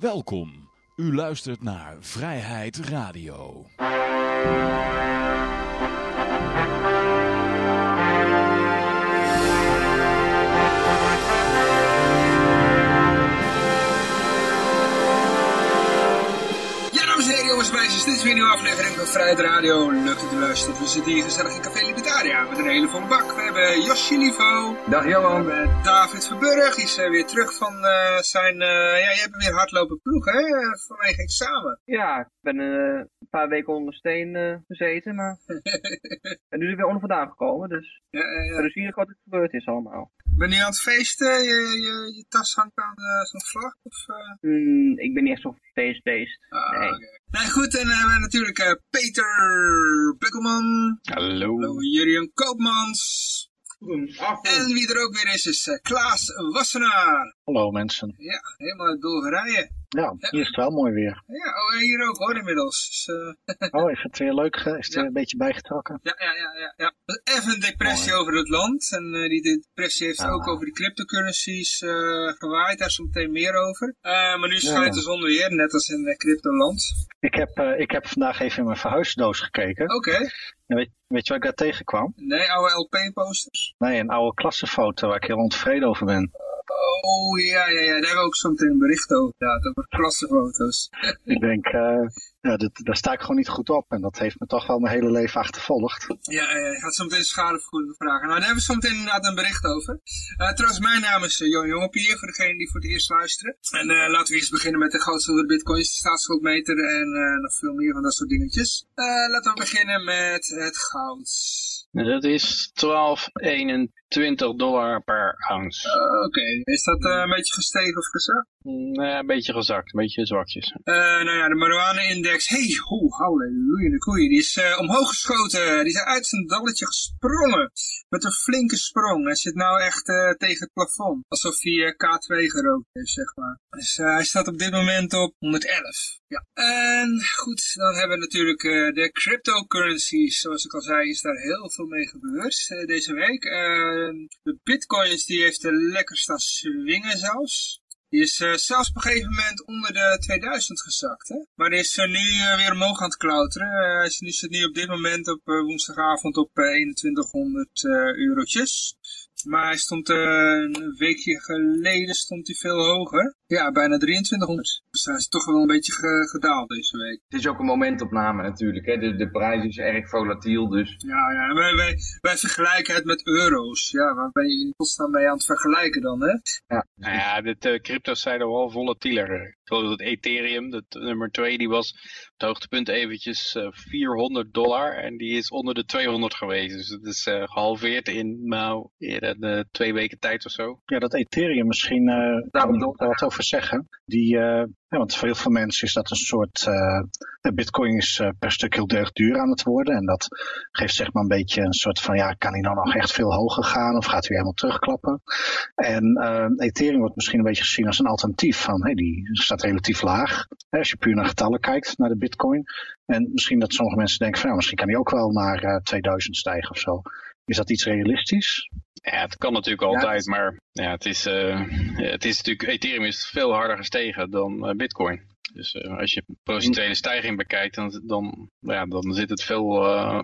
Welkom. U luistert naar Vrijheid Radio. Jongens en dit is weer een nieuwe aflevering van Vrijheid Radio. Leuk dat u luistert. We zitten hier gezellig in Café Libertaria met een hele volle bak. We hebben Josje Livo. Dag Johan. We hebben David Verburg, die is eh, weer terug van eh, zijn... eh, ja, je hebt weer hardlopen ploeg, hè? Vanwege examen. Ja, ik ben een paar weken onder steen gezeten, maar en nu is ik weer onder vandaan gekomen, dus Ja, ja, dus wat er gebeurd is allemaal. Ben je aan het feesten? Je, je, je tas hangt aan zo'n vlag? Of? Hmm, ik ben niet echt zo'n feestbeest. Ah, Nee. Nee, goed, en dan hebben we natuurlijk eh, Peter Bekkelman. Hallo. Hallo, Jurjen Koopmans. En wie er ook weer is, is eh, Klaas Wassenaar. Hallo mensen. Ja, helemaal uit Bulgarije. Ja, hier is het wel mooi weer. Ja, oh, hier ook hoor inmiddels. Dus, eh, Oh, is het weer leuk? Is het Ja. weer een beetje bijgetrokken? ja, ja, ja, ja. Even een depressie over het land. En eh, die depressie heeft Ah. ook over die cryptocurrencies eh, gewaaid. Daar is meteen meer over. Maar nu schijnt de zon weer, net als in uh, cryptoland. Ik heb, ik heb vandaag even in mijn verhuisdoos gekeken. Oké. Weet, weet je waar ik daar tegenkwam? Nee, oude LP-posters. Nee, een oude klassenfoto waar ik heel ontevreden over ben. Oh, ja, ja, ja. Daar hebben we ook zo meteen een bericht over. inderdaad, over klassenfoto's. Ik denk, eh, ja, dit, daar sta ik gewoon niet goed op. En dat heeft me toch wel mijn hele leven achtervolgd. Ja, ja, je gaat zo meteen schadevergoeding vragen. Nou, daar hebben we zo meteen inderdaad een bericht over. Eh, trouwens, mijn naam is uh, Johan Jongepier, voor degenen die voor het eerst luisteren. En eh, laten we eerst beginnen met de goudste de bitcoins, de staatsschuldmeter en eh, nog veel meer van dat soort dingetjes. Eh, laten we beginnen met het goud. Dat is 12,21 dollar per ounce. Eh, Oké, is dat eh, een beetje gestegen of gezakt? Nee, een beetje gezakt, een beetje zwakjes. Eh, nou ja, de marijuana-index, hey, ho, halleluja, de koeien, die is eh, omhoog geschoten. Die is uit zijn dalletje gesprongen. Met een flinke sprong. Hij zit nou echt eh, tegen het plafond. Alsof hij eh, K2 gerookt heeft, zeg maar. Dus eh, hij staat op dit moment op 111. Ja. En goed, dan hebben we natuurlijk eh, de cryptocurrencies. Zoals ik al zei, is daar heel veel mee gebeurd eh, deze week. Eh, de bitcoins, die heeft er lekker staan swingen zelfs. Die is eh, zelfs op een gegeven moment onder de 2000 gezakt. Hè? Maar die is eh, nu eh, weer omhoog aan het klauteren. Hij zit nu op dit moment op woensdagavond op eh, 2100 eh, eurotjes. Maar hij stond eh, een weekje geleden stond hij veel hoger. Ja, bijna 2300. Dus hij is toch wel een beetje ge- gedaald deze week. Het is ook een momentopname natuurlijk, hè. De, de prijs is erg volatiel, dus Ja, ja wij, wij, wij vergelijken het met euro's. Ja, waar ben je in godsnaam mee aan het vergelijken dan, hè? Nou ja, de eh, crypto's zijn er wel volatieler. Ik geloof dat Ethereum, dat nummer 2, die was op het hoogtepunt eventjes eh, 400 dollar. En die is onder de 200 geweest. Dus het is eh, gehalveerd in nou, eerder de twee weken tijd of zo. Ja, dat Ethereum misschien, eh Daarom wat over zeggen. Die, eh, ja, want voor heel veel mensen is dat een soort, eh, bitcoin is eh, per stuk heel erg duur aan het worden. En dat geeft zeg maar een beetje een soort van, ja, kan hij nou nog echt veel hoger gaan? Of gaat hij weer helemaal terugklappen? En eh, Ethereum wordt misschien een beetje gezien als een alternatief van, hey, die staat relatief laag. Hè, als je puur naar getallen kijkt, naar de bitcoin. En misschien dat sommige mensen denken van, ja, misschien kan hij ook wel naar eh, 2000 stijgen of zo. Is dat iets realistisch? Ja, het kan natuurlijk Ja, altijd, maar ja, het, is, eh, het is natuurlijk, Ethereum is veel harder gestegen dan eh, Bitcoin. Dus eh, als je procentuele stijging bekijkt, dan, dan, ja, dan zit het veel,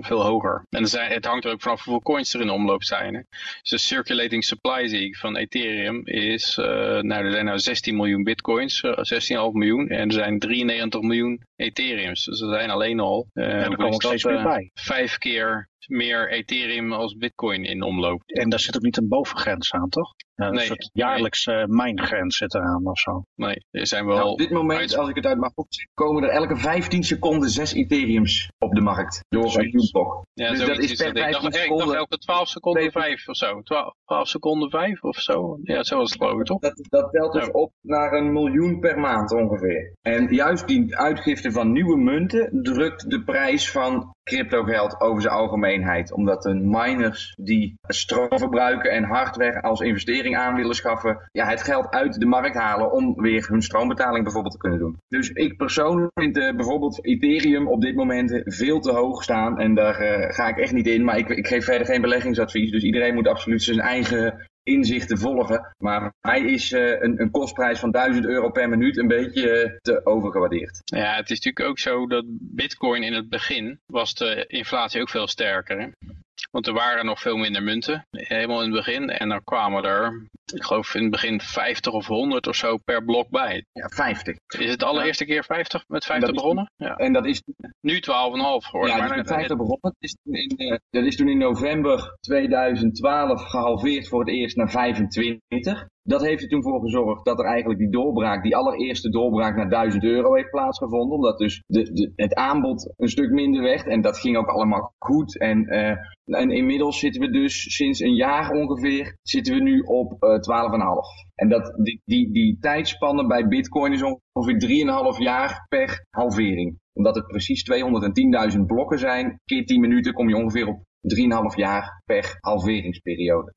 veel hoger. En zijn, het hangt er ook vanaf hoeveel coins er in de omloop zijn. Hè. Dus de circulating supply zie ik van Ethereum is, eh, nou, er zijn nou 16 miljoen bitcoins, eh, 16,5 miljoen. En er zijn 93 miljoen Ethereums. Dus er zijn alleen al, er hoeveel komen steeds meer bij. vijf keer meer Ethereum als bitcoin in omloop. En daar zit ook niet een bovengrens aan, toch? Ja, een Nee, soort jaarlijkse mijngrens zit eraan of zo. Nee, er zijn wel... Nou, op dit moment, uit- als ik het uit mijn hoofd zeg, komen er elke 15 seconden 6 Ethereums op de markt. Door een block. Ja, dus dat is per het. Ik dacht, 15 ik dacht seconden. elke 12 seconden Twee- 5 of zo. 12, 12 seconden 5 of zo. Ja, zo was het geloof ik toch? Dat, dat telt dus Ja. op naar een miljoen per maand ongeveer. En juist die uitgifte van nieuwe munten drukt de prijs van cryptogeld over zijn algemeenheid. Omdat de miners die stroom verbruiken en hardware als investering aan willen schaffen, ja, het geld uit de markt halen om weer hun stroombetaling bijvoorbeeld te kunnen doen. Dus ik persoonlijk vind eh, bijvoorbeeld Ethereum op dit moment veel te hoog staan. En daar eh, ga ik echt niet in. Maar ik, ik geef verder geen beleggingsadvies. Dus iedereen moet absoluut zijn eigen inzicht te volgen. Maar hij is eh, een, een kostprijs van 1000 euro per minuut een beetje eh, te overgewaardeerd. Ja, het is natuurlijk ook zo dat bitcoin in het begin was de inflatie ook veel sterker. Hè? Want er waren nog veel minder munten, helemaal in het begin. En dan kwamen er, ik geloof in het begin 50 of 100 of zo per blok bij. Ja, 50. Is het de allereerste keer 50 met 50 Dat is- begonnen? Ja. En dat is, Nu 12,5 geworden. ja, maar met dan- 50 begonnen. Dat is, toen in, eh, dat is toen in november 2012 gehalveerd voor het eerst naar 25. Dat heeft er toen voor gezorgd dat er eigenlijk die doorbraak, die allereerste doorbraak naar 1000 euro heeft plaatsgevonden. Omdat dus de, de, het aanbod een stuk minder werd. En dat ging ook allemaal goed. En, eh, en inmiddels zitten we dus sinds een jaar ongeveer, zitten we nu op eh 12,5. En dat, die, die, die tijdspanne bij bitcoin is ongeveer 3,5 jaar per halvering. Omdat het precies 210.000 blokken zijn, keer 10 minuten kom je ongeveer op 3,5 jaar per halveringsperiode.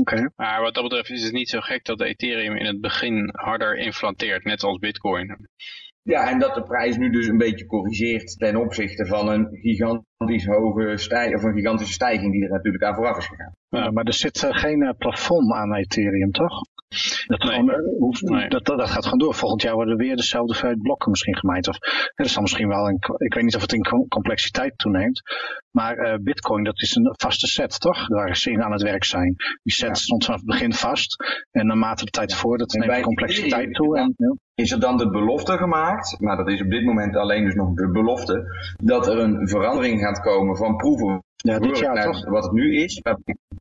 Oké. Maar wat dat betreft is het niet zo gek dat Ethereum in het begin harder inflateert, net als bitcoin. Ja, en dat de prijs nu dus een beetje corrigeert ten opzichte van een gigantisch hoge stijging, of een gigantische stijging die er natuurlijk aan vooraf is gegaan. Ja. Maar er zit eh, geen eh, plafond aan Ethereum, toch? Dat, Nee. gewoon, hoeft- Nee. dat, dat, dat gaat gewoon door. Volgend jaar worden weer dezelfde hoeveelheid blokken misschien gemijnd. Of, hè, dat zal misschien wel, in, ik weet niet of het in com- complexiteit toeneemt. Maar eh, bitcoin, dat is een vaste set, toch? Waar ze in aan het werk zijn. Die set Ja. stond vanaf het begin vast. En naarmate de tijd En neemt de bij complexiteit toe. En, ja. is er dan de belofte gemaakt, maar dat is op dit moment alleen dus nog de belofte, dat er een verandering gaat komen van proeven ja, dit jaar toch? wat het nu is.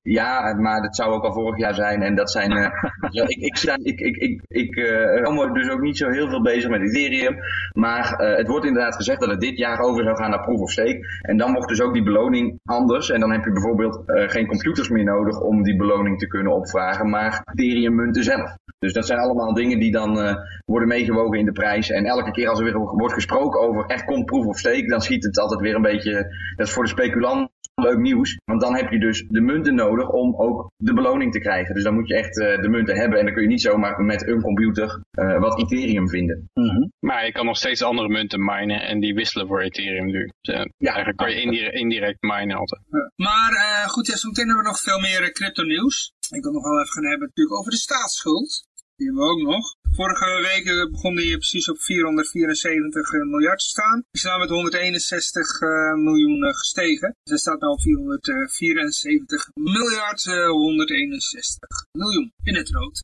Ja, maar dat zou ook al vorig jaar zijn en dat zijn, ja, ik, ik, sta- ik, ik, ik, ik hou me dus ook niet zo heel veel bezig met Ethereum, maar eh, het wordt inderdaad gezegd dat het dit jaar over zou gaan naar proof of stake en dan wordt dus ook die beloning anders en dan heb je bijvoorbeeld eh, geen computers meer nodig om die beloning te kunnen opvragen, maar Ethereum munten zelf. Dus dat zijn allemaal dingen die dan worden meegewogen in de prijs. En elke keer als er weer wordt gesproken over er komt proof of stake, dan schiet het altijd weer een beetje, dat is voor de speculant leuk nieuws. Want dan heb je dus de munten nodig om ook de beloning te krijgen. Dus dan moet je echt eh, de munten hebben en dan kun je niet zomaar met een computer eh, wat Ethereum vinden. Mhm. Maar je kan nog steeds andere munten minen en die wisselen voor Ethereum nu. Dus, eh, Ja. Eigenlijk kan je indirect, indirect minen altijd. Maar eh, goed, ja, zometeen hebben we nog veel meer crypto nieuws. Ik wil nog wel even gaan hebben natuurlijk over de staatsschuld. Die hebben we ook nog. Vorige week eh, begon die precies op 474 miljard te staan. Die is nou met 161 eh, miljoen eh, gestegen. Dus hij staat nu op 474 miljard eh, 161 miljoen in het rood.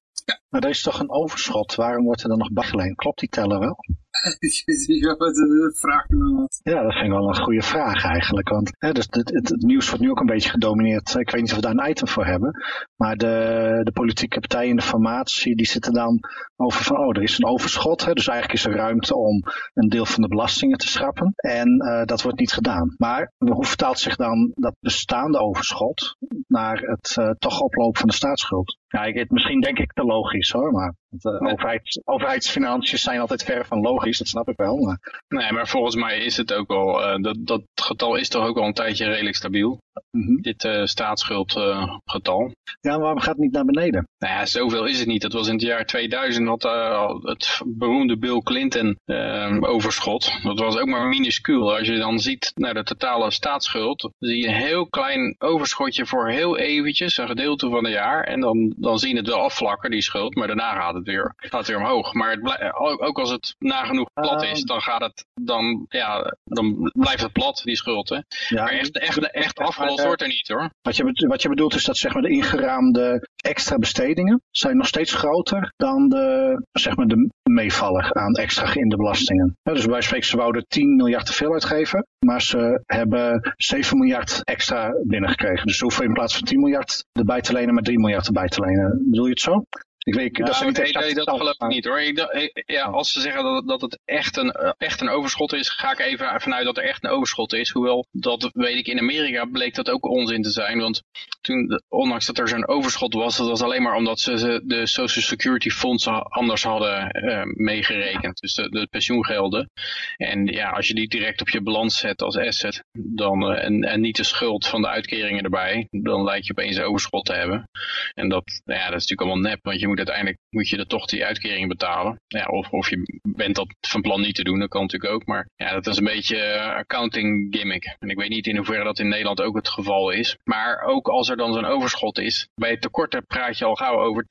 Maar er is toch een overschot. Waarom wordt er dan nog bijgeleend? Klopt die teller wel? ja, wat een vraag me wat. Ja, dat vind ik wel een goede vraag eigenlijk. Want hè, dus het, het, het nieuws wordt nu ook een beetje gedomineerd. Ik weet niet of we daar een item voor hebben. Maar de, de politieke partijen in de formatie die zitten dan over van oh, er is een overschot. Hè, dus eigenlijk is er ruimte om een deel van de belastingen te schrappen. En eh, dat wordt niet gedaan. Maar hoe vertaalt zich dan dat bestaande overschot naar het eh, toch oplopen van de staatsschuld? Ja, ik, misschien denk ik te logisch hoor. Maar de Nee. overheids, overheidsfinanciën zijn altijd ver van logisch. Dat snap ik wel. Maar, Nee, maar volgens mij is het ook al, eh, dat, dat getal is toch ook al een tijdje redelijk stabiel. Mhm. Dit eh staatsschuldgetal. Ja, maar waarom gaat het niet naar beneden? Nou ja, zoveel is het niet. Dat was in het jaar 2000 had eh, het beroemde Bill Clinton eh, overschot. Dat was ook maar minuscuul. Als je dan ziet naar de totale staatsschuld, zie je een heel klein overschotje voor heel eventjes, een gedeelte van een jaar. En dan, dan zie je het wel afvlakken, die schuld. Maar daarna gaat het weer, gaat het weer omhoog. Maar het ook als het nagenoeg plat is, dan gaat het, dan, ja, dan blijft het plat, die schuld. Hè? Ja, Maar echt, echt, echt afgelost wordt er niet hoor. wat, je, wat je bedoelt is dat zeg maar, de ingeraamde extra bestedingen zijn nog steeds groter dan de, zeg maar, de meevaller aan extra geïnde belastingen. Ja, dus bij spreken, ze wouden 10 miljard te veel uitgeven, maar ze hebben 7 miljard extra binnengekregen. Dus ze hoeven in plaats van 10 miljard erbij te lenen, maar 3 miljard erbij te lenen. Bedoel je het zo? Ik weet, dat Nou, zijn niet nee, exact nee, dat geloof ik niet hoor. Ik, dacht- ik- ja, als ze zeggen dat, dat het echt een, eh, echt een overschot is, ga ik even vanuit dat er echt een overschot is. Hoewel, dat weet ik, in Amerika bleek dat ook onzin te zijn. Want toen, ondanks dat er zo'n overschot was, dat was alleen maar omdat ze de Social Security fondsen anders hadden eh, meegerekend. Dus de, de pensioengelden. En ja, als je die direct op je balans zet als asset, dan, eh, en, en niet de schuld van de uitkeringen erbij, dan lijkt je opeens een overschot te hebben. En dat, nou ja, dat is natuurlijk allemaal nep, want je moet moet uiteindelijk moet je er toch die uitkering betalen. Ja, of, of je bent dat van plan niet te doen, dat kan natuurlijk ook. Maar ja, dat is een beetje eh, accounting gimmick. En ik weet niet in hoeverre dat in Nederland ook het geval is. Maar ook als er dan zo'n overschot is, bij tekorten praat je al gauw over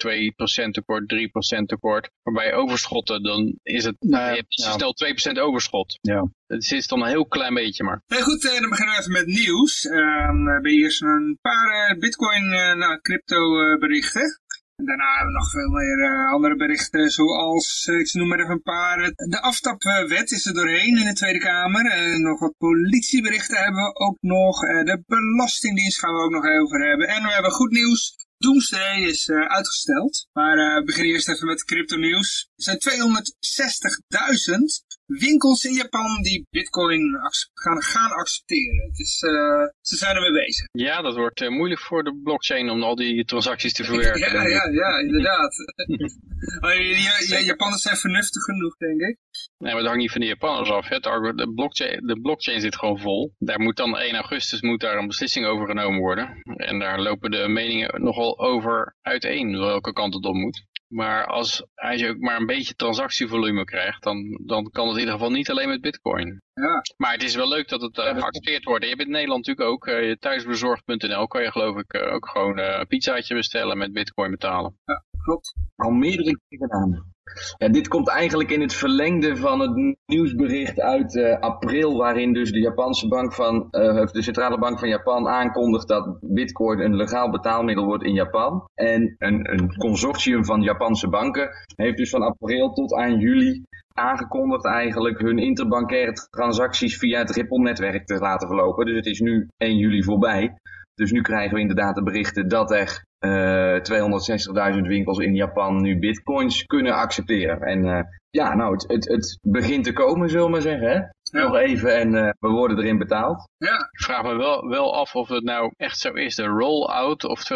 2% tekort, 3% tekort. Maar bij overschotten dan is het, Nee, je hebt ja. stel 2% overschot. Ja. Het is dan een heel klein beetje maar. Nee, goed, eh, dan beginnen we even met nieuws. Ehm, we hebben eerst een paar eh, bitcoin, eh, nou, crypto eh, berichten. En daarna hebben we nog veel meer eh, andere berichten, zoals, eh, ik noem maar even een paar. Eh, De aftapwet is er doorheen in de Tweede Kamer. En nog wat politieberichten hebben we ook nog. Eh, de Belastingdienst gaan we ook nog over hebben. En we hebben goed nieuws. Doomsday is eh, uitgesteld. Maar eh, we beginnen eerst even met crypto nieuws. Er zijn 260.000 winkels in Japan die bitcoin gaan, gaan accepteren. Het is, eh, ze zijn ermee bezig. Ja, dat wordt eh, moeilijk voor de blockchain om al die transacties te verwerken. Ja, ja, ja, inderdaad. Ja, ja, Japanners zijn vernuftig genoeg, denk ik. Nee, maar het hangt niet van de Japanners af. hè. De, blockchain, de blockchain zit gewoon vol. Daar moet dan 1 augustus moet daar een beslissing over genomen worden. En daar lopen de meningen nogal over uiteen welke kant het op moet. Maar als, je ook maar een beetje transactievolume krijgt, dan, dan kan het in ieder geval niet alleen met bitcoin. Ja. Maar het is wel leuk dat het eh, geaccepteerd wordt. Je hebt in Nederland natuurlijk ook, eh, thuisbezorgd.nl kan je geloof ik eh, ook gewoon een pizzaatje bestellen met bitcoin betalen. Klopt. Al meerdere keer gedaan. Dit komt eigenlijk in het verlengde van het nieuwsbericht uit eh, april, waarin dus de Japanse bank van, eh, de centrale bank van Japan aankondigt dat bitcoin een legaal betaalmiddel wordt in Japan. En een, een consortium van Japanse banken heeft dus van april tot aan juli aangekondigd eigenlijk hun interbankaire transacties via het Ripple-netwerk te laten verlopen. Dus het is nu 1 juli voorbij. Dus nu krijgen we inderdaad de berichten dat er eh 260.000 winkels in Japan nu bitcoins kunnen accepteren. En eh, ja, nou, het, het, het begint te komen, zullen we maar zeggen. Hè? Nog even en eh, we worden erin betaald. Ja, Ik vraag me wel, wel af of het nou echt zo is, de roll-out of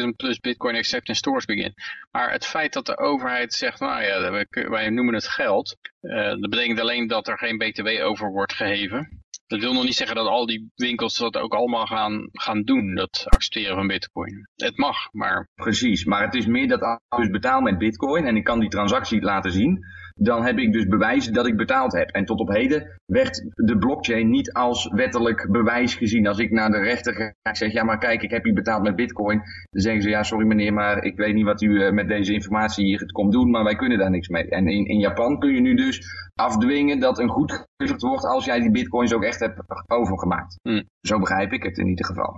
260.000 plus bitcoin acceptance stores begint. Maar het feit dat de overheid zegt, nou ja, wij, wij noemen het geld, eh, dat betekent alleen dat er geen btw over wordt geheven. Dat wil nog niet zeggen dat al die winkels dat ook allemaal gaan, gaan doen, dat accepteren van bitcoin. Het mag, maar Precies, maar het is meer dat als ik betaal met bitcoin en ik kan die transactie laten zien, dan heb ik dus bewijs dat ik betaald heb. En tot op heden werd de blockchain niet als wettelijk bewijs gezien. Als ik naar de rechter ga en zeg, ja maar kijk, ik heb hier betaald met bitcoin. Dan zeggen ze, ja sorry meneer, maar ik weet niet wat u eh, met deze informatie hier komt doen, maar wij kunnen daar niks mee. En in, in Japan kun je nu dus afdwingen dat een goed wordt als jij die bitcoins ook echt hebt overgemaakt. Hm. Zo begrijp ik het in ieder geval.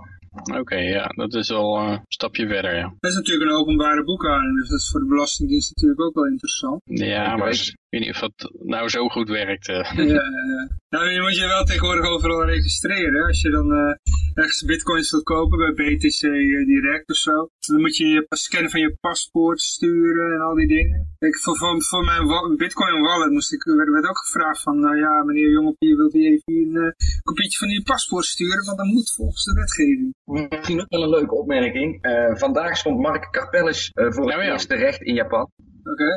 Oké, ja, dat is al eh, een stapje verder, ja. dat is natuurlijk een openbare boekhouding, dus dat is voor de Belastingdienst natuurlijk ook wel interessant. Ja, maar ik weet niet of dat nou zo goed werkt. eh. Ja, ja. nou, je moet je wel tegenwoordig overal registreren. Als je dan eh, ergens bitcoins wilt kopen bij BTC eh, Direct of zo. Dan moet je je pas- scannen van je paspoort sturen en al die dingen. Kijk, voor, voor, voor mijn wa- bitcoin wallet moest ik, werd, werd ook gevraagd van, nou ja, meneer Jongepie, wilt u even een kopietje van uw paspoort sturen? Want dat moet volgens de wetgeving. Misschien ook wel een leuke opmerking. Eh, vandaag stond Mark Karpellis eh, voor Ja, het ja. eerst terecht in Japan.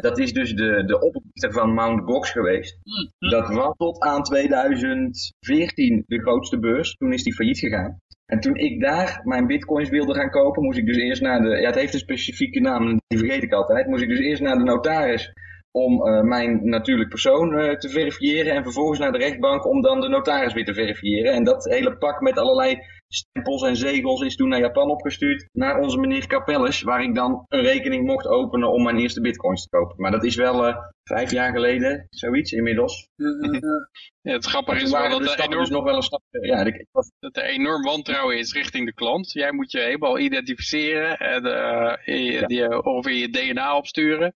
Dat is dus de, de oprichter van Mt. Gox geweest. Hm, hm. Dat was tot aan 2014 de grootste beurs. Toen is die failliet gegaan. En toen ik daar mijn bitcoins wilde gaan kopen, moest ik dus eerst naar de... Ja, het heeft een specifieke naam, die vergeet ik altijd. Moest ik dus eerst naar de notaris om eh, mijn natuurlijk persoon eh, te verifiëren. En vervolgens naar de rechtbank om dan de notaris weer te verifiëren. En dat hele pak met allerlei stempels en zegels is toen naar Japan opgestuurd. Naar onze meneer Capelles, waar ik dan een rekening mocht openen om mijn eerste bitcoins te kopen. Maar dat is wel eh, vijf jaar geleden, zoiets inmiddels. Ja, het grappige is wel dat er enorm dus nog wel een stap. Ja, ik, was- dat er enorm wantrouwen is richting de klant. Jij moet je helemaal identificeren en eh, je, Ja. je, ongeveer je DNA opsturen.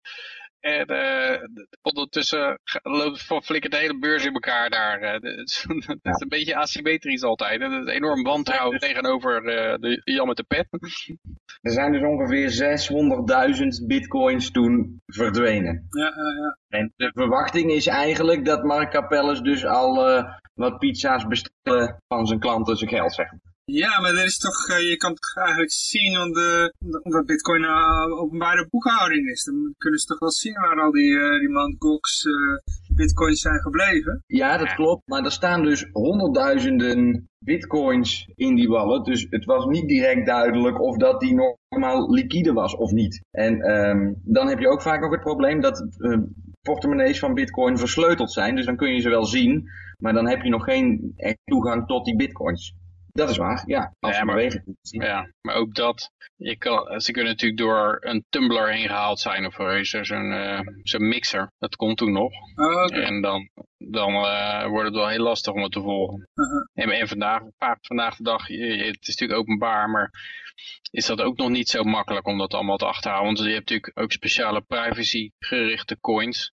En eh, ondertussen loopt van flikkert de hele beurs in elkaar daar. eh. Het is, een beetje asymmetrisch altijd. Het is enorm wantrouwen tegenover eh, de Jan met de pet. er zijn dus ongeveer 600.000 bitcoins toen verdwenen. ja, ja, ja. En de verwachting is eigenlijk dat Mark Capelles dus al wat pizza's bestellen van zijn klanten zijn geld, zeg maar. Ja, maar er is toch, uh, je kan toch eigenlijk zien omdat, omdat bitcoin een openbare boekhouding is. Dan kunnen ze toch wel zien waar al die, uh, die man Gox bitcoins zijn gebleven. Ja, dat klopt. Maar er staan dus honderdduizenden bitcoins in die wallet. Dus het was niet direct duidelijk of dat die normaal liquide was of niet. En um, dan heb je ook vaak nog het probleem dat uh, portemonnees van bitcoin versleuteld zijn. Dus dan kun je ze wel zien, maar dan heb je nog geen echt toegang tot die bitcoins. Dat is waar, ja. Als ja, maar, ja, maar ook dat, je kan, ze kunnen natuurlijk door een tumbler heen gehaald zijn of zo'n uh, zo'n mixer. Dat komt toen nog. Oh, okay. En dan, dan uh, wordt het wel heel lastig om het te volgen. Uh -huh. en, en, vandaag, vandaag de dag, het is natuurlijk openbaar, maar is dat ook nog niet zo makkelijk om dat allemaal te achterhouden. Want je hebt natuurlijk ook speciale privacy gerichte coins.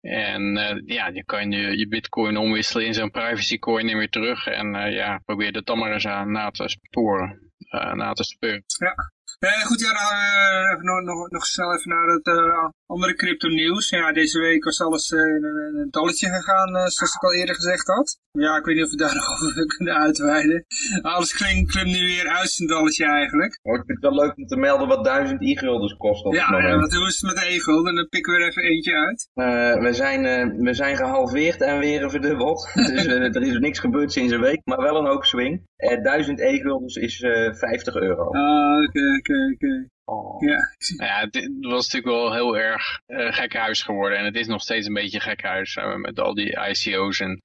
En uh, ja, je kan je, je bitcoin omwisselen in zo'n privacy coin en weer terug. En uh, ja, probeer dat dan maar eens aan na te sporen. Uh, na te speuren. Ja. Uh, goed, ja, dan uh, nog, nog, nog snel even naar het uh, andere crypto nieuws. Ja, deze week was alles in een, een, dalletje gegaan, zoals ik al eerder gezegd had. Ja, ik weet niet of we daar nog over kunnen uitweiden. Alles klimt, klimt nu weer uit zijn dalletje eigenlijk. Oh, ik vind het wel leuk om te melden wat 1000 e-guldens kost op ja, het moment. Ja, wat is het met de e-gulden? Dan pikken we er even eentje uit. we, zijn, we zijn gehalveerd en weer verdubbeld. dus er is niks gebeurd sinds een week, maar wel een hoop swing. 1000 e-guldens is 50 euro. Ah, oké, okay, oké. Oh. Ja. ja, het was natuurlijk wel heel erg uh, gek huis geworden. En het is nog steeds een beetje gek huis. Uh, met al die ICO's en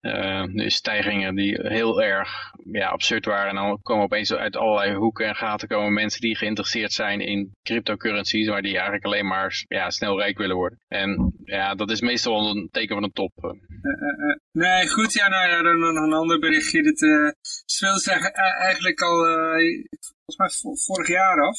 uh, de stijgingen die heel erg ja, absurd waren. En dan komen opeens uit allerlei hoeken en gaten komen mensen die geïnteresseerd zijn in cryptocurrencies. Maar die eigenlijk alleen maar ja, snel rijk willen worden. En ja, dat is meestal wel een teken van een top. nee, goed. Ja, nou ja, dan nog een ander berichtje. Dit speelt zich eigenlijk al mij vorig jaar af.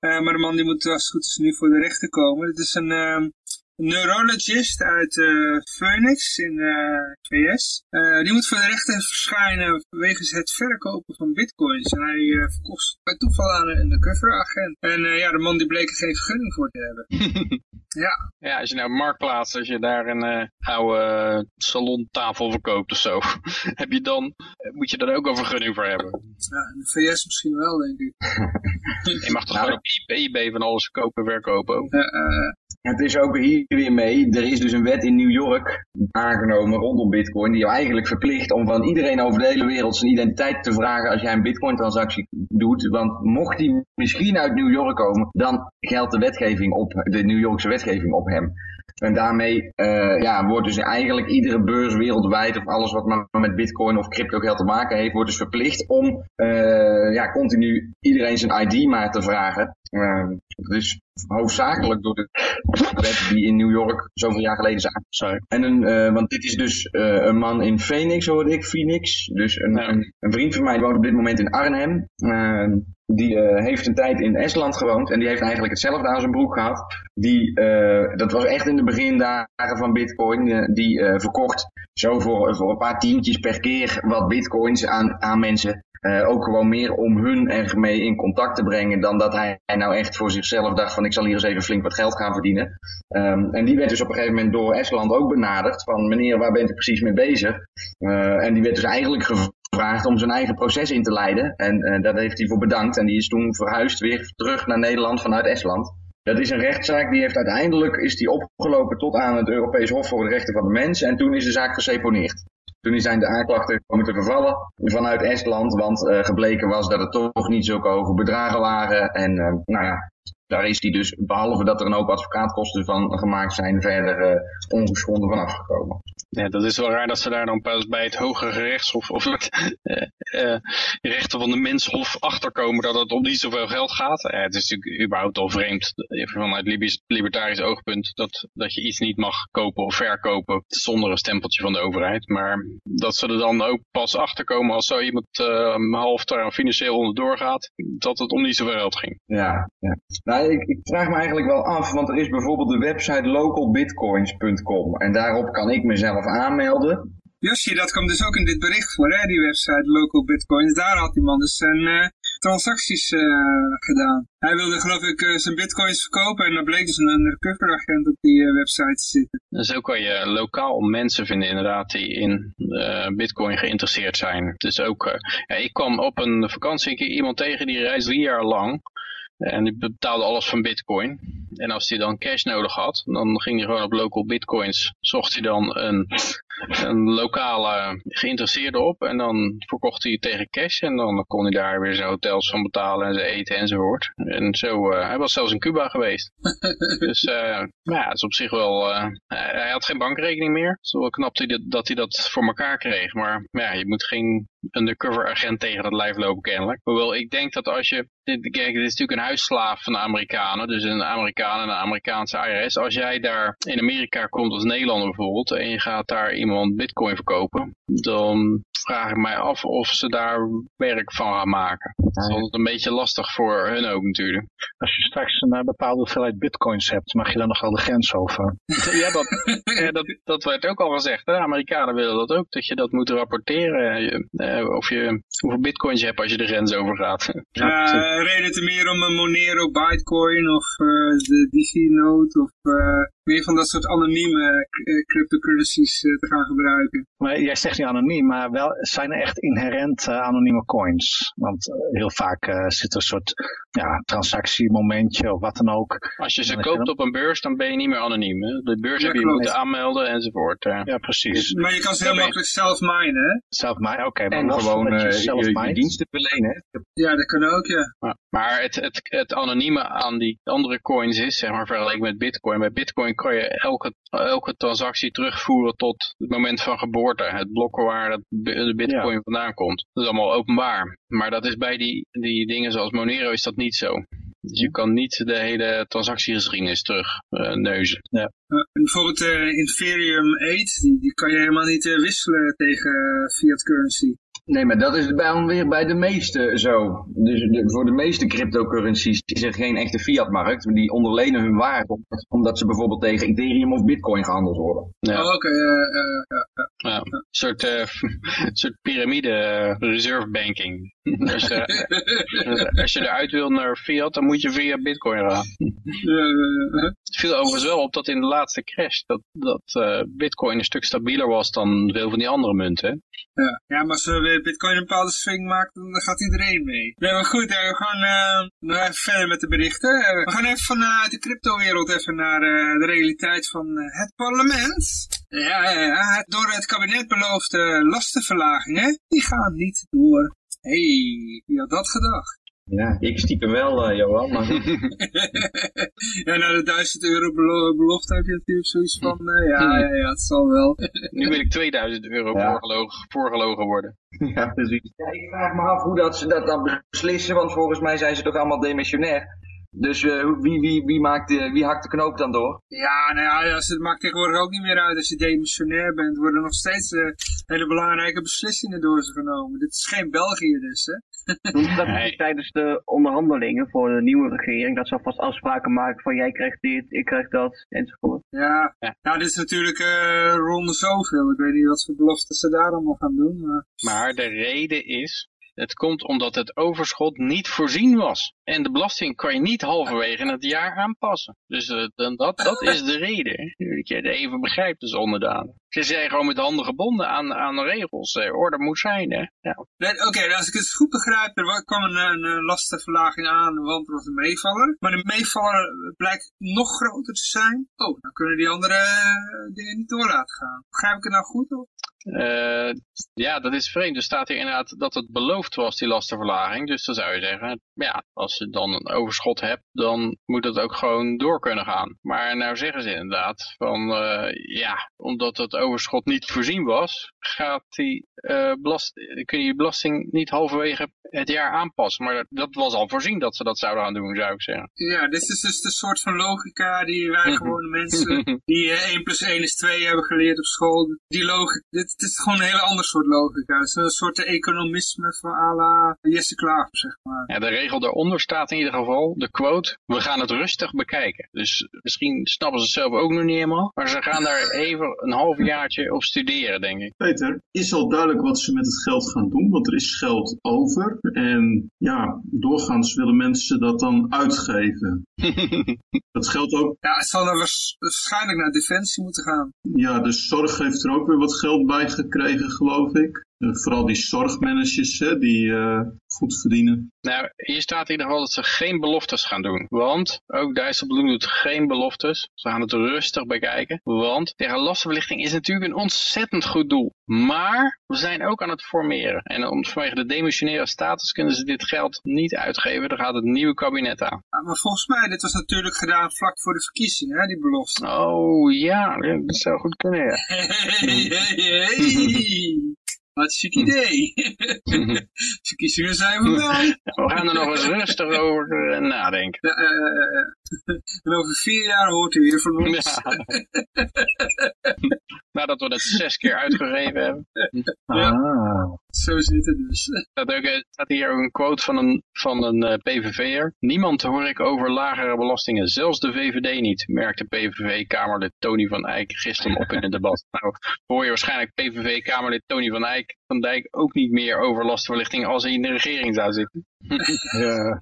Uh, maar de man die moet als het goed is nu voor de rechter komen. Het is een uh, neurologist uit uh, Phoenix in de VS. die moet voor de rechter verschijnen wegens het verkopen van bitcoins. En hij verkocht bij toeval aan een undercover-agent. En ja, de man die bleek er geen vergunning voor te hebben. ja. Ja, als je nou marktplaats, als je daar een oude salontafel verkoopt of zo, heb je dan, moet je daar ook een vergunning voor hebben. Ja, in de VS misschien wel, denk ik. je mag toch nou, gewoon op eBay van alles verkopen en verkopen ook? Het is ook hier weer mee, er is dus een wet in New York aangenomen rondom bitcoin, die jou eigenlijk verplicht om van iedereen over de hele wereld zijn identiteit te vragen als jij een bitcoin transactie doet. Want mocht die misschien uit New York komen, dan geldt de wetgeving op, de New Yorkse wetgeving op hem. En daarmee uh, ja, wordt dus eigenlijk iedere beurs wereldwijd of alles wat maar met bitcoin of crypto geld te maken heeft, wordt dus verplicht om uh, ja, continu iedereen zijn ID maar te vragen. Uh, dus hoofdzakelijk door de wet die in New York zoveel jaar geleden is. En een, uh, want dit is dus uh, een man in Phoenix, hoorde ik, Phoenix. Dus een, ja. een, een, vriend van mij woont op dit moment in Arnhem. Uh, die heeft een tijd in Estland gewoond en die heeft eigenlijk hetzelfde aan zijn broek gehad. Die, dat was echt in de begindagen van bitcoin, die verkocht zo voor, voor een paar tientjes per keer wat bitcoins aan, aan mensen. Uh, ook gewoon meer om hun ermee in contact te brengen dan dat hij, nou echt voor zichzelf dacht van ik zal hier eens even flink wat geld gaan verdienen. Um, en die werd dus op een gegeven moment door Estland ook benaderd van meneer waar bent u precies mee bezig? Uh, en die werd dus eigenlijk gevraagd om zijn eigen proces in te leiden en uh, daar heeft hij voor bedankt en die is toen verhuisd weer terug naar Nederland vanuit Estland. Dat is een rechtszaak die heeft uiteindelijk is die opgelopen tot aan het Europees Hof voor de Rechten van de Mens en toen is de zaak geseponeerd. Toen zijn de aanklachten komen te vervallen vanuit Estland, want uh, gebleken was dat het toch niet zulke hoge bedragen waren. En uh, nou ja, daar is hij dus, behalve dat er een hoop advocaatkosten van gemaakt zijn, verder uh, ongeschonden van afgekomen. Ja, dat is wel raar dat ze daar dan pas bij het hogere rechtshof of het uh, rechten van de menshof achterkomen dat het om niet zoveel geld gaat. Uh, het is natuurlijk überhaupt al vreemd vanuit libertarisch oogpunt dat, dat je iets niet mag kopen of verkopen zonder een stempeltje van de overheid. Maar dat ze er dan ook pas achterkomen als zo iemand half daar financieel onderdoor gaat, dat het om niet zoveel geld ging. Ja, ja. Nou, ik, ik vraag me eigenlijk wel af, want er is bijvoorbeeld de website localbitcoins.com en daarop kan ik mezelf aanmelden. Josje, dat kwam dus ook in dit bericht voor, hè, die website Local Bitcoins. Daar had die man dus zijn, uh, transacties gedaan. Hij wilde geloof ik zijn bitcoins verkopen en dan bleek dus een undercover agent op die website te zitten. En zo kan je lokaal mensen vinden inderdaad die in bitcoin geïnteresseerd zijn. Dus ook, ja, ik kwam op een vakantie een keer iemand tegen die reist drie jaar lang. En die betaalde alles van bitcoin. En als hij dan cash nodig had, dan ging hij gewoon op local bitcoins. Zocht hij dan een, een lokale geïnteresseerde op. En dan verkocht hij tegen cash. En dan kon hij daar weer zijn hotels van betalen en zijn eten enzovoort. En zo, uh, hij was zelfs in Cuba geweest. dus uh, ja, het is op zich wel... Uh, hij had geen bankrekening meer. Het is wel knap dat hij dat, dat hij dat voor elkaar kreeg. Maar ja, je moet geen undercover agent tegen dat lijf lopen kennelijk. Hoewel ik denk dat als je... Kijk, dit is natuurlijk een huisslaaf van de Amerikanen. Dus een Amerikaan en een Amerikaanse IRS. Als jij daar in Amerika komt als Nederlander bijvoorbeeld... en je gaat daar iemand bitcoin verkopen... dan vraag ik mij af of ze daar werk van gaan maken. Dat is altijd een beetje lastig voor hun ook natuurlijk. Als je straks een eh, bepaalde hoeveelheid bitcoins hebt, mag je dan nog wel de grens over? ja, dat, dat, dat werd ook al gezegd. De Amerikanen willen dat ook, dat je dat moet rapporteren. Eh, of je hoeveel bitcoins je hebt als je de grens overgaat. Ja, uh, reden te meer om een Monero Bitcoin of uh, de DC-note of meer van dat soort anonieme cryptocurrencies te gaan gebruiken. Maar jij zegt niet anoniem, maar wel zijn er echt inherent anonieme coins? Want heel vaak zit er een soort ja, transactiemomentje of wat dan ook. Als je ze koopt op een beurs, dan ben je niet meer anoniem. Hè? De beurs heb je moeten aanmelden enzovoort. Ja, precies. Maar je kan ze heel makkelijk zelf minen, hè? Zelf minen, oké. en gewoon je, je, je, diensten verlenen. Ja, dat kan ook, ja. Maar het, het, het anonieme aan die andere coins is, zeg maar, vergeleken met bitcoin. Bij bitcoin kan je elke, elke transactie terugvoeren tot het moment van geboorte. Het blok waar dat, de bitcoin vandaan komt. Dat is allemaal openbaar. Maar dat is bij die, die dingen zoals Monero is dat niet zo. Dus je kan niet de hele transactiegeschiedenis terug uh, neuzen. Ja. Uh, bijvoorbeeld uh, Ethereum 8, die, die kan je helemaal niet wisselen tegen fiat currency. Nee, maar dat is bij, weer bij de meeste zo. Dus de, voor de meeste cryptocurrencies is er geen echte fiatmarkt. Die onderlenen hun waarde omdat ze bijvoorbeeld tegen Ethereum of Bitcoin gehandeld worden. Ja. Oh, oké. ja, ja. Een soort, uh, soort piramide reserve banking. als, uh, als je eruit wil naar fiat, dan moet je via Bitcoin gaan. Het viel overigens wel op dat in de laatste crash dat, dat Bitcoin een stuk stabieler was dan veel van die andere munten. Ja, ja maar als we Bitcoin een bepaalde swing maakt, dan gaat iedereen mee. Nee, maar goed, we gaan even verder met de berichten. we gaan even vanuit de cryptowereld even naar de realiteit van het parlement. Ja, ja, ja, door het kabinet beloofde lastenverlagingen, die gaan niet door. hey, wie had dat gedacht? Ja, ik stiekem wel, uh, Johan. Maar... ja, nou de 1000 euro belofte heb je natuurlijk zoiets van, uh, ja, ja, ja, het zal wel. nu wil ik 2000 euro ja. voorgelogen, voorgelogen worden. Ja, precies. Ja, ik vraag me af hoe dat ze dat dan beslissen, want volgens mij zijn ze toch allemaal demissionair. Dus uh, wie, wie, wie, maakt de, wie hakt de knoop dan door? Ja, nou ja, het maakt tegenwoordig ook niet meer uit. Als je demissionair bent, worden nog steeds uh, hele belangrijke beslissingen door ze genomen. Dit is geen België dus, hè? Dat nee. tijdens de onderhandelingen voor de nieuwe regering, dat ze alvast afspraken maken van jij krijgt dit, ik krijg dat, enzovoort. Ja, ja. nou dit is natuurlijk uh, ronde zoveel. Ik weet niet wat voor beloften ze daar allemaal gaan doen. Maar, maar de reden is het komt omdat het overschot niet voorzien was. En de belasting kan je niet halverwege het jaar aanpassen. Dus uh, dat, dat is de reden. Dat je het even begrijpt dus onderdaan. Ze zijn gewoon met handen gebonden aan, aan de regels. Eh, orde moet zijn. Hè? Ja. Oké, okay, als ik het goed begrijp, er kwam een, een lastenverlaging aan, want er was een meevaller. Maar de meevaller blijkt nog groter te zijn. Oh, dan kunnen die andere uh, dingen niet door laten gaan. Begrijp ik het nou goed? Of? Uh, ja, dat is vreemd. Er staat hier inderdaad dat het beloofd was, die lastenverlaging. Dus dan zou je zeggen, ja, als je dan een overschot hebt, dan moet het ook gewoon door kunnen gaan. Maar nou zeggen ze inderdaad van, uh, ja, omdat het overschot niet voorzien was, gaat die, uh, belast kun je je belasting niet halverwege het jaar aanpassen. Maar dat, dat, was al voorzien dat ze dat zouden gaan doen, zou ik zeggen. Ja, dit is dus de soort van logica die wij gewone mensen, die 1 plus 1 is 2 hebben geleerd op school, die logica, dit het is gewoon een hele ander soort logica. Het is een soort economisme van à la Jesse Klaver, zeg maar. Ja, de regel daaronder staat in ieder geval, de quote, we gaan het rustig bekijken. Dus misschien snappen ze het zelf ook nog niet helemaal, maar ze gaan daar even een half jaartje op studeren, denk ik. Peter, is al duidelijk wat ze met het geld gaan doen, want er is geld over. En ja, doorgaans willen mensen dat dan uitgeven. Dat geldt ook, Ja, het zal dan waarschijnlijk naar Defensie moeten gaan. ja, de zorg heeft er ook weer wat geld bij gekregen, geloof ik. Vooral die zorgmanagers, hè, die eh, goed verdienen. Nou, hier staat in ieder geval dat ze geen beloftes gaan doen. Want ook Dijsselbloem doet geen beloftes. Ze gaan het rustig bekijken. Want tegen lastenverlichting is natuurlijk een ontzettend goed doel. Maar we zijn ook aan het formeren. En om, vanwege de demissionaire status kunnen ze dit geld niet uitgeven. Dan gaat het nieuwe kabinet aan. Ja, maar volgens mij, dit was natuurlijk gedaan vlak voor de verkiezingen, hè, die belofte. Oh ja, dat zou goed kunnen. Ja. Hey, hey, hey. Hartstikke idee. Verkiezingen zijn voorbij. We gaan er nog eens rustig over eh, nadenken. Ja, en over vier jaar hoort u weer van ons. Ja. Nadat we het zes keer uitgegeven hebben. Ah, Zo zit het dus. Er staat, er staat hier ook een quote van een, van een eh, PVV'er. Niemand hoor ik over lagere belastingen, zelfs de VVD niet, merkte PVV-Kamerlid Tony van Eyck gisteren op in het debat. Nou, hoor je waarschijnlijk PVV-Kamerlid Tony van Eyck van Dijk ook niet meer over lastenverlichting als hij in de regering zou zitten. ja.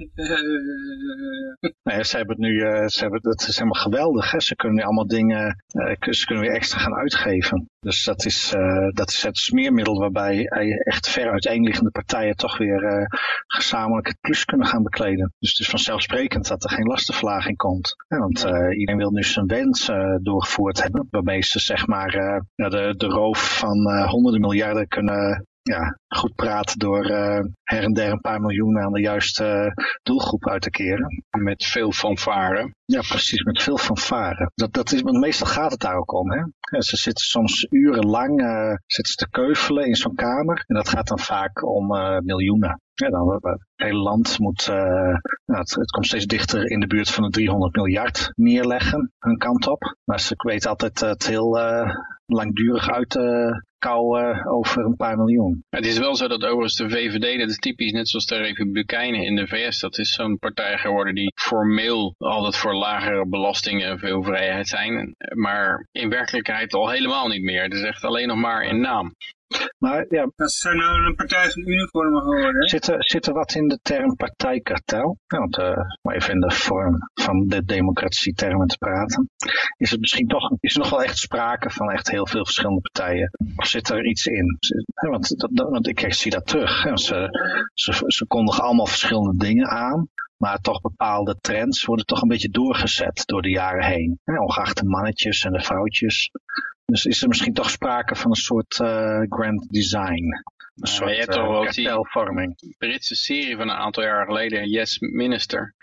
Nee, ze hebben het nu, eh, ze hebben, dat is helemaal geweldig. Hè? Ze kunnen nu allemaal dingen, eh, ze kunnen weer extra gaan uitgeven. Dus dat is, eh, dat is het smeermiddel waarbij eh, echt ver uiteenliggende partijen toch weer eh, gezamenlijk het plus kunnen gaan bekleden. Dus het is vanzelfsprekend dat er geen lastenverlaging komt. Want eh, iedereen wil nu zijn wens eh, doorgevoerd hebben. Waarmee ze zeg maar de, de roof van honderden miljarden kunnen ja, goed praten door eh, her en der een paar miljoen aan de juiste eh, doelgroep uit te keren. Met veel fanfare. Ja, precies, met veel fanfare. Dat, dat is, want meestal gaat het daar ook om. Hè? Ja, ze zitten soms urenlang eh, zitten te keuvelen in zo'n kamer. En dat gaat dan vaak om miljoenen. Ja, dan, het hele land moet, nou, het, het komt steeds dichter in de buurt van de 300 miljard neerleggen, hun kant op. Maar ze weten altijd het heel langdurig uit te kouwen over een paar miljoen. Het is wel zo dat overigens de VVD, dat is typisch net zoals de Republikeinen in de VS, dat is zo'n partij geworden die formeel altijd voor lagere belastingen en veel vrijheid zijn, maar in werkelijkheid al helemaal niet meer. Het is echt alleen nog maar in naam. Maar ja, Dat zijn nou een partij van uniformen geworden. hè? Zit er, zit er wat in de term partijkartel? Ja, want, eh, maar even in de vorm van de democratietermen te praten. Is het misschien toch, is er nog wel echt sprake van echt heel veel verschillende partijen? Of zit er iets in? Want, dat, dat- want ik zie dat terug. Ze, ze, ze kondigen allemaal verschillende dingen aan. Maar toch bepaalde trends worden toch een beetje doorgezet door de jaren heen. Ongeacht de mannetjes en de vrouwtjes. Dus is er misschien toch sprake van een soort eh, grand design. Een je soort hebt toch eh, wel die- kartelvorming. Britse serie van een aantal jaar geleden, Yes Minister.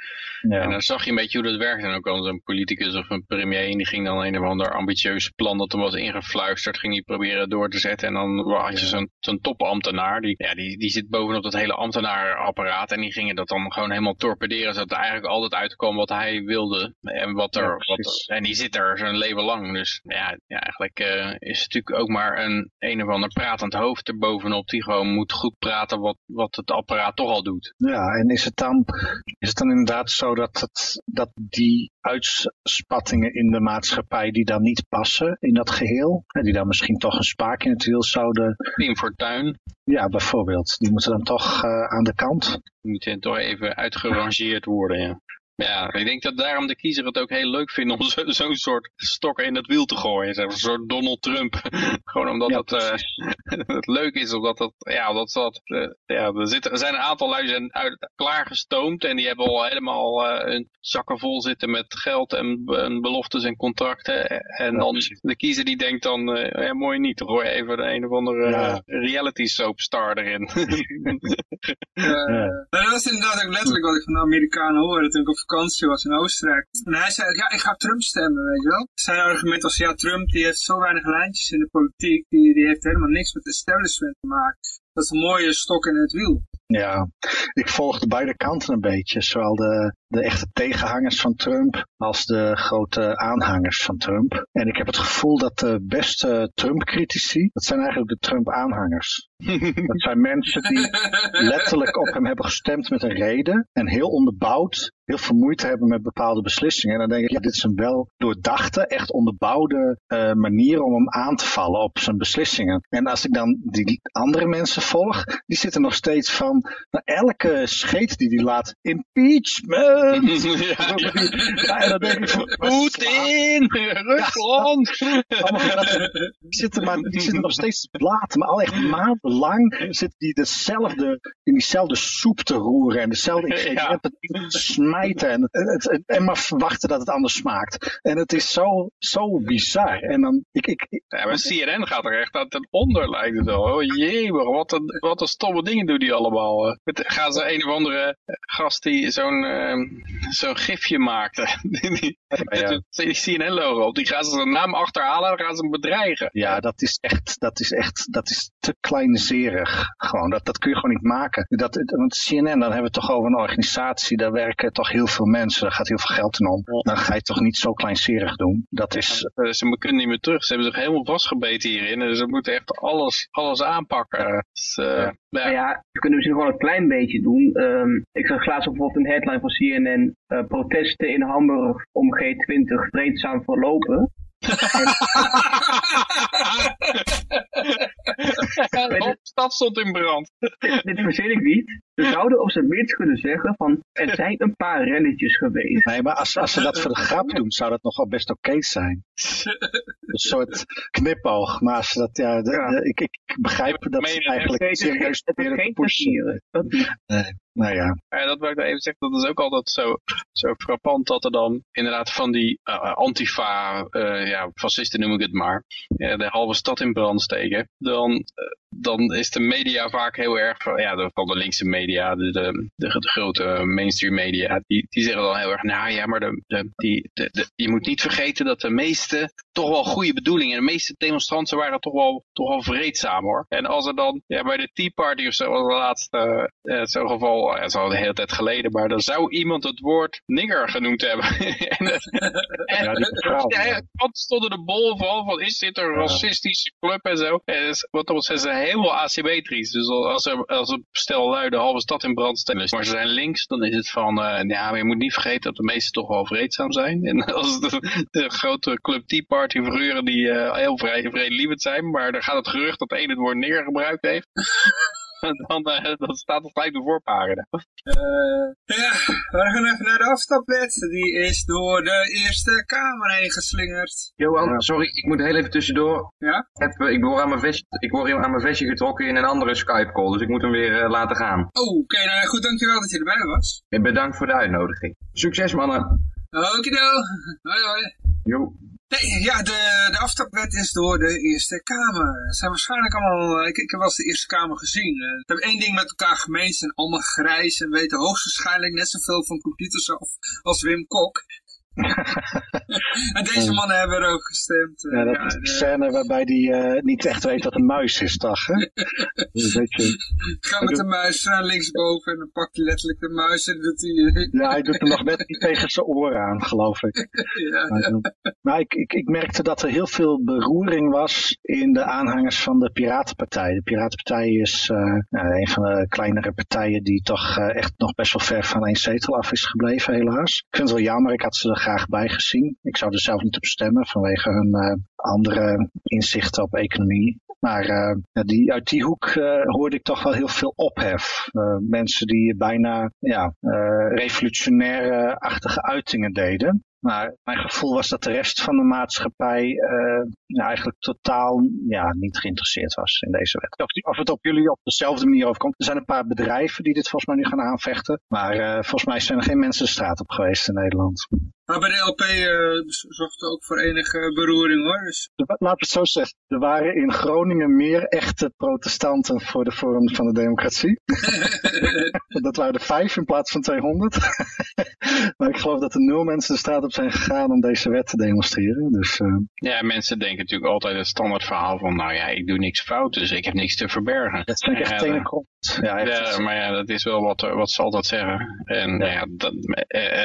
Ja. En dan zag je een beetje hoe dat werkt. En ook al zo'n politicus of een premier, en die ging dan een of ander ambitieus plan dat er was ingefluisterd, ging die proberen door te zetten. En dan had je zo'n topambtenaar, die, ja, die, die zit bovenop dat hele ambtenaarapparaat. En die gingen dat dan gewoon helemaal torpederen, zodat er eigenlijk altijd uitkwam wat hij wilde. En, wat er, Ja, wat en die zit er zijn leven lang. Dus ja, ja eigenlijk eh, is het natuurlijk ook maar een een of ander pratend hoofd erbovenop, die gewoon moet goed praten wat, wat het apparaat toch al doet. Ja, en is het dan, is het dan inderdaad zo dat, het, dat die uitspattingen in de maatschappij die dan niet passen in dat geheel, hè, die dan misschien toch een spaak in het wiel zouden, Pim Fortuyn, ja bijvoorbeeld, die moeten dan toch eh, aan de kant? moet je toch even uitgerangeerd worden, ja. Ja, ik denk dat daarom de kiezer het ook heel leuk vindt om zo- zo'n soort stokken in het wiel te gooien. Zeg, maar, Een soort Donald Trump. Gewoon omdat Ja, het, eh, het leuk is, omdat dat, ja, dat dat, eh, ja, er, zitten, er zijn een aantal lui zijn uit, klaargestoomd en die hebben al helemaal eh, hun zakken vol zitten met geld en, en beloftes en contracten. En Ja, dan precies. de kiezer die denkt dan, eh, ja, mooi niet, gooi even een of andere Ja. reality soapstar erin. Eh, Ja. maar dat was inderdaad ook letterlijk wat ik van de Amerikanen hoorde toen ik op vakantie was in Oostenrijk. En hij zei, ja, ik ga Trump stemmen, weet je wel. Zijn argument was, ja, Trump die heeft zo weinig lijntjes in de politiek, die, die heeft helemaal niks met establishment te maken. Dat is een mooie stok in het wiel. Ja, ik volgde beide kanten een beetje. Zowel de, de echte tegenhangers van Trump als de grote aanhangers van Trump. En ik heb het gevoel dat de beste Trump-critici, dat zijn eigenlijk de Trump-aanhangers. Dat zijn mensen die letterlijk op hem hebben gestemd met een reden en heel onderbouwd heel veel moeite hebben met bepaalde beslissingen. En dan denk ik, ja, dit is een wel doordachte, echt onderbouwde uh, manier om hem aan te vallen op zijn beslissingen. En als ik dan die andere mensen volg, die zitten nog steeds van, nou, elke scheet die die laat, impeachment! Ja. Ja, en dan denk ik Poetin! Rusland! die zitten, maar, die zitten nog steeds te blaten, maar al echt maandenlang zitten die dezelfde, in diezelfde soep te roeren en dezelfde ingrediënten te smijten en, het, en maar verwachten dat het anders smaakt. En het is zo, zo bizar. En dan, ik, ik, ik- Ja, maar CNN gaat er echt aan ten onder, lijkt het wel. Oh jee, wat een, wat een stomme dingen doen die allemaal. eh. Gaan ze een of andere gast die zo'n ehm, zo'n gifje maakte. die, ja. die CNN-logo op. Die gaan ze zijn naam achterhalen en dan gaan ze hem bedreigen. Ja, dat is echt, dat is echt, dat is te kleinzerig. Gewoon, dat, dat kun je gewoon niet maken. Dat, het- want CNN, dan hebben we het toch over een organisatie, daar werken toch heel veel mensen, daar gaat heel veel geld in om. Dan ga je toch niet zo kleinzerig doen. Dat is, Eh, Ze kunnen niet meer terug. Ze hebben zich helemaal vastgebeten hierin. En ze moeten echt alles, alles aanpakken. Dus, eh, ja. Nou ja, we kunnen misschien gewoon een klein beetje doen. Ehm, ik zag laatst bijvoorbeeld een headline van CNN. eh, protesten in Hamburg om G20 vreedzaam verlopen. de hele stad stond in brand. Dit verzin ik niet. We zouden op zijn minst kunnen zeggen van er zijn een paar rennetjes geweest. nee, maar als, als ze dat voor de grap doen, zou dat nog wel best oké zijn. Een soort knipoog. Maar als ze dat, ja, de- Ja. de- ik, ik begrijp dat ze eigenlijk serieus het is proberen te geen pushen. satire. Nou ja, Ja, dat wil ik nog even zeggen, dat is ook altijd zo, zo frappant dat er dan inderdaad van die eh, antifa, eh, ja, fascisten noem ik het maar, eh, de halve stad in brand steken. Dan, eh, dan is de media vaak heel erg, van- ja, de- van de linkse media, de, de, de, de grote mainstream media, die, die zeggen dan heel erg, nou ja, maar de, de, die, de, je moet niet vergeten dat de meeste toch wel goede bedoelingen, de meeste demonstranten waren toch wel, toch wel vreedzaam hoor. En als er dan, ja, bij de Tea Party of zo, was de laatste, eh, zo'n geval, ja, het is al een hele tijd geleden, maar dan zou iemand het woord nigger genoemd hebben. en, en, Ja, die stonden de bol van, van is dit een racistische club en zo. En wat dan zijn ze helemaal asymmetrisch. Dus als er, als stel lui de halve stad in brand stellen, maar ze zijn links, dan is het van, eh, ja, maar je moet niet vergeten dat de meesten toch wel vreedzaam zijn. En als de, grote club Tea Party figuren die eh, heel vrij, vredelievend zijn, maar dan gaat het gerucht dat een het woord nigger gebruikt heeft. dan, eh, dan staat het gelijk de voorpagina. Eh, ja, we gaan even naar de afstapwet. Die is door de Eerste Kamer heen geslingerd. Johan, Ja. sorry, ik moet heel even tussendoor. Ja? Ik, heb, eh, ik, word aan mijn vestje, ik word aan mijn vestje getrokken in een andere Skype call, dus ik moet hem weer laten gaan. Oh, oké, nou goed, dankjewel dat je erbij was. En bedankt voor de uitnodiging. Succes mannen. Okido, hoi hoi. Jo. Nee, ja, de, de afstapwet is door de Eerste Kamer. Ze zijn waarschijnlijk allemaal, eh, ik, ik heb wel eens de Eerste Kamer gezien. Eh, Ze hebben één ding met elkaar gemeen, zijn allemaal grijs en weten hoogstwaarschijnlijk net zoveel van computers als Wim Kok. en deze mannen hebben er ook gestemd. eh, ja, dat ja, is de- scène waarbij die eh, niet echt weet wat een muis is, toch? Hè? Een beetje, Ga met de muis naar linksboven en dan pakt hij letterlijk de muis en doet hij... ja, hij doet hem nog net niet tegen zijn oren aan, geloof ik. ja, Maar, ja. eh, maar ik, ik, ik merkte dat er heel veel beroering was in de aanhangers van de Piratenpartij. De Piratenpartij is eh, nou, een van de kleinere partijen die toch eh, echt nog best wel ver van één zetel af is gebleven, helaas. Ik vind het wel jammer, ik had ze er graag bij gezien. Ik zou er zelf niet op stemmen vanwege hun eh, andere inzichten op economie. Maar eh, die, uit die hoek eh, hoorde ik toch wel heel veel ophef. Mensen die bijna ja, revolutionaire-achtige uitingen deden. Maar mijn gevoel was dat de rest van de maatschappij ja, eigenlijk totaal ja, niet geïnteresseerd was in deze wet. Of, of het op jullie op dezelfde manier overkomt. Er zijn een paar bedrijven die dit volgens mij nu gaan aanvechten. Maar volgens mij zijn er geen mensen de straat op geweest in Nederland. Maar bij de LP eh, zorgde ook voor enige beroering hoor. Dus, wa- Laten we het zo zeggen. Er waren in Groningen meer echte protestanten voor de vorm van de democratie. dat waren er vijf in plaats van 200. maar ik geloof dat er nul mensen de straat op zijn gegaan om deze wet te demonstreren. Dus, uh... Ja, mensen denken natuurlijk altijd het standaard verhaal van, nou ja, ik doe niks fout, dus ik heb niks te verbergen. Dat vind ik echt ja, maar ja, dat is wel wat, wat ze altijd zeggen. En ja. ja dat,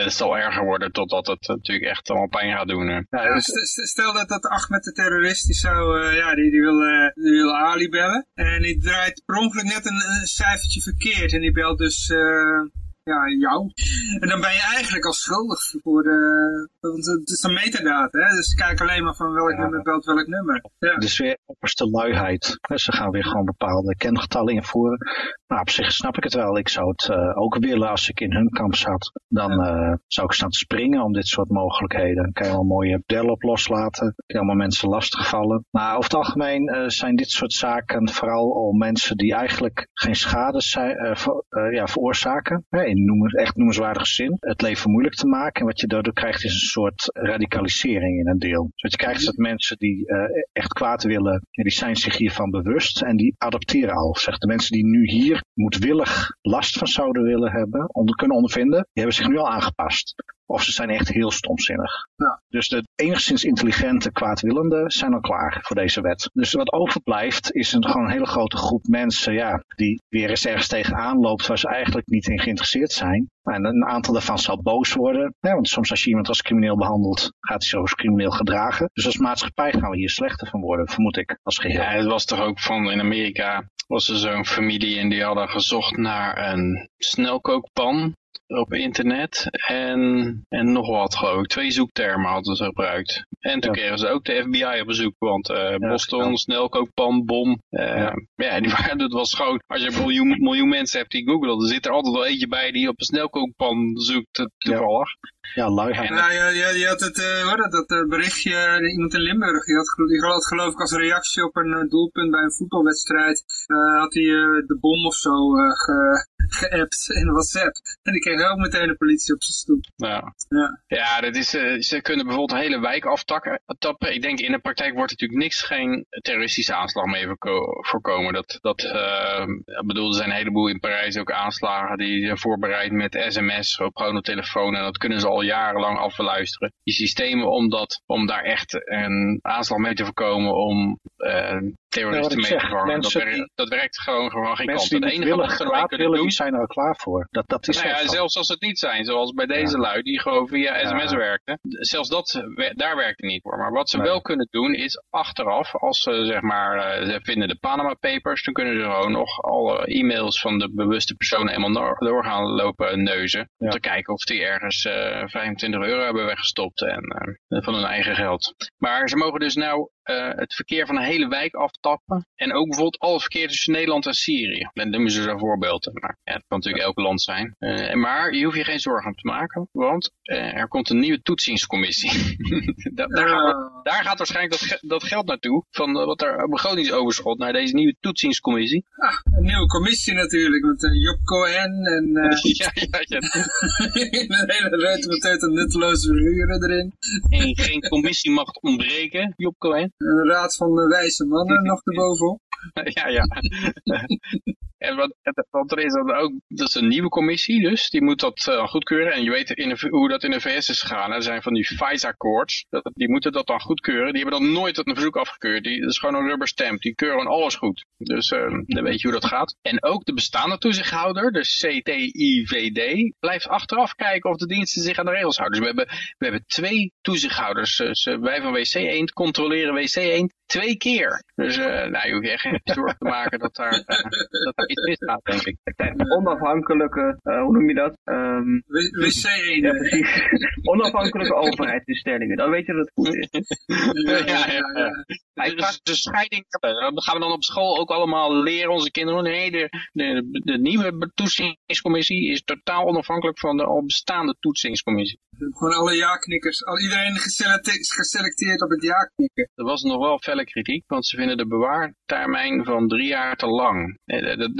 het zal erger worden totdat het natuurlijk echt allemaal pijn gaat doen. Ja, stel dat, dat Ahmed de terrorist, die zou, uh, ja, die, die, wil, uh, die wil Ali bellen. En die draait per ongeluk net een, een cijfertje verkeerd. En die belt dus ja, jou. En dan ben je eigenlijk al schuldig voor de... Want het is een metadata, hè? Dus kijk alleen maar van welk ja. nummer belt welk nummer. Ja. Dus weer opperste luiheid. Ze gaan weer gewoon bepaalde kengetallen invoeren. Nou, op zich snap ik het wel. Ik zou het uh, ook willen als ik in hun kamp zat. Dan uh, zou ik staan te springen om dit soort mogelijkheden. Dan kan je wel mooie bellen op loslaten. Kan je allemaal mensen lastigvallen. Maar over het algemeen uh, zijn dit soort zaken vooral om mensen die eigenlijk geen schade zijn, ja, veroorzaken. Hè, in noemen, echt noemenswaardige zin. Het leven moeilijk te maken. En wat je daardoor krijgt is een soort radicalisering in een deel. Dus wat je krijgt is dat mensen die echt kwaad willen, die zijn zich hiervan bewust. En die adopteren al. Zeg, de mensen die nu hier moedwillig last van zouden willen hebben, onder, kunnen ondervinden, die hebben zich nu al aangepast. Of ze zijn echt heel stomzinnig. Ja. Dus de enigszins intelligente kwaadwillenden zijn al klaar voor deze wet. Dus wat overblijft is een, gewoon een hele grote groep mensen ja, die weer eens ergens tegenaan loopt waar ze eigenlijk niet in geïnteresseerd zijn. En een aantal daarvan zal boos worden. want soms als je iemand als crimineel behandelt, gaat hij zich als crimineel gedragen. Dus als maatschappij gaan we hier slechter van worden, vermoed ik, als geheel. Ja, het was toch ook van in Amerika was er zo'n familie en die hadden gezocht naar een snelkookpan op internet en, en nog wat geloof. Twee zoektermen hadden ze gebruikt. En toen kregen ze ook de FBI op bezoek, want uh, Boston, ja. snelkookpan, bom. Uh, ja. ja, die waren, dat was gewoon, als je een miljoen, miljoen mensen hebt die googelen, dan zit er altijd wel eentje bij die op een snelkookpan zoekt, toevallig. Ja, luiheid. Ja, ja, ja, je had het, uh, hoor, dat, dat berichtje, iemand in Limburg, die had, die had geloof ik als reactie op een doelpunt bij een voetbalwedstrijd, had hij de bom of zo ge, geappt in WhatsApp. En die kreeg ook meteen de politie op zijn stoep. Ja, ja. ja dat is, uh, ze kunnen bijvoorbeeld een hele wijk aftappen. Ik denk in de praktijk wordt natuurlijk niks, geen terroristische aanslag mee voorkomen. Dat, dat uh, bedoel, er zijn een heleboel in Parijs ook aanslagen die zijn voorbereid met sms op gewoon telefoon. En dat kunnen ze al jarenlang afluisteren. Die systemen om, dat, om daar echt een aanslag mee te voorkomen om uh, terroristen mee te vangen. Dat, werkt, dat werkt gewoon, gewoon geen kant. Het enige wat ze kunnen doen zijn er al klaar voor. Dat, dat is nou ja, zelfs als het niet zijn, zoals bij deze lui die gewoon via sms ja. werkten. Zelfs dat, daar werkt het niet voor. Maar wat ze nee. wel kunnen doen is achteraf, als ze zeg maar, uh, ze vinden de Panama Papers, dan kunnen ze gewoon nog alle e-mails van de bewuste personen eenmaal door gaan lopen neuzen. Om te kijken of die ergens uh, 25 euro hebben weggestopt en uh, van hun eigen geld. Maar ze mogen dus nou uh, het verkeer van een hele wijk aftappen. En ook bijvoorbeeld al het verkeer tussen Nederland en Syrië. Dan noemen ze zo'n voorbeeld. Maar ja, het kan natuurlijk elk land zijn. Uh, maar je hoeft je geen zorgen om te maken. Want uh, er komt een nieuwe toetsingscommissie. daar, gaat, daar, gaat, waarschijnlijk dat, dat geld naartoe. Van wat er begrotingsoverschot naar deze nieuwe toetsingscommissie. Ah, een nieuwe commissie natuurlijk. Met Job Cohen en... ja, ja, ja. een hele ruimte met nutteloze figuren erin. en geen commissie mag ontbreken, Job Cohen. Een raad van de wijze mannen nog erbovenop. ja, ja. en wat, er is dan ook, dat is een nieuwe commissie dus, die moet dat uh, goedkeuren. En je weet in hoe dat in de VS is gegaan. Er zijn van die FISA-koorts, die moeten dat dan goedkeuren. Die hebben dan nooit een verzoek afgekeurd. Die, dat is gewoon een rubber stamp, die keuren alles goed. Dus uh, dan weet je hoe dat gaat. En ook de bestaande toezichthouder, de CTIVD, blijft achteraf kijken of de diensten zich aan de regels houden. Dus we hebben, we hebben twee toezichthouders. Dus, wij van WC 1 controleren WC 1 twee keer. Dus uh, nou, je hoeft echt geen zorgen te maken dat dat daar iets misgaat, denk ik. Onafhankelijke, uh, hoe noem je dat? Um, WC 1. Ja, precies. Onafhankelijke overheidsinstellingen, dan weet je dat het goed is. ja, ja, ja. dus de scheiding, dat gaan we dan op school ook allemaal leren, onze kinderen. Nee, de, de, de nieuwe toetsingscommissie is totaal onafhankelijk van de al bestaande toetsingscommissie. Gewoon alle ja-knikkers, al iedereen geselecteerd op het ja-knikken. Er was nog wel felle kritiek, want ze vinden de bewaartermijn van drie jaar te lang.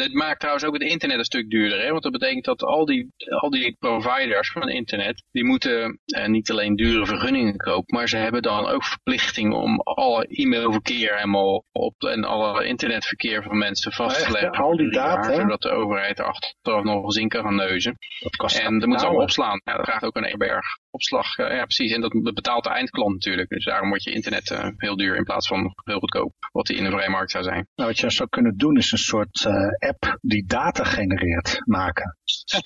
Dit maakt trouwens ook het internet een stuk duurder, hè? want dat betekent dat al die, al die providers van internet, die moeten eh, niet alleen dure vergunningen kopen, maar ze hebben dan ook verplichting om alle e-mailverkeer helemaal op en alle internetverkeer van mensen vast te leggen. al die data. zodat de overheid er achteraf nog eens in kan gaan neuzen. Dat kost en dat moeten ze allemaal opslaan. Ja, dat vraagt ook een berg. Opslag, eh, ja precies. En dat betaalt de eindklant natuurlijk. Dus daarom wordt je internet eh, heel duur in plaats van heel goedkoop. Wat die in de vrije markt zou zijn. Nou, wat je zou kunnen doen is een soort eh, app die data genereert maken.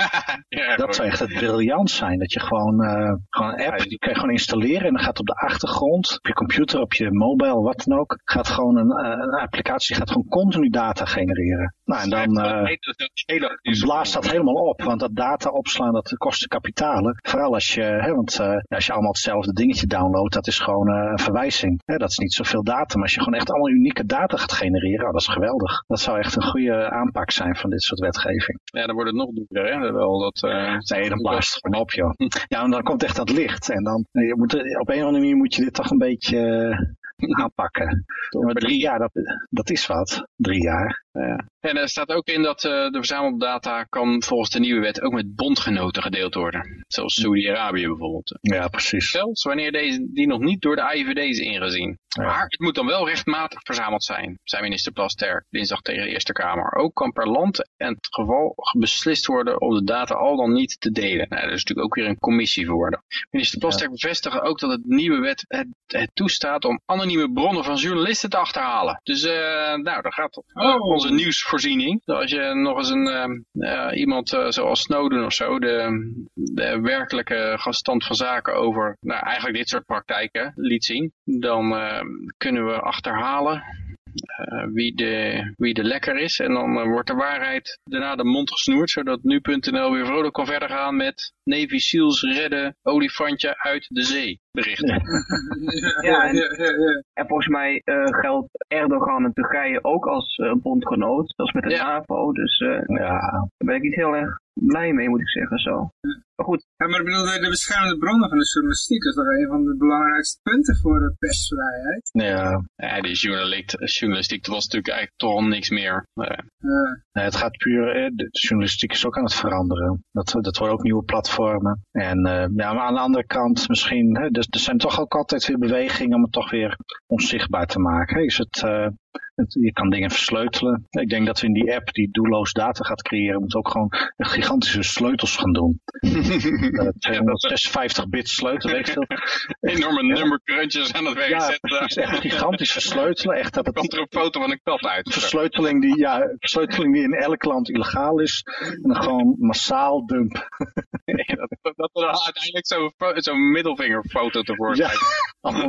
ja, Dat zou echt het briljant zijn. Dat je gewoon, gewoon een app, die kan je gewoon installeren en dan gaat op de achtergrond, op je computer, op je mobile, wat dan ook, gaat gewoon een, een applicatie gaat gewoon continu data genereren. Nou, en dan eh, blaast dat helemaal op, want dat data opslaan, dat kost kapitalen. Vooral als je, hè, want eh, als je allemaal hetzelfde dingetje downloadt, dat is gewoon eh, een verwijzing. Hè, dat is niet zoveel data, maar als je gewoon echt allemaal unieke data gaat genereren, oh, dat is geweldig. Dat zou echt een goede aanpak zijn van dit soort wetgeving. Ja, dan wordt het nog duurder, hè? Wel, dat, Nee, dan blaast het gewoon op, joh. Ja, en dan komt echt dat licht. En dan, je moet, op een of andere manier moet je dit toch een beetje aanpakken. Ja, maar drie jaar, dat, dat is wat. Drie jaar. Ja. En er staat ook in dat eh, de verzamelde data kan volgens de nieuwe wet ook met bondgenoten gedeeld worden. Zoals Saudi-Arabië bijvoorbeeld. Ja, precies. Zelfs wanneer deze, die nog niet door de AIVD is ingezien. Maar het moet dan wel rechtmatig verzameld zijn, zei minister Plasterk dinsdag tegen de Eerste Kamer. Ook kan per land en het geval beslist worden om de data al dan niet te delen. Nou, er is natuurlijk ook weer een commissie voor. Minister Plasterk bevestigde ook dat het nieuwe wet het, het toestaat om anonieme bronnen van journalisten te achterhalen. Dus eh, nou, daar gaat Oh. onze nieuwsvoorziening. Als je nog eens een, ehm, eh, iemand eh, zoals Snowden of zo, de, de werkelijke stand van zaken over nou, eigenlijk dit soort praktijken liet zien, dan kunnen we achterhalen eh, wie, de, wie de lekker is. En dan eh, wordt de waarheid daarna de mond gesnoerd, zodat nu.nl weer vrolijk kan verder gaan met Navy Seals redden olifantje uit de zee berichten. Ja, en- ja, ja, ja. En volgens mij eh, geldt Erdogan en Turkije ook als eh, bondgenoot. Dat is met de Ja. NAVO. Dus eh, Ja, daar ben ik niet heel erg blij mee, moet ik zeggen. Zo. Maar goed, Ja, maar ik bedoel, de de beschermde bronnen van de journalistiek is toch een van de belangrijkste punten voor de persvrijheid. ja. Ja, die journalistiek, was natuurlijk eigenlijk toch al niks meer. Eh, Eh, Nee, het gaat puur, de journalistiek is ook aan het veranderen. Dat, dat worden ook nieuwe platformen. En eh, ja, maar aan de andere kant misschien, hè, dus, er zijn toch ook altijd weer bewegingen om het toch weer onzichtbaar te maken. Is het, eh, het, je kan dingen versleutelen. Ik denk dat we in die app die doelloos data gaat creëren, moeten ook gewoon gigantische sleutels gaan doen. Uh, 256 bit sleutel, weet veel. enorme nummerkrantjes aan het werk Ja, zetten. precies. Echt gigantisch versleutelen. Echt dat komt er een foto van een kat uit. versleuteling die, ja, versleuteling die in elk land illegaal is. En dan gewoon massaal dump. dat, dat er uiteindelijk zo'n zo'n middelvingerfoto tevoorschijn. Ja, ja.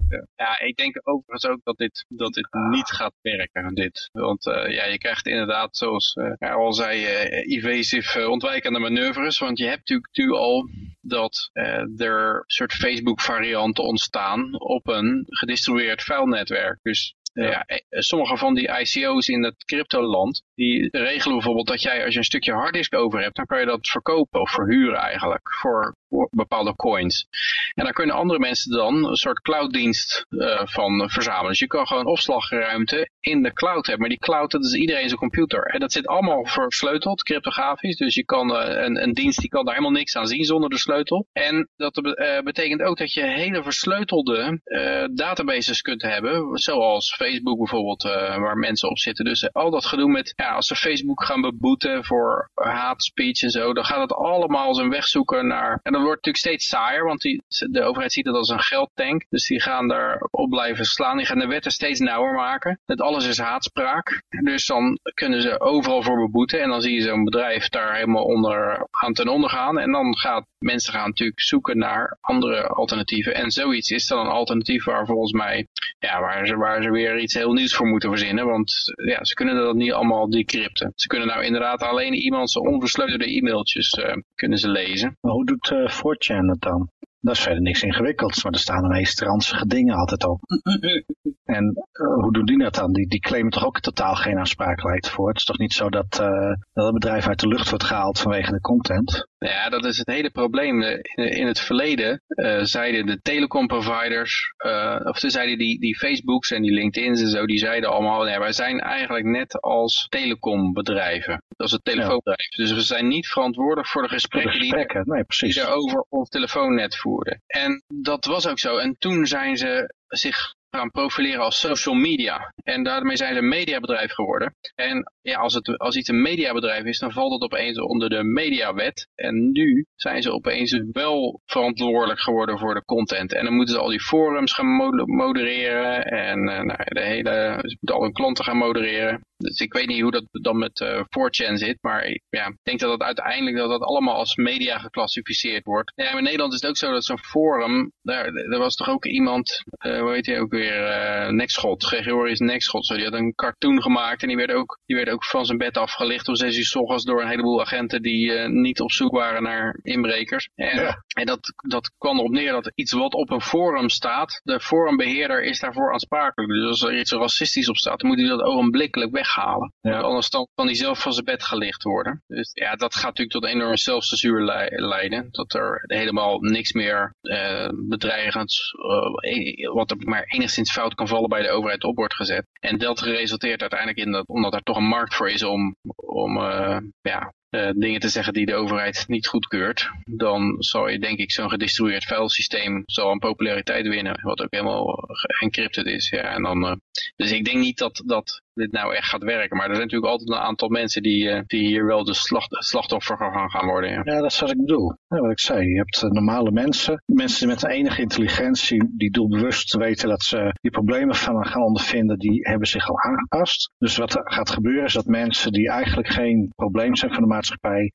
Ja, ik denk overigens ook dat dit, dat dit niet gaat werken. Dit. Want eh, ja, je krijgt inderdaad, zoals ja, al zei, eh evasive ontwijkende manoeuvres. Want je hebt natuurlijk nu al dat er soort Facebook varianten ontstaan op een gedistribueerd vuilnetwerk. Dus ja. eh, sommige van die ICO's in het cryptoland, die regelen bijvoorbeeld dat jij als je een stukje harddisk over hebt, dan kan je dat verkopen of verhuren eigenlijk voor, bepaalde coins. En dan kunnen andere mensen dan een soort clouddienst eh, van verzamelen. Dus je kan gewoon opslagruimte in de cloud hebben. Maar die cloud, dat is iedereen zijn computer. En dat zit allemaal versleuteld, cryptografisch. Dus je kan eh, een, een dienst, die kan daar helemaal niks aan zien zonder de sleutel. En dat be- betekent ook dat je hele versleutelde databases kunt hebben. Zoals Facebook bijvoorbeeld, eh, waar mensen op zitten. Dus eh, al dat gedoe met, ja, als ze Facebook gaan beboeten voor hate speech en zo, dan gaat het allemaal zijn weg zoeken naar... En dat wordt natuurlijk steeds saaier, want die, de overheid ziet het als een geldtank. Dus die gaan daar op blijven slaan. Die gaan de wetten steeds nauwer maken. Het alles is haatspraak. Dus dan kunnen ze overal voor beboeten. En dan zie je zo'n bedrijf daar helemaal onder aan ten onder gaan. En dan gaat mensen gaan natuurlijk zoeken naar andere alternatieven. En zoiets is dan een alternatief waar volgens mij, ja, waar ze, waar ze weer iets heel nieuws voor moeten verzinnen. Want ja, ze kunnen dat niet allemaal decrypten. Ze kunnen nou inderdaad alleen iemand zijn onversleutelde e-mailtjes eh, kunnen ze lezen. Maar hoe doet eh 4chan het dan? Dat is verder niks ingewikkelds, maar er staan de meest ranzige dingen altijd op. En eh, hoe doen die dat dan? Die, die claimen toch ook totaal geen aansprakelijkheid voor? Het is toch niet zo dat, eh, dat het bedrijf uit de lucht wordt gehaald vanwege de content? Ja, dat is het hele probleem. Eh, In, in het verleden zeiden de telecomproviders, of ze zeiden die, die Facebooks en die LinkedIn's en zo, die zeiden allemaal, nee, wij zijn eigenlijk net als telecombedrijven. Dat is het telefoonbedrijf. Dus we zijn niet verantwoordelijk voor de Voor de gesprekken, die, nee die er over ons telefoonnet voerden. En dat was ook zo. En toen zijn ze zich gaan profileren als social media. En daarmee zijn ze een mediabedrijf geworden. En ja, als, het, als iets een mediabedrijf is, dan valt het opeens onder de mediawet. En nu zijn ze opeens wel verantwoordelijk geworden voor de content. En dan moeten ze al die forums gaan modereren. En uh, nou, de hele, ze moeten al hun klanten gaan modereren. Dus ik weet niet hoe dat dan met uh, 4chan zit. Maar ja, ik denk dat het uiteindelijk dat dat allemaal als media geclassificeerd wordt. Ja, in Nederland is het ook zo dat zo'n forum, daar, er was toch ook iemand, uh, hoe heet hij ook weer, uh, Nekschot, Gregorius Nekschot. Zo, die had een cartoon gemaakt en die werd ook, die werd ook van zijn bed afgelicht om zes uur s ochtends door een heleboel agenten die uh, niet op zoek waren naar inbrekers. En, ja. en dat, dat kwam erop neer dat iets wat op een forum staat, de forumbeheerder is daarvoor aansprakelijk. Dus als er iets racistisch op staat, dan moet hij dat ogenblikkelijk weghalen. Ja. Anders dan kan hij zelf van zijn bed gelicht worden. Dus ja, dat gaat natuurlijk tot enorm zelfcensuur leiden. Dat er helemaal niks meer uh, bedreigends, uh, wat er maar enigszins fout kan vallen bij de overheid op wordt gezet. En dat resulteert uiteindelijk in dat, omdat er toch een markt voor is om, om uh, ja, uh, dingen te zeggen die de overheid niet goedkeurt, dan zal je denk ik zo'n gedistribueerd vuilsysteem zal een populariteit winnen, wat ook helemaal encrypted is. Ja, en dan, uh, dus ik denk niet dat, dat dit nou echt gaat werken, maar er zijn natuurlijk altijd een aantal mensen die, die hier wel de slacht, slachtoffer gaan, gaan worden. Ja. ja, dat is wat ik bedoel. Ja, wat ik zei, je hebt normale mensen, mensen met enige intelligentie, die doelbewust weten dat ze die problemen van gaan ondervinden, die hebben zich al aangepast. Dus wat er gaat gebeuren is dat mensen die eigenlijk geen probleem zijn van de maatschappij,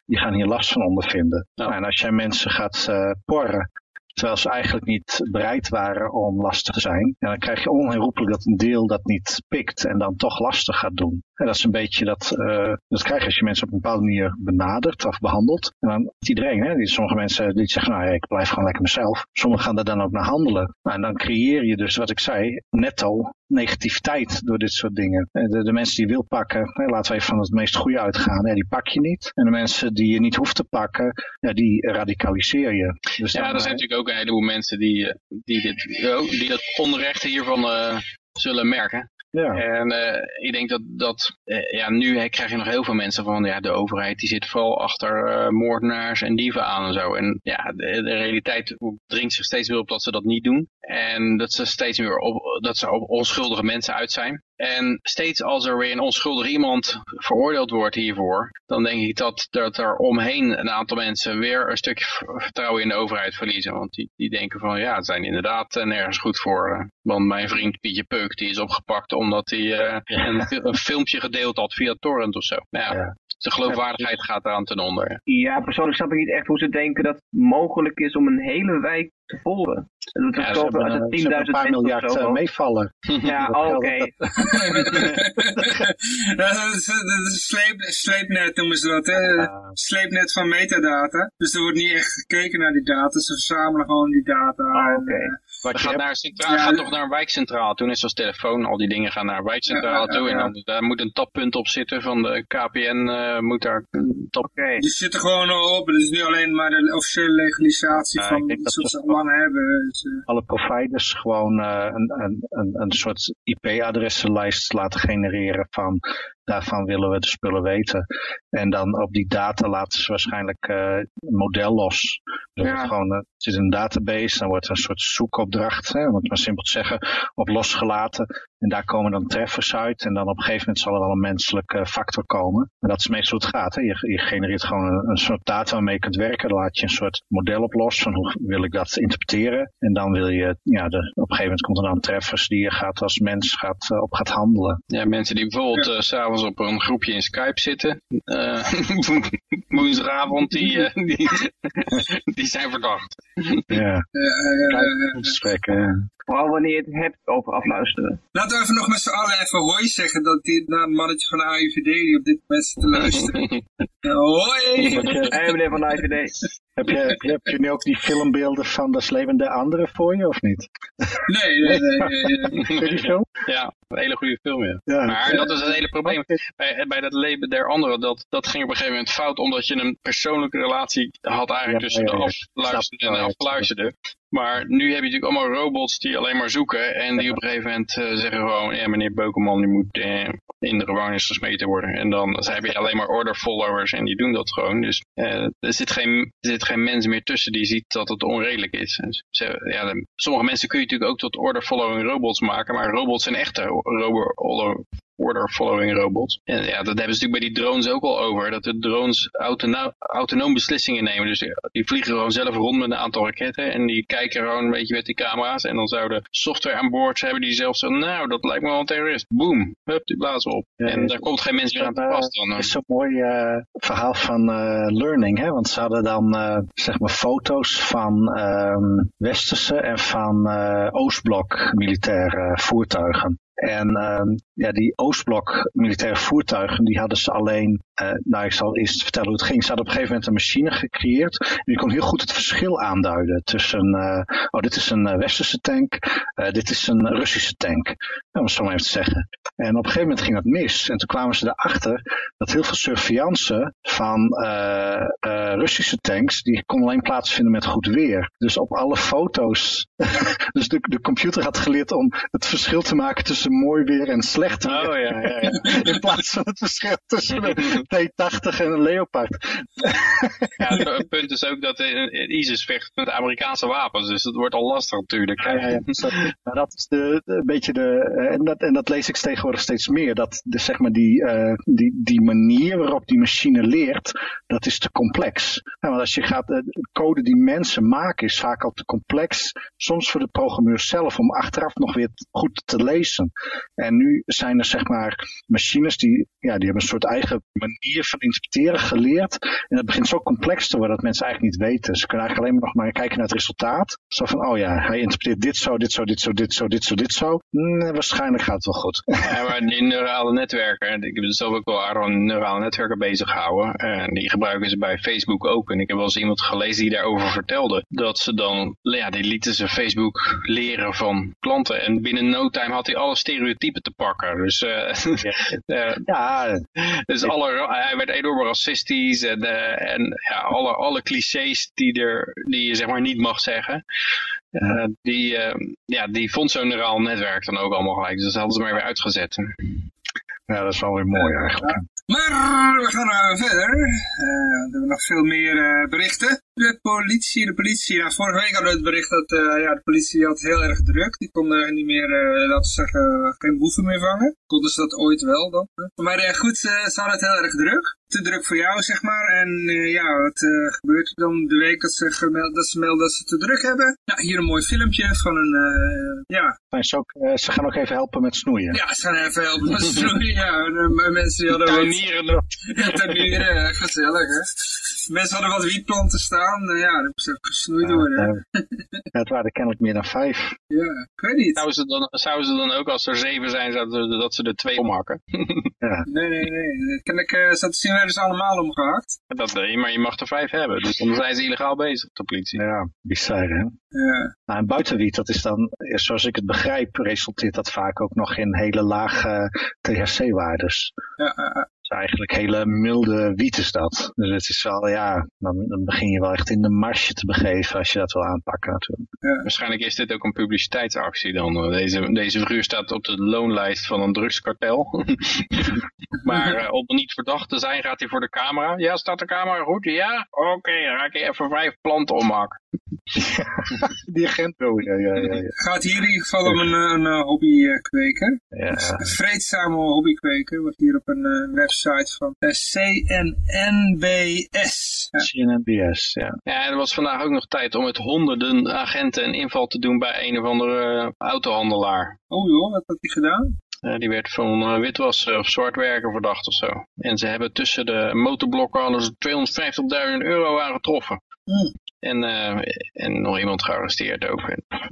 die gaan hier last van ondervinden. Nou, en als jij mensen gaat uh, porren, terwijl ze eigenlijk niet bereid waren om lastig te zijn. En dan krijg je onherroepelijk dat een deel dat niet pikt en dan toch lastig gaat doen. En dat is een beetje dat, uh, dat krijg je als je mensen op een bepaalde manier benadert of behandelt. En dan iedereen, hè, die, sommige mensen die zeggen, nou ja, ik blijf gewoon lekker mezelf. Sommigen gaan er dan ook naar handelen. Nou, en dan creëer je dus, wat ik zei, netto negativiteit door dit soort dingen. De, de mensen die je wil pakken, hè, laten we even van het meest goede uitgaan, hè, die pak je niet. En de mensen die je niet hoeft te pakken, ja, die radicaliseer je. Dus ja, er zijn natuurlijk ook een heleboel mensen die, die, dit, die dat onrecht hiervan uh, zullen merken. Ja. En uh, ik denk dat, dat uh, ja, nu krijg je nog heel veel mensen van ja, de overheid die zit vooral achter uh, moordenaars en dieven aan en zo. En ja, de, de, realiteit dringt zich steeds meer op dat ze dat niet doen. En dat ze steeds meer op, dat ze op onschuldige mensen uit zijn. En steeds als er weer een onschuldig iemand veroordeeld wordt hiervoor, dan denk ik dat, dat er omheen een aantal mensen weer een stukje vertrouwen in de overheid verliezen. Want die, die denken van ja, het zijn inderdaad nergens goed voor. Want mijn vriend Pietje Peuk die is opgepakt omdat hij uh, een, een, filmpje gedeeld had via torrent of zo. Nou ja, ja. De geloofwaardigheid gaat eraan ten onder. Ja, persoonlijk snap ik niet echt hoe ze denken dat het mogelijk is om een hele wijk te volgen. Dat ja, ze hebben, als het 10.000 een paar miljard zo, meevallen. Ja, oké. Okay. dat is sleep, sleepnet noemen ze dat, hè? Ja. Sleepnet van metadata. Dus er wordt niet echt gekeken naar die data, ze verzamelen gewoon die data. Oh, oké. Okay. Gaat, hebt... naar centraal, ja, gaat toch naar een wijkcentraal toe, net zoals telefoon, al die dingen gaan naar een wijkcentraal toe. En dan, daar moet een tappunt op zitten van de KPN, uh, moet daar een top. Okay. Die zitten gewoon op, het is niet alleen maar de officiële legalisatie van dat ze al lang hebben. Dus, uh... Alle providers gewoon uh, een, een, een, een soort IP-adressenlijst laten genereren van daarvan willen we de spullen weten. En dan op die data laten ze waarschijnlijk uh, een model los. Dus ja. gewoon, uh, het zit in een database, dan wordt er een soort zoekopdracht, hè, om het maar simpel te zeggen, op losgelaten. En daar komen dan treffers uit. En dan op een gegeven moment zal er wel een menselijke factor komen. En dat is meestal hoe het gaat. Hè. Je, je genereert gewoon een, een, soort data waarmee je kunt werken. Dan laat je een soort model op los van hoe wil ik dat interpreteren. En dan wil je, ja, de, op een gegeven moment komt er dan treffers die je gaat als mens gaat, uh, op gaat handelen. Ja, mensen die bijvoorbeeld ja. Op een groepje in Skype zitten. Uh, woensdagavond, die, uh, die, die zijn verdacht. Ja, gesprekken. Vooral wanneer je het hebt over afluisteren. Laten we even nog met z'n allen even hoi zeggen dat dit naar een mannetje van de AIVD die op dit moment zit te luisteren. hoi! Hey meneer van de AIVD. Heb je, heb je nu ook die filmbeelden van de levende anderen voor je, of niet? Nee, nee, nee. nee, nee. die film? Ja, een hele goede film, ja. ja maar dat is het hele probleem bij, bij dat leven der anderen. Dat, dat ging op een gegeven moment fout, omdat je een persoonlijke relatie had eigenlijk ja, tussen ja, de afluisteren en de Maar nu heb je natuurlijk allemaal robots die alleen maar zoeken en die op een gegeven moment eh, zeggen gewoon, ja meneer Beukelman, die moet eh, in de gevangenis gesmeten worden. En dan heb je alleen maar order followers en die doen dat gewoon. Dus eh, er, zit geen, er zit geen mens meer tussen die ziet dat het onredelijk is. Ze- ja, sommige mensen kun je natuurlijk ook tot order following robots maken, maar robots zijn echte robo- order following robots. En ja, dat hebben ze natuurlijk bij die drones ook al over. Dat de drones autono autonoom beslissingen nemen. Dus die vliegen gewoon zelf rond met een aantal raketten. En die kijken gewoon een beetje met die camera's. En dan zouden software aan boord hebben die zelf zo, nou, dat lijkt me wel een terrorist. Boom, hup, die blazen op. Ja, en daar komt geen mens meer aan te Eh, pas dan. Het is zo'n mooi eh, verhaal van eh, learning, hè? want ze hadden dan eh, zeg maar foto's van ehm, westerse en van eh, Oostblok militaire voertuigen. En ehm, ja, die Oostblok militaire voertuigen, die hadden ze alleen, eh, nou ik zal eerst vertellen hoe het ging. Ze hadden op een gegeven moment een machine gecreëerd. En die kon heel goed het verschil aanduiden tussen, eh, oh dit is een eh, westerse tank, dit is een Russische tank. om het zo maar even te zeggen. En op een gegeven moment ging dat mis. En toen kwamen ze erachter dat heel veel surveillance van Russische tanks, die kon alleen plaatsvinden met goed weer. Dus op alle foto's, dus de, de computer had geleerd om het verschil te maken tussen mooi weer en slecht Oh ja, ja, ja. In plaats van het verschil tussen een T-80 en een Leopard. ja het, punt is ook dat eh, ISIS vecht met Amerikaanse wapens. Dus dat wordt al lastig natuurlijk. Ja, ja, ja. Dat, maar dat is de, een beetje de, eh, en dat, en dat lees ik tegenwoordig steeds meer, dat de, zeg maar die, eh, die, die manier waarop die machine leert, dat is te complex. Ja, want als je gaat, eh, de code die mensen maken is vaak al te complex, soms voor de programmeur zelf, om achteraf nog weer goed te lezen. En nu zijn er zeg maar machines die, ja, die hebben een soort eigen manier van interpreteren geleerd. En dat begint zo complex te worden dat mensen eigenlijk niet weten. Ze kunnen eigenlijk alleen maar nog maar kijken naar het resultaat. Zo van, oh ja, hij interpreteert dit zo, dit zo, dit zo, dit zo, dit zo, dit zo. Nee, waarschijnlijk gaat het wel goed. Ja, maar die neurale netwerken, ik heb zelf ook wel aardig aan neurale netwerken bezig gehouden. En die gebruiken ze bij Facebook ook. En ik heb wel eens iemand gelezen die daarover vertelde. Dat ze dan, ja, die lieten ze Facebook leren van klanten. En binnen no time had hij alle stereotypen te pakken. Dus, eh, eh, Ja, dus alle, hij werd enorm racistisch en, eh, en ja, alle, alle clichés die, er, die je zeg maar niet mag zeggen. eh, die, eh, ja, die vond zo'n neuraal netwerk dan ook allemaal gelijk. Dus dat hadden ze maar weer uitgezet. ja, dat is wel weer mooi eigenlijk. Maar we gaan nou verder. Eh, we hebben nog veel meer eh, berichten. De politie, de politie. Nou, vorige week hadden we het bericht dat eh, ja, de politie had heel erg druk. Die konden niet meer, laten we zeggen, geen boeven meer vangen. Konden ze dat ooit wel dan. Maar eh, goed, eh, ze hadden het heel erg druk. Te druk voor jou, zeg maar. En ja, wat gebeurt er dan de week dat ze, gemeld, dat ze melden dat ze te druk hebben? Nou, hier een mooi filmpje van een, ja, ze, ook, ze gaan ook even helpen met snoeien. ja, ze gaan even helpen met snoeien. Ja, en, mensen die hadden wat... Tuinieren. Ja, tuinieren, gezellig hè. Mensen hadden wat wietplanten staan, nou ja, dat moest even gesnoeid worden. Eh, ja, het waren kennelijk meer dan vijf. Ja, ik weet niet. Zouden ze, dan, zouden ze dan ook, als er zeven zijn, zouden ze- dat ze er twee omhakken? Nee, nee, nee. Kennelijk uh, zien werden ze allemaal omgehakt. Dat, nee, maar je mag er vijf hebben. Dus dan zijn ze illegaal bezig, de politie. Ja, bizar hè. Ja, Nou, en buitenwiet, dat is dan, eh, zoals ik het begrijp, resulteert dat vaak ook nog in hele lage THC-waardes. ja, Dus eigenlijk hele milde wiet is dat. Dus het is wel, ja, dan, dan begin je wel echt in de marge te begeven als je dat wil aanpakken natuurlijk. Waarschijnlijk is dit ook een publiciteitsactie dan. Deze, deze figuur staat op de loonlijst van een drugskartel. maar eh, om niet verdacht te zijn, gaat hij voor de camera. Ja, staat de camera goed? Ja? Oké, dan ga ik even vijf planten omhakken. Die agent, oh ja, ja, ja. ja. Gaat hier in ieder geval om een, eh, een eh, hobbykweker. ja. Een vreedzame hobbykweker wordt hier op een eh, website van eh, CNNBS. Ja. CNNBS, ja. Ja, er was vandaag ook nog tijd om met honderden agenten een inval te doen bij een of andere eh, autohandelaar. Oh joh, wat had hij gedaan? Eh, die werd van eh, witwassen of zwart werken verdacht of zo. En ze hebben tussen de motorblokken hadden ze 250.000 euro aangetroffen. Hmm. En, eh, en nog iemand gearresteerd ook.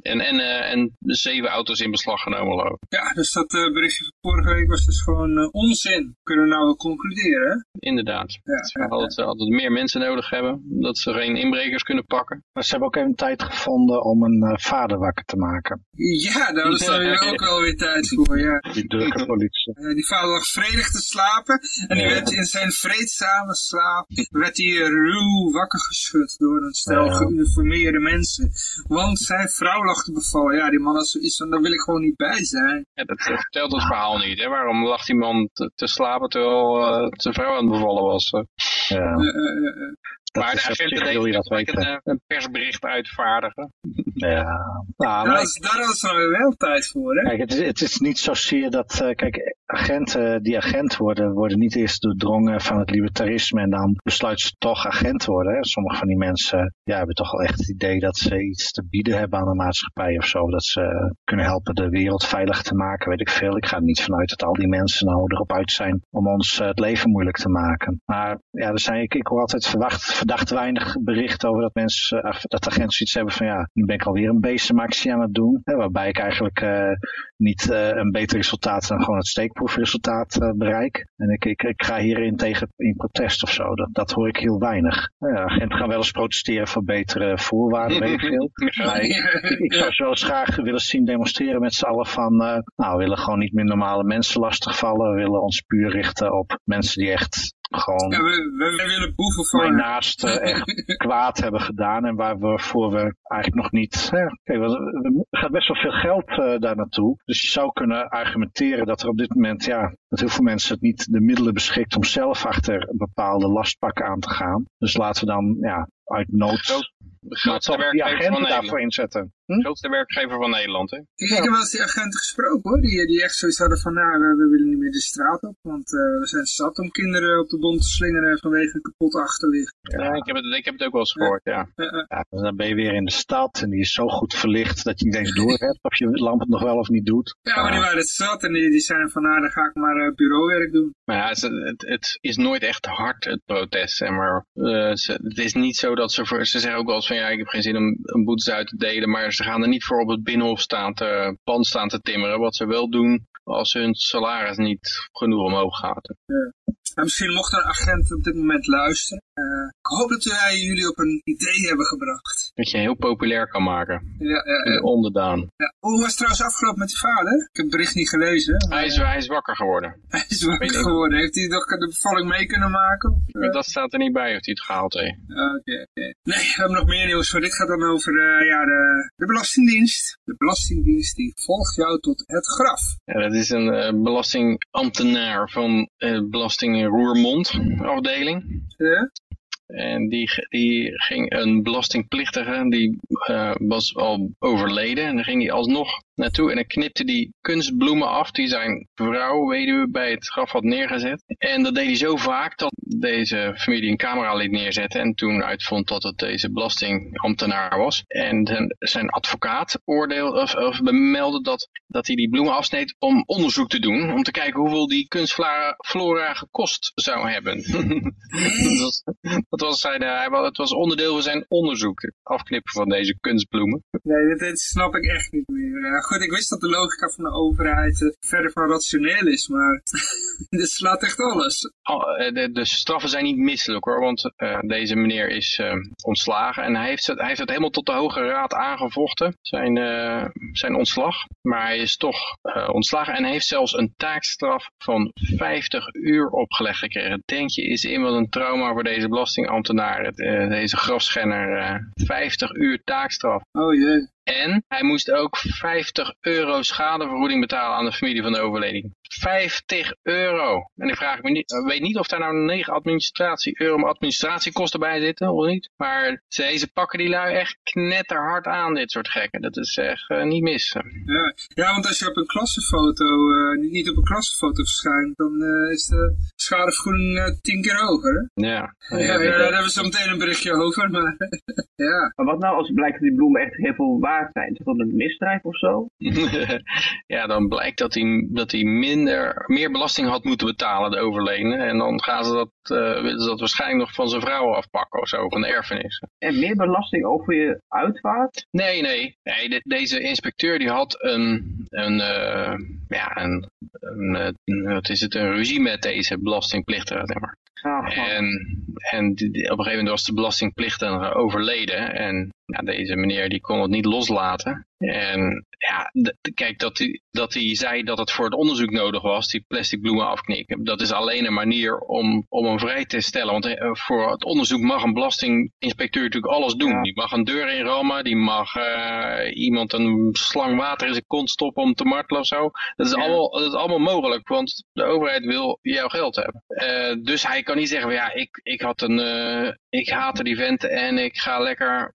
En, en, eh, en zeven auto's in beslag genomen ik. Ja, dus dat eh, berichtje van vorige week was dus gewoon eh, onzin. Kunnen we nou wel concluderen, hè? Inderdaad. Ja, Ze ja, ze altijd meer mensen nodig hebben. Dat ze geen inbrekers kunnen pakken. Maar ze hebben ook even tijd gevonden om een eh, vader wakker te maken. Ja, daar is dan weer ook wel weer tijd voor, ja. Die drukke politie. Eh, die vader lag vredig te slapen en die werd in zijn vreedzame slaap werd hij ruw wakker geschud door een stel geuniformeerde mensen. Want zijn vrouw lag te bevallen. Ja, die man had zoiets van, daar wil ik gewoon niet bij zijn. Ja, dat dat vertelt het verhaal niet. Hè? Waarom lag die man te, te slapen terwijl eh, zijn vrouw aan het bevallen was? eh? Ja, eh. Dat maar is de agenten wil je deden dat weten. een persbericht uitvaardigen. Ja. Nou, Daar maar was- daar hadden ze nou wel tijd voor, hè? Kijk, het is, het is niet zozeer dat, eh, kijk, agenten die agent worden, worden niet eerst doordrongen van het libertarisme en dan besluiten ze toch agent te worden. Hè. Sommige van die mensen ja, hebben toch wel echt het idee dat ze iets te bieden hebben aan de maatschappij of zo. Dat ze kunnen helpen de wereld veilig te maken, weet ik veel. Ik ga er niet vanuit dat al die mensen nou erop uit zijn om ons eh, het leven moeilijk te maken. Maar ja, er zijn, ik, ik hoor altijd verwacht, verdacht weinig berichten over dat mensen, eh, dat agenten zoiets hebben van ja, nu ben ik alweer een beestenactie aan het doen. Hè, waarbij ik eigenlijk eh, niet eh, een beter resultaat dan gewoon het steekproefresultaat bereik. En ik, ik, ik ga hierin tegen in protest of zo. Dat, dat hoor ik heel weinig. Nou Ja, agenten gaan wel eens protesteren voor betere voorwaarden, weet ik veel. Maar ik, ik- zou wel eens graag willen zien demonstreren met z'n allen van, nou, we willen gewoon niet meer normale mensen lastigvallen. We willen ons puur richten op mensen die echt gewoon Ja, we, we, we willen boeven mijn vangen. naasten echt kwaad hebben gedaan en waar we voor we eigenlijk nog niet. Ja, kijk, er gaat best wel veel geld eh, daar naartoe. Dus je zou kunnen argumenteren dat er op dit moment, ja, dat heel veel mensen het niet de middelen beschikt om zelf achter bepaalde lastpakken aan te gaan. Dus laten we dan, ja, uit nood. De grootste werkgever van daarvoor Nederland. inzetten. De grootste werkgever van Nederland, hè? Ik, heb wel eens die agenten gesproken hoor, die, die echt zoiets hadden van, nou, we, we willen niet meer de straat op, want eh, we zijn zat om kinderen op de bond te slingeren vanwege een kapot achterlicht. Ja, ik, heb het, ik heb het ook wel eens gehoord, ja. Ja, dus dan ben je weer in de stad en die is zo goed verlicht dat je niet eens door hebt of je lamp het nog wel of niet doet. ja, maar die waren het zat en die, die zijn van, nou, dan ga ik maar eh, bureauwerk doen. Maar ja, het, het, het is nooit echt hard, het protest. Zeg maar. Eh, ze, het is niet zo dat ze voor... Ze zeggen ook wel eens van, ja, ik heb geen zin om een boetes uit te delen. Maar ze gaan er niet voor op het binnenhof staan te, pand staan te timmeren. Wat ze wel doen als hun salaris niet genoeg omhoog gaat. En misschien mocht een agent op dit moment luisteren. Eh, ik hoop dat wij jullie op een idee hebben gebracht. Dat je heel populair kan maken. Ja, ja, ja. de onderdaan. Ja. Hoe was het trouwens afgelopen met je vader? Ik heb het bericht niet gelezen. maar Hij is, hij is wakker geworden. hij is wakker weet geworden. Heeft hij nog de bevalling mee kunnen maken? Dat staat er niet bij of hij het gehaald heeft. Oké. Nee, we hebben nog meer nieuws. Maar dit gaat dan over eh, ja, de, de Belastingdienst. De Belastingdienst die volgt jou tot het graf. Ja, dat is een eh, belastingambtenaar van Belasting Roermond afdeling. Ja? En die, die ging een belastingplichtige, die eh, was al overleden. En dan ging hij alsnog naartoe en dan knipte hij kunstbloemen af die zijn vrouw, weduwe, bij het graf had neergezet. En dat deed hij zo vaak dat deze familie een camera liet neerzetten. En toen uitvond dat het deze belastingambtenaar was. En zijn, advocaat oordeel, of, of meldde dat, dat hij die bloemen afsneed om onderzoek te doen. Om te kijken hoeveel die kunstflora flora gekost zou hebben. dat was, dat was eh, het was onderdeel van zijn onderzoek, afknippen van deze kunstbloemen. Nee, dit, dit snap ik echt niet meer. Goed, ik wist dat de logica van de overheid eh, verder van rationeel is, maar dit slaat echt alles. Al- eh, de, de straffen zijn niet misselijk hoor, want eh, deze meneer is ontslagen en hij heeft, het, hij heeft het helemaal tot de Hoge Raad aangevochten, zijn, zijn ontslag. Maar hij is toch ontslagen en heeft zelfs een taakstraf van 50 uur opgelegd gekregen. Denk je is wat een trauma voor deze belastingambtenaar, deze grafschenner, eh 50 uur taakstraf. Oh jee. En hij moest ook 50 euro schadevergoeding betalen aan de familie van de overleding. 50 euro. En ik vraag me niet, ik weet niet of daar nou 9 administratie, euro administratiekosten bij zitten of niet. Maar deze pakken die lui echt knetterhard aan, dit soort gekken. Dat is echt eh, niet mis. Ja. ja, want als je op een klassenfoto, eh, niet- niet op een klassenfoto verschijnt, dan eh, is de schadevergoeding eh, tien keer hoger. Hè? Ja. Ja, ja, daar hebben we zo meteen een berichtje over, maar ja. Maar wat nou als blijkt dat die bloemen echt heel veel waard zijn? Is dat een misdrijf of zo? ja, dan blijkt dat hij, dat hij minder, meer belasting had moeten betalen, de overledene. En dan gaan ze dat, eh, willen ze dat waarschijnlijk nog van zijn vrouw afpakken of zo, van de erfenis. En meer belasting over je uitvaart? Nee, nee. nee de- deze inspecteur die had een, een, eh, ja, een, een, wat is het, een ruzie met deze belastingplichtige. Zeg maar. En, en die- op een gegeven moment was de belastingplichtige overleden. En deze meneer die kon het niet loslaten. En ja, kijk, dat hij, dat hij zei dat het voor het onderzoek nodig was, die plastic bloemen afknikken. Dat is alleen een manier om, om hem vrij te stellen. Want eh, voor het onderzoek mag een belastinginspecteur natuurlijk alles doen. Ja. Die mag een deur inrammen, die mag eh, iemand een slang water in zijn kont stoppen om te martelen of zo. Dat is, Ja. allemaal, dat is allemaal mogelijk, want de overheid wil jouw geld hebben. Eh, dus hij kan niet zeggen, van, ja, ik, ik had een, ik haatte die vent en ik ga lekker,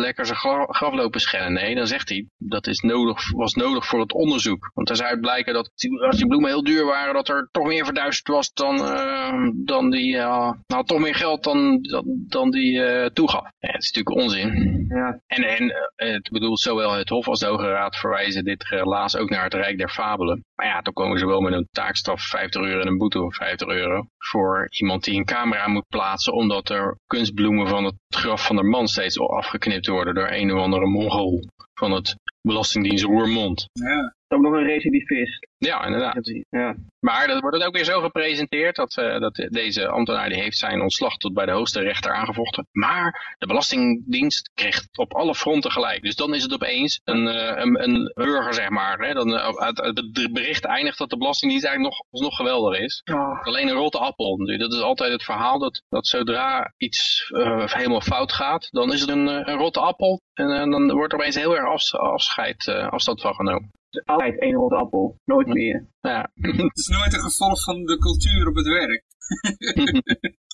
lekker zijn gra- graf lopen schellen. Nee, dan zegt hij, dat is nodig, was nodig voor het onderzoek. Want er zou uit blijken dat als die bloemen heel duur waren, dat er toch meer verduisterd was dan, eh, dan die, eh, had toch meer geld dan, dan, dan die eh, toegaf. Ja, het is natuurlijk onzin. Ja, En, en het bedoelt zowel het Hof als de Hoge Raad verwijzen dit helaas ook naar het Rijk der Fabelen. Maar ja, dan komen ze wel met een taakstraf 50 euro en een boete van 50 euro. Voor iemand die een camera moet plaatsen omdat er kunstbloemen van het graf van de man steeds afgeknipt worden door een of andere mongool van het Belastingdienst Roermond. Ja. ook nog een recidivist. Ja, inderdaad. Ja, Maar dat wordt het ook weer zo gepresenteerd dat, eh, dat deze ambtenaar die heeft zijn ontslag tot bij de hoogste rechter aangevochten. Maar de Belastingdienst kreeg op alle fronten gelijk. Dus dan is het opeens een, eh, een, een burger, zeg maar. Hè? Dan, eh, het, het bericht eindigt dat de Belastingdienst eigenlijk nog, nog geweldig is. oh, Alleen een rotte appel. Dat is altijd het verhaal dat, dat zodra iets helemaal fout gaat, dan is het een, een rotte appel. En dan wordt er opeens heel erg afs- afscheid, afstand van genomen. is altijd één rotte appel. Nooit Ja. Het is nooit een gevolg van de cultuur op het werk.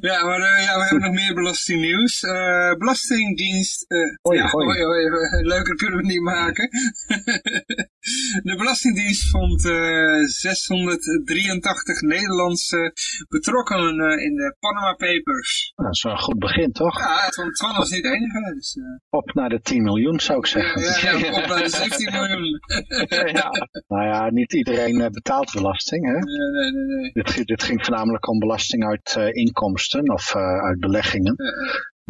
ja, maar eh, ja, we hebben nog meer belastingnieuws. Eh, Belastingdienst... eh, Hoi, ja, hoi. hoi, hoi, hoi. leuker kunnen we het niet maken. de Belastingdienst vond eh, 683 Nederlandse betrokkenen in de Panama Papers. Dat is wel een goed begin, toch? Ja, het 12 is niet de enige. Dus, Op naar de 10 miljoen, zou ik zeggen. ja, ja, op naar de 17 miljoen. ja. Nou ja, niet iedereen betaalt belasting, hè? nee, nee, nee, dit ging voornamelijk om belasting uit eh, inkomsten of eh, uit beleggingen.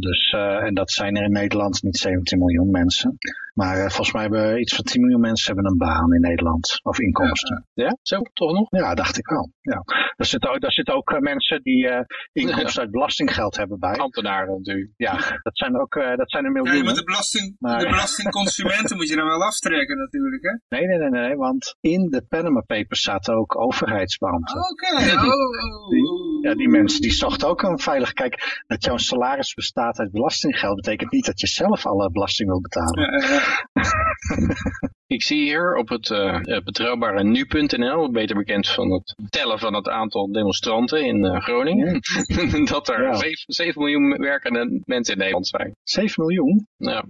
Dus, eh, en dat zijn er in Nederland niet 17 miljoen mensen. Maar eh, volgens mij hebben iets van 10 miljoen mensen hebben een baan in Nederland. Of inkomsten. ja, zo toch nog? Ja, dacht ik wel. Ja. Daar zitten ook, daar zitten ook eh, mensen die eh, inkomsten uit belastinggeld hebben bij. Ambtenaren natuurlijk. Ja, dat zijn er ook eh, dat zijn er Ja, je moet miljoenen. de, belasting, Maar- de belastingconsumenten moet je dan wel aftrekken natuurlijk, hè? Nee, nee, nee, nee, want in de Panama Papers zaten ook overheidsbeambten. Oké, oh, oh, Die- oh. Ja, die mensen die zochten ook een veilig. Kijk, dat jouw salaris bestaat uit belastinggeld betekent niet dat je zelf alle belasting wil betalen. Ik zie hier op het eh, eh, betrouwbare nu.nl, beter bekend van het tellen van het aantal demonstranten in eh, Groningen, dat er Ja. 7, 7 miljoen werkende mensen in Nederland zijn. 7 miljoen? Ja.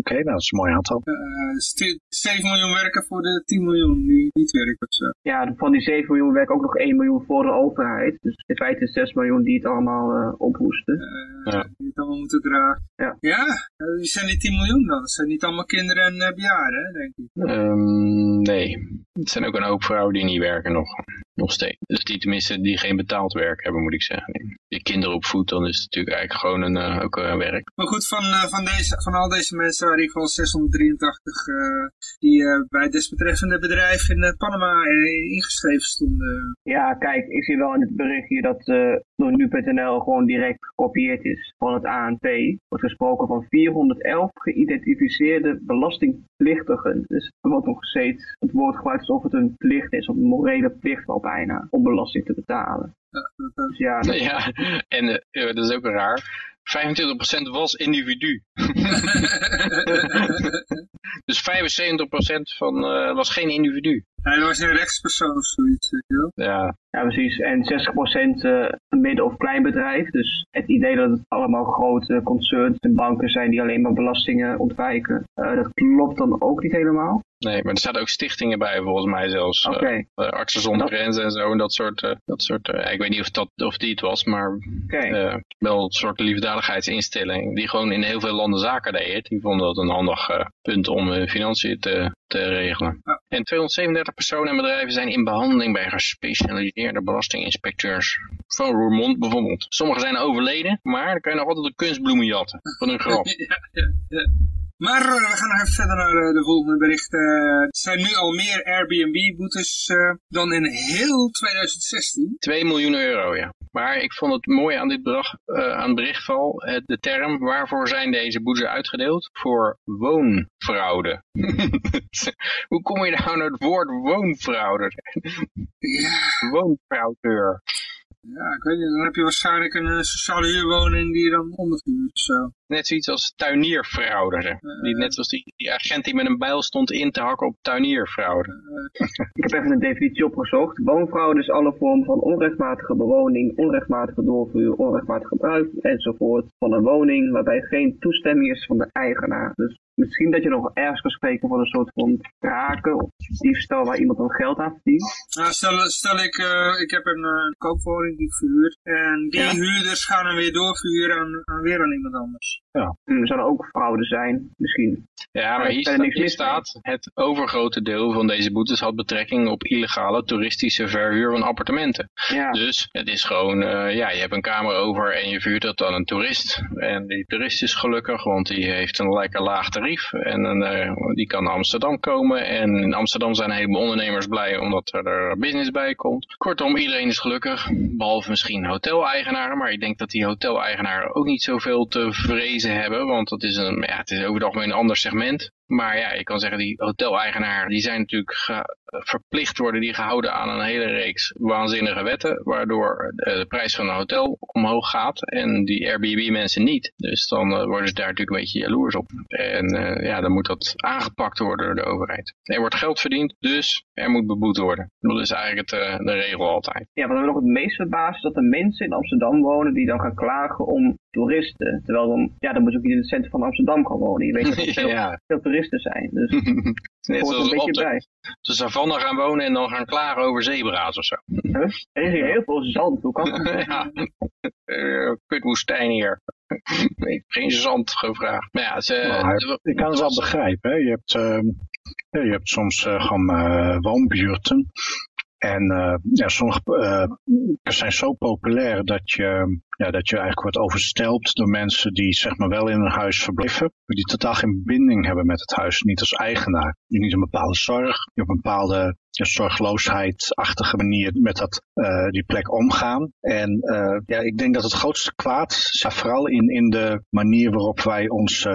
Oké, nou, dat is een mooi aantal. Eh, stu- 7 miljoen werken voor de 10 miljoen die niet werken of zo. Ja, van die 7 miljoen werken ook nog 1 miljoen voor de overheid. Dus in feite 6 miljoen die het allemaal eh, ophoesten. Eh, Ja. Die het allemaal moeten dragen. Ja. Ja, eh, wie zijn die 10 miljoen dan? Dat zijn niet allemaal kinderen en eh, bejaarden, denk ik. Ehm, nee, het zijn ook een hoop vrouwen die niet werken nog. Nog steeds. Dus die tenminste die geen betaald werk hebben, moet ik zeggen. Die kinderen opvoedt, dan is het natuurlijk eigenlijk gewoon een, eh, ook een werk. Maar goed, van, eh, van, deze, van al deze mensen waren in ieder geval 683 eh, die eh, bij het desbetreffende bedrijf in eh, Panama eh, ingeschreven stonden. Ja, kijk, ik zie wel in het bericht hier dat eh door nu.nl gewoon direct gekopieerd is van het ANP. Wordt gesproken van 411 geïdentificeerde belastingplichtigen. Dus er wordt nog steeds het woord gebruikt alsof het een plicht is, of een morele plicht wel bijna, om belasting te betalen. Eh, Dus ja, Ja, en eh, dat is ook raar. 25% was individu. Dus 75% van, eh, was geen individu. Hij was een rechtspersoon of zoiets, weet je wel. Ja, Ja, precies. En 60% eh, een midden- of kleinbedrijf. Dus het idee dat het allemaal grote concerns en banken zijn die alleen maar belastingen ontwijken, eh, dat klopt dan ook niet helemaal. nee, maar er zaten ook stichtingen bij volgens mij zelfs. eh, Oké, eh, Artsen zonder Dat- grenzen en zo. En dat soort, eh, dat soort eh, ik weet niet of, dat, of die het was, maar wel een soort liefdadigheidsinstelling. Die gewoon in heel veel landen zaken deed. Die vonden dat een handig eh, punt om hun financiën te, te regelen. Ja. En 237 personen en bedrijven zijn in behandeling bij gespecialiseerde belastinginspecteurs. Van Roermond bijvoorbeeld. Sommigen zijn overleden, maar dan kan je nog altijd de kunstbloemen jatten van hun graf. Maar eh, we gaan nog even verder naar eh, de volgende berichten. Er zijn nu al meer Airbnb-boetes eh, dan in heel 2016. 2 miljoen euro, ja. Maar ik vond het mooi aan dit bedrag, aan berichtval, de term waarvoor zijn deze boetes uitgedeeld? Voor woonfraude. Hoe kom je nou naar het woord woonfraude? Ja, Woonfraudeur. Ja, ik weet niet. Dan heb je waarschijnlijk een eh, sociale huurwoning die je dan ondervuurt of zo. Net zoiets als tuinierfraude. zeg. Die, net zoals die, die agent die met een bijl stond in te hakken op tuinierfraude. Ik heb even een definitie opgezocht. Woonfraude is alle vorm van onrechtmatige bewoning, onrechtmatige doorvuur, onrechtmatig gebruik enzovoort van een woning waarbij geen toestemming is van de eigenaar. Dus misschien dat je nog ergens kan spreken van een soort van kraken of diefstal waar iemand dan geld aan verdient. Nou, stel, stel ik, eh, ik heb een eh, koopwoning die ik verhuur. En die Ja. huurders gaan hem weer doorverhuren aan, aan weer aan iemand anders. Hm, Er zou er ook fraude zijn, misschien. Ja, maar er hier, staat, niks hier mis mee. staat, het overgrote deel van deze boetes had betrekking op illegale toeristische verhuur van appartementen. Ja, Dus het is gewoon, eh, ja, je hebt een kamer over en je vuurt dat aan een toerist. En die toerist is gelukkig, want die heeft een lekker laag tarief. En een, eh, die kan naar Amsterdam komen. En in Amsterdam zijn een heleboel ondernemers blij omdat er business bij komt. Kortom, iedereen is gelukkig. Behalve misschien hoteleigenaren. Maar ik denk dat die hoteleigenaren ook niet zoveel te vrezen hebben. Want dat is een, ja, het is over het een ander segment. Maar ja, je kan zeggen, die hoteleigenaren, die zijn natuurlijk verplicht worden die gehouden aan een hele reeks waanzinnige wetten, waardoor eh, de prijs van een hotel omhoog gaat en die Airbnb-mensen niet. Dus dan eh, worden ze daar natuurlijk een beetje jaloers op. En eh, ja, dan moet dat aangepakt worden door de overheid. Er wordt geld verdiend, dus er moet beboet worden. Dat is eigenlijk het, de regel altijd. ja wat me nog het meest verbaast is dat er mensen in Amsterdam wonen die dan gaan klagen om toeristen. Terwijl dan, ja, dan moet je ook niet in het centrum van Amsterdam gaan wonen. Je weet dat veel, ja, veel toeristen zijn. Dus net hoort er een beetje de, bij. de savanne gaan wonen en dan gaan klagen over zebra's of zo. Huh? Er is hier heel veel zand. Hoe kan dat? ja, Eh, kutwoestijn hier. Geen zand gevraagd. Maar ja, ze, Maar ik kan het wel begrijpen. Hè. Je, hebt, ehm, ja, je hebt soms eh, gewoon eh, woonbuurten. En eh, ja, sommige uh, zijn zo populair dat je, ja, dat je eigenlijk wordt overstelpt door mensen die zeg maar wel in een huis verblijven, maar die totaal geen binding hebben met het huis, niet als eigenaar. Die niet een bepaalde zorg, die op een bepaalde ja, zorgloosheidachtige manier met dat, uh, die plek omgaan. En uh, ja, ik denk dat het grootste kwaad vooral in, in de manier waarop wij ons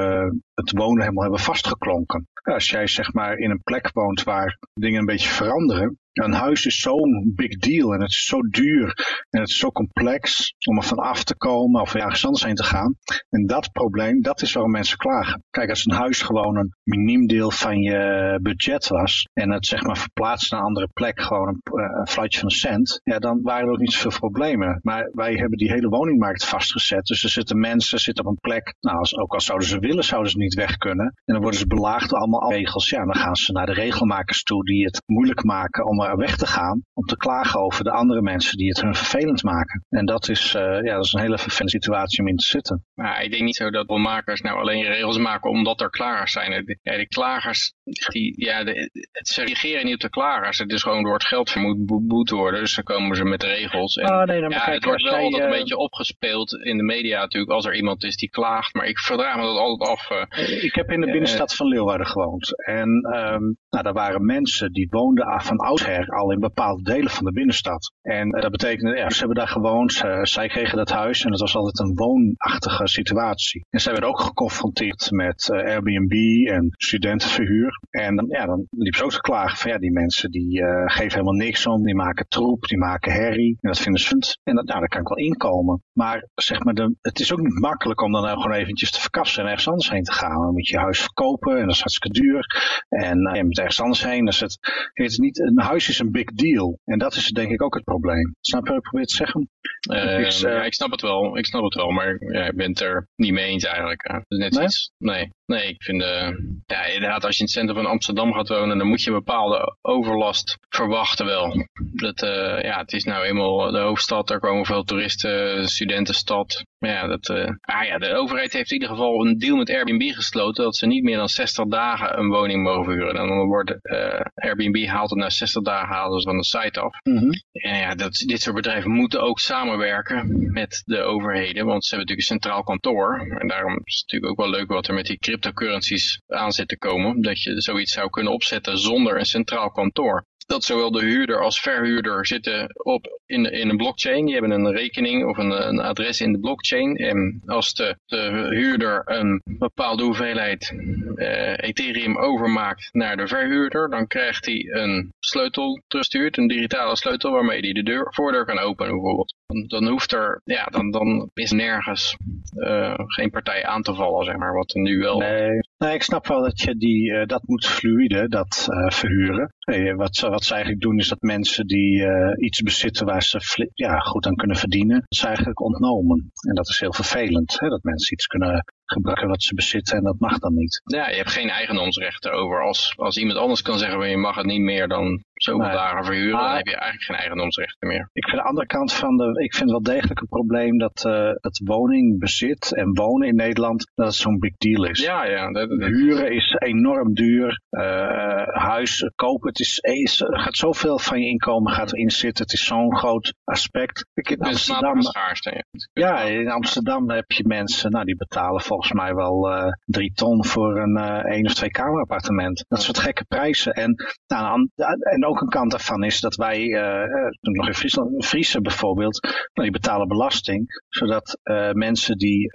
het wonen helemaal hebben vastgeklonken. Als jij zeg maar in een plek woont waar dingen een beetje veranderen, een huis is zo'n big deal en het is zo duur en het is zo complex om er van af te komen of ergens anders heen te gaan. En dat probleem, dat is waarom mensen klagen. Kijk, als een huis gewoon een miniem deel van je budget was en het zeg maar verplaatst naar een andere plek, gewoon een, fluitje van een cent, ja, dan waren er ook niet zoveel problemen. Maar wij hebben die hele woningmarkt vastgezet. Dus er zitten mensen, zitten op een plek, nou, als, ook al zouden ze willen, zouden ze niet weg kunnen. En dan worden ze belaagd door allemaal regels. Ja, dan gaan ze naar de regelmakers toe die het moeilijk maken om er weg te gaan, om te klagen over de andere mensen die het hun vervelend maken. En dat is, uh, ja, dat is een hele vervelende situatie om in te zitten. Maar ik denk niet zo dat makers nou alleen regels maken omdat er klagers zijn. De, ja, de klagers, die, ja, de, ze reageren niet op de klagers. Het is gewoon door het geld moet beboet worden. Dus dan komen ze met regels. En, oh, nee, dan ja, het wordt wel altijd uh... een beetje opgespeeld in de media natuurlijk als er iemand is die klaagt. Maar ik verdraag me dat altijd af. Uh, ik heb in de binnenstad van Leeuwarden gewoond. En um, nou, daar waren mensen die woonden van oudsher al in bepaalde delen van de binnenstad. En uh, dat betekende, ja, ze hebben daar gewoond, zij kregen dat huis en het was altijd een woonachtige situatie. En zij werden ook geconfronteerd met uh, Airbnb en studentenverhuur. En dan, ja, dan liep ze ook te klagen van ja, die mensen die geven helemaal niks om, die maken troep, die maken herrie. En dat vinden ze fund. En dat, nou, daar kan ik wel inkomen. Maar zeg maar, de, het is ook niet makkelijk om dan nou gewoon eventjes te verkassen en ergens anders heen te gaan. Dan moet je je huis verkopen en dat is hartstikke duur. En je moet ergens anders heen. Dus het, het is niet, een huis is een big deal. En dat is denk ik ook het probleem. Snap je wat ik probeer te zeggen? Uh, is, uh, ja, ik snap het wel. Ik snap het wel, maar ja, ik ben het er niet mee eens eigenlijk. Net nee? Iets, nee. Nee, ik vind, uh, ja, inderdaad, als je in het centrum van Amsterdam gaat wonen, dan moet je een bepaalde overlast verwachten wel. Dat, uh, ja, het is nou eenmaal de hoofdstad, er komen veel toeristen, studentenstad. Ja, dat, uh, ah ja, de overheid heeft in ieder geval een deal met Airbnb ingesloten dat ze niet meer dan 60 dagen een woning mogen verhuren. En dan wordt uh, Airbnb haalt het na 60 dagen halen ze van de site af. Mhm. En ja, dat, dit soort bedrijven moeten ook samenwerken met de overheden, want ze hebben natuurlijk een centraal kantoor. En daarom is het natuurlijk ook wel leuk wat er met die cryptocurrencies aan zit te komen. Dat je zoiets zou kunnen opzetten zonder een centraal kantoor dat zowel de huurder als verhuurder zitten op in, in een blockchain. Die hebben een rekening of een, een adres in de blockchain. En als de, de huurder een bepaalde hoeveelheid uh, Ethereum overmaakt naar de verhuurder, dan krijgt hij een sleutel teruggestuurd, een digitale sleutel waarmee hij de deur, voordeur kan openen bijvoorbeeld. Dan, hoeft er, ja, dan, dan is nergens uh, geen partij aan te vallen, zeg maar, wat er nu wel... Nee, nee ik snap wel dat je die, uh, dat moet fluide, dat verhuren. Hey, wat, ze, wat ze eigenlijk doen is dat mensen die iets bezitten waar ze ja, goed aan kunnen verdienen, dat eigenlijk ontnomen. En dat is heel vervelend, hè, dat mensen iets kunnen gebruiken wat ze bezitten en dat mag dan niet. Ja, je hebt geen eigendomsrechten over. Als, als iemand anders kan zeggen, je mag het niet meer dan zoveel nee. dagen verhuren, dan heb je eigenlijk geen eigendomsrechten meer. Ik vind de andere kant van de, ik vind wel degelijk een probleem dat uh, het woningbezit en wonen in Nederland, dat het zo'n big deal is. Ja, ja. Dat, dat... Huren is enorm duur, uh, huis kopen, het is, is, gaat zoveel van je inkomen gaat erin zitten, het is zo'n groot aspect. Ik, in Amsterdam, schaarste, ja. ja, in Amsterdam heb je mensen, nou die betalen volgens mij wel uh, drie ton voor een uh, één of twee kamer appartement. Dat soort gekke prijzen. En, nou, en ook een kant daarvan is dat wij, uh, nog in Friesland, Friesen bijvoorbeeld, nou, die betalen belasting, zodat mensen die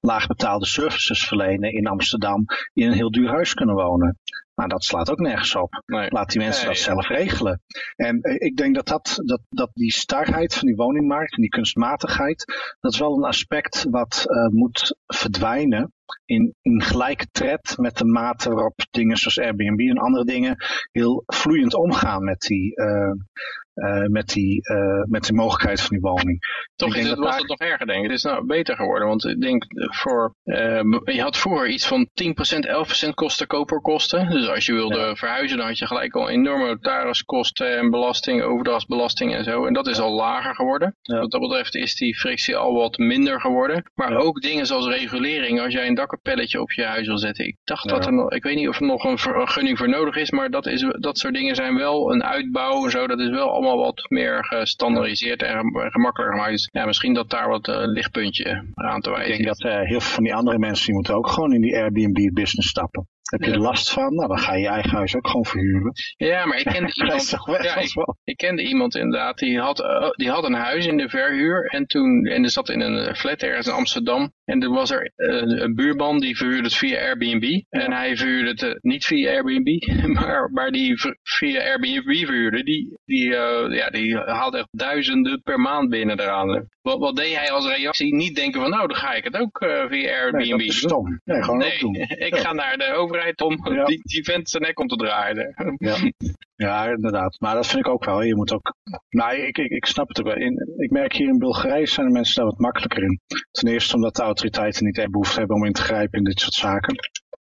laagbetaalde services verlenen in Amsterdam in een heel duur huis kunnen wonen. Maar dat slaat ook nergens op. Nee. Laat die mensen Nee, dat ja. zelf regelen. En eh, ik denk dat, dat, dat, dat die starheid van die woningmarkt en die kunstmatigheid, dat is wel een aspect wat eh, moet verdwijnen in, in gelijke tred met de mate waarop dingen zoals Airbnb en andere dingen heel vloeiend omgaan met die, eh, eh, met die, eh, met die mogelijkheid van die woning. Toch Ik is denk het, dat was daar- het nog erger, denk ik. Het is nou beter geworden, want ik denk voor, je had vroeger iets van 10%, 11% kosten koperkosten. Dus als je wilde verhuizen, dan had je gelijk al enorme notariskosten en belasting, overdrachtsbelasting en zo. En dat is al lager geworden. Ja. Wat dat betreft is die frictie al wat minder geworden. Maar ook dingen zoals regulering, als jij een dakkapelletje op je huis wil zetten. Ik dacht Ja. dat er nog, ik weet niet of er nog een ver- een gunning voor nodig is, maar dat, is, dat soort dingen zijn wel een uitbouw en zo. Dat is wel allemaal wat meer gestandardiseerd en gem- gemakkelijker. Dus ja, misschien dat daar wat eh, lichtpuntje aan te Ik wijzen denk is. dat eh, heel veel van die andere mensen die moeten ook gewoon in die Airbnb-business stappen. Heb je Ja. er last van? Nou, dan ga je je eigen huis ook gewoon verhuren. Ja, maar ik kende iemand, ja, ik, ik kende iemand inderdaad, die had, eh, die had een huis in de verhuur en toen, en die zat in een flat ergens in Amsterdam. En er was er eh, een buurman die verhuurde het via Airbnb. En hij verhuurde het eh, niet via Airbnb, maar, maar die via Airbnb verhuurde, die, die, eh, ja, die haalde echt duizenden per maand binnen eraan. Wat, wat deed hij als reactie? Niet denken van nou, dan ga ik het ook via Airbnb Nee, dat is doen. stom. Nee, gewoon Nee, doen. ik Ja. ga naar de overheid om Ja. die, die vent zijn nek om te draaien. Ja. ja, inderdaad. Maar dat vind ik ook wel. Je moet ook... Nou, ik, ik, ik snap het ook wel. In, ik merk hier in Bulgarije zijn de mensen daar wat makkelijker in. Ten eerste omdat de autoriteiten niet echt behoefte hebben om in te grijpen in dit soort zaken.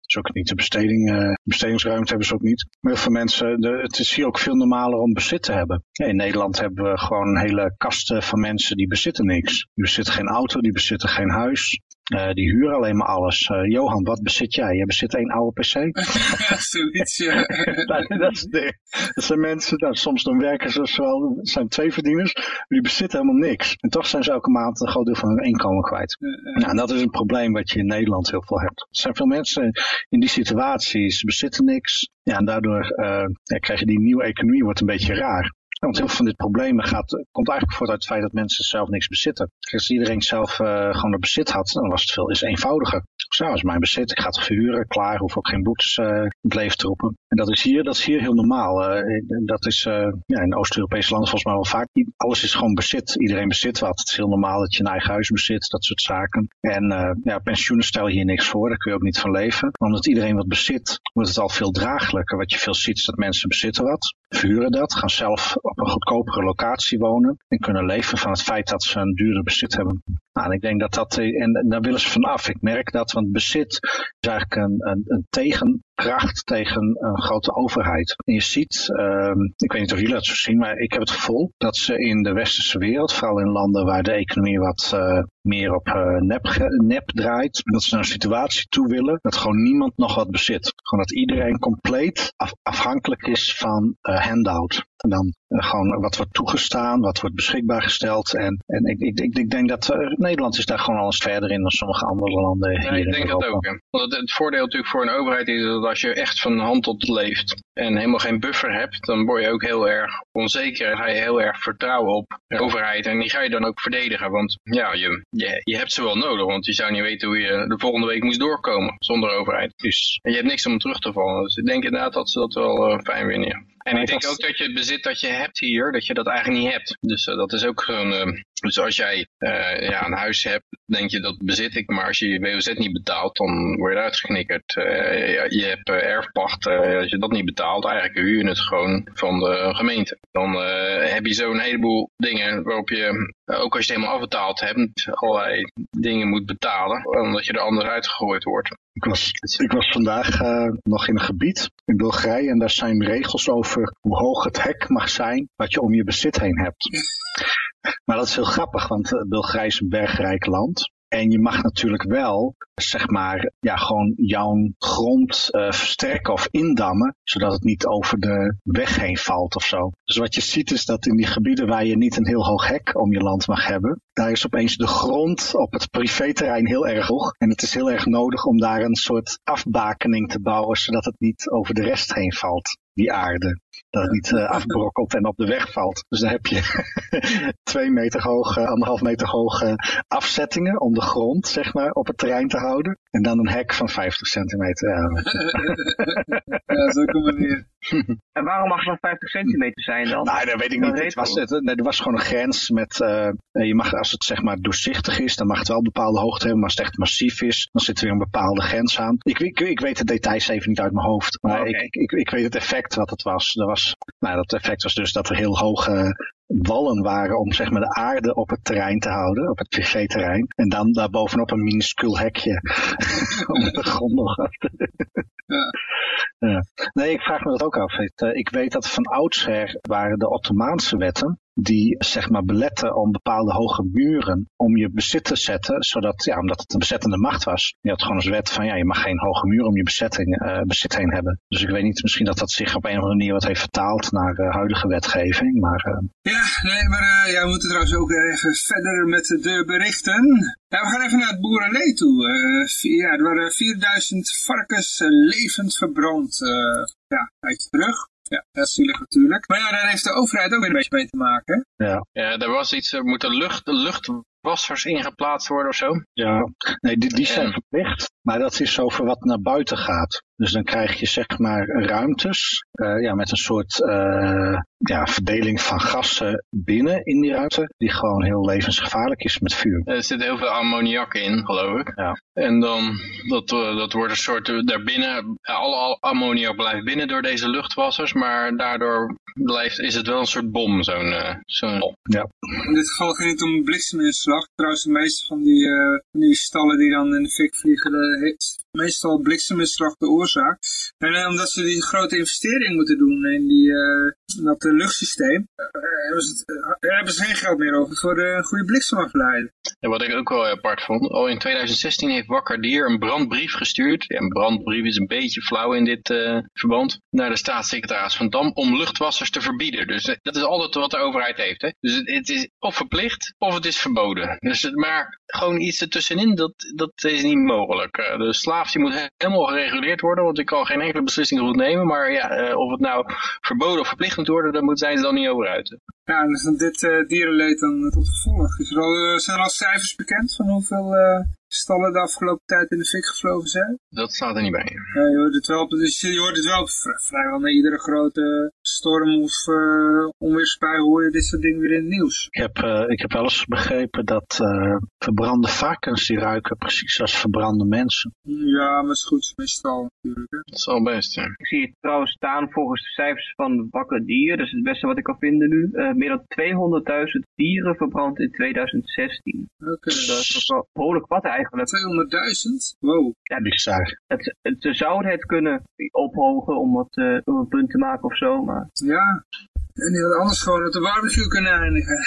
Dus ook niet de besteding, eh, bestedingsruimte hebben ze ook niet. Maar veel mensen, de, het is hier ook veel normaler om bezit te hebben. In Nederland hebben we gewoon hele kasten van mensen die bezitten niks. Die bezitten geen auto, die bezitten geen huis. Eh, die huren alleen maar alles. Eh, Johan, wat bezit jij? Jij bezit één oude pc? Zoiets, ja. dat, dat, is de- dat zijn mensen, nou, soms dan werken ze het zijn twee verdieners, die bezitten helemaal niks. En toch zijn ze elke maand een groot deel van hun inkomen kwijt. Nou, en dat is een probleem wat je in Nederland heel veel hebt. Er zijn veel mensen in die situatie, ze bezitten niks. Ja, en daardoor eh, ja, krijg je die nieuwe economie, wordt een beetje raar. Want heel veel van dit probleem gaat, komt eigenlijk voort uit het feit dat mensen zelf niks bezitten. Als iedereen zelf eh, gewoon een bezit had, dan was het veel is eenvoudiger. Zo, dat is mijn bezit, ik ga het verhuren, klaar, hoef ook geen boetes eh, in het leven te roepen. En dat is hier, dat is hier heel normaal. Eh, dat is eh, ja, in Oost-Europese landen volgens mij wel vaak. Alles is gewoon bezit. Iedereen bezit wat. Het is heel normaal dat je een eigen huis bezit, dat soort zaken. En eh, ja, pensioenen stellen hier niks voor, daar kun je ook niet van leven. Omdat iedereen wat bezit, wordt het al veel draaglijker. Wat je veel ziet is dat mensen bezitten wat, verhuren dat, gaan zelf op een goedkopere locatie wonen en kunnen leven van het feit dat ze een duurder bezit hebben. Nou, en ik denk dat dat, eh, en daar willen ze vanaf. Ik merk dat, want bezit is eigenlijk een, een, een tegenkracht tegen een grote overheid. En je ziet, ehm, ik weet niet of jullie dat zo zien, maar ik heb het gevoel dat ze in de westerse wereld, vooral in landen waar de economie wat uh, meer op uh, nep, nep draait, dat ze naar een situatie toe willen dat gewoon niemand nog wat bezit. Gewoon dat iedereen compleet af, afhankelijk is van uh, handout. En dan gewoon wat wordt toegestaan, wat wordt beschikbaar gesteld. En, en ik, ik, ik, ik denk dat uh, Nederland is daar gewoon alles verder in dan sommige andere landen. Ja, ik denk dat ook. Hè. Want het, het, voordeel natuurlijk voor een overheid is dat als je echt van hand tot leeft en helemaal geen buffer hebt, dan word je ook heel erg onzeker. Ga je heel erg vertrouwen op de overheid en die ga je dan ook verdedigen. Want ja, je, je, je hebt ze wel nodig, want je zou niet weten hoe je de volgende week moest doorkomen zonder overheid. Dus, en je hebt niks om terug te vallen. Dus ik denk inderdaad dat ze dat wel uh, fijn vinden. En ik denk ook dat je het bezit dat je hebt hier, dat je dat eigenlijk niet hebt. Dus uh, dat is ook zo'n... Uh, dus als jij uh, ja, een huis hebt, denk je dat bezit ik. Maar als je je WOZ niet betaalt, dan word je eruit geknikkerd. je hebt erfpacht, als je dat niet betaalt, eigenlijk huur je het gewoon van de gemeente. Dan heb je zo'n heleboel dingen waarop je, ook als je het helemaal afbetaald hebt, allerlei dingen moet betalen. Omdat je er anders uitgegooid wordt. Ik was, ik was vandaag nog in een gebied in Bulgarije en daar zijn regels over hoe hoog het hek mag zijn wat je om je bezit heen hebt. Maar dat is heel grappig, want uh, Bulgarije is een bergrijk land. En je mag natuurlijk wel, zeg maar, ja, gewoon jouw grond uh, versterken of indammen, zodat het niet over de weg heen valt of zo. Dus wat je ziet is dat in die gebieden waar je niet een heel hoog hek om je land mag hebben, daar is opeens de grond op het privéterrein heel erg hoog. En het is heel erg nodig om daar een soort afbakening te bouwen, zodat het niet over de rest heen valt die aarde. Dat het niet uh, afbrokkelt en op de weg valt. Dus dan heb je twee meter hoge, anderhalf meter hoge afzettingen om de grond, zeg maar, op het terrein te houden. En dan een hek van 50 centimeter. Ja, ja zo kom manier. En waarom mag het dan 50 centimeter zijn dan? Nou, dat weet ik niet. Het was, het, nee, er was gewoon een grens met, uh, je mag, als het zeg maar doorzichtig is, dan mag het wel een bepaalde hoogte hebben. Maar als het echt massief is, dan zit er weer een bepaalde grens aan. Ik, ik, ik weet de details even niet uit mijn hoofd. Maar Oké. ik, ik, ik weet het effect wat het was. Er was nou, dat effect was dus dat er heel hoge wallen waren om zeg maar de aarde op het terrein te houden, op het privéterrein. En dan daarbovenop een minuscuul hekje om de grond nog af te... Ja. Ja. Nee, ik vraag me dat ook af. Ik, uh, ik weet dat van oudsher waren de Ottomaanse wetten die zeg maar beletten om bepaalde hoge muren om je bezit te zetten, zodat, ja, omdat het een bezettende macht was. Je had gewoon als wet van, ja, je mag geen hoge muur om je bezetting, uh, bezit heen hebben. Dus ik weet niet, misschien dat dat zich op een of andere manier wat heeft vertaald naar uh, huidige wetgeving, maar... Uh... Ja, nee, maar ja, we moeten trouwens ook even verder met de berichten. Ja, we gaan even naar het boerenlee toe. ja, er waren 4000 varkens levend verbrand. ja, uit terug. Ja, dat is zielig natuurlijk. Maar ja, daar heeft de overheid ook weer een beetje mee te maken. Ja, ja er was iets, er moeten lucht, luchtwassers ingeplaatst worden of zo. Ja, nee, die, die zijn verplicht. Maar dat is over wat naar buiten gaat. Dus dan krijg je zeg maar ruimtes uh, ja, met een soort uh, ja, verdeling van gassen binnen in die ruimte. Die gewoon heel levensgevaarlijk is met vuur. Er zit heel veel ammoniak in, geloof ik. Ja. En dan, dat, uh, dat wordt een soort, daarbinnen, alle ammoniak blijft binnen door deze luchtwassers. Maar daardoor blijft, is het wel een soort bom, zo'n zo'n Ja. In dit geval ging het om blikseminslag. Trouwens, de meeste van die, van die stallen die dan in de fik vliegen, heeft meestal blikseminslag de oorzaak. En uh, omdat ze die grote investering moeten doen in, die, in dat uh, luchtsysteem, hebben, ze het, hebben ze geen geld meer over voor een goede bliksemafleiding. Ja, wat ik ook wel apart vond, al in 2016 heeft Wakker Dier een brandbrief gestuurd. Een brandbrief is een beetje flauw in dit verband. Naar de staatssecretaris van Dam om luchtwassers te verbieden. Dus dat is altijd wat de overheid heeft. Hè? Dus het, het is of verplicht of het is verboden. Dus, maar gewoon iets ertussenin, dat, dat is niet mogelijk. de slaaf die moet helemaal gereguleerd worden, want ik kan geen enkele beslissing goed nemen. Maar ja, uh, of het nou verboden of verplicht moet worden, daar zijn ze dan niet over uit. Ja, is dit uh, dierenleed dan tot gevolg? Is er al, zijn er al cijfers bekend van hoeveel stallen de afgelopen tijd in de fik gevlogen zijn? Dat staat er niet bij. Ja, je hoort het wel, op- dus je hoort het wel vri- vrijwel na iedere grote storm of uh, onweersbui hoor je dit soort dingen weer in het nieuws. Ik heb, eh, ik heb wel eens begrepen dat eh, verbrande varkens die ruiken precies als verbrande mensen. Ja, maar het is goed, meestal natuurlijk. Hè. Dat is wel best, ja. Ik zie het trouwens staan volgens de cijfers van Wakker Dier, dat is het beste wat ik kan vinden nu. Eh, meer dan 200.000 dieren verbrand in 2016. Oké. Dat is toch wel behoorlijk wat eigenlijk. 200.000? Wow. Ja, bizar. Het, het, ze zouden het kunnen ophogen om wat eh, om een punt te maken of zo, maar Ja. En die had anders gewoon op de barbecue kunnen eindigen.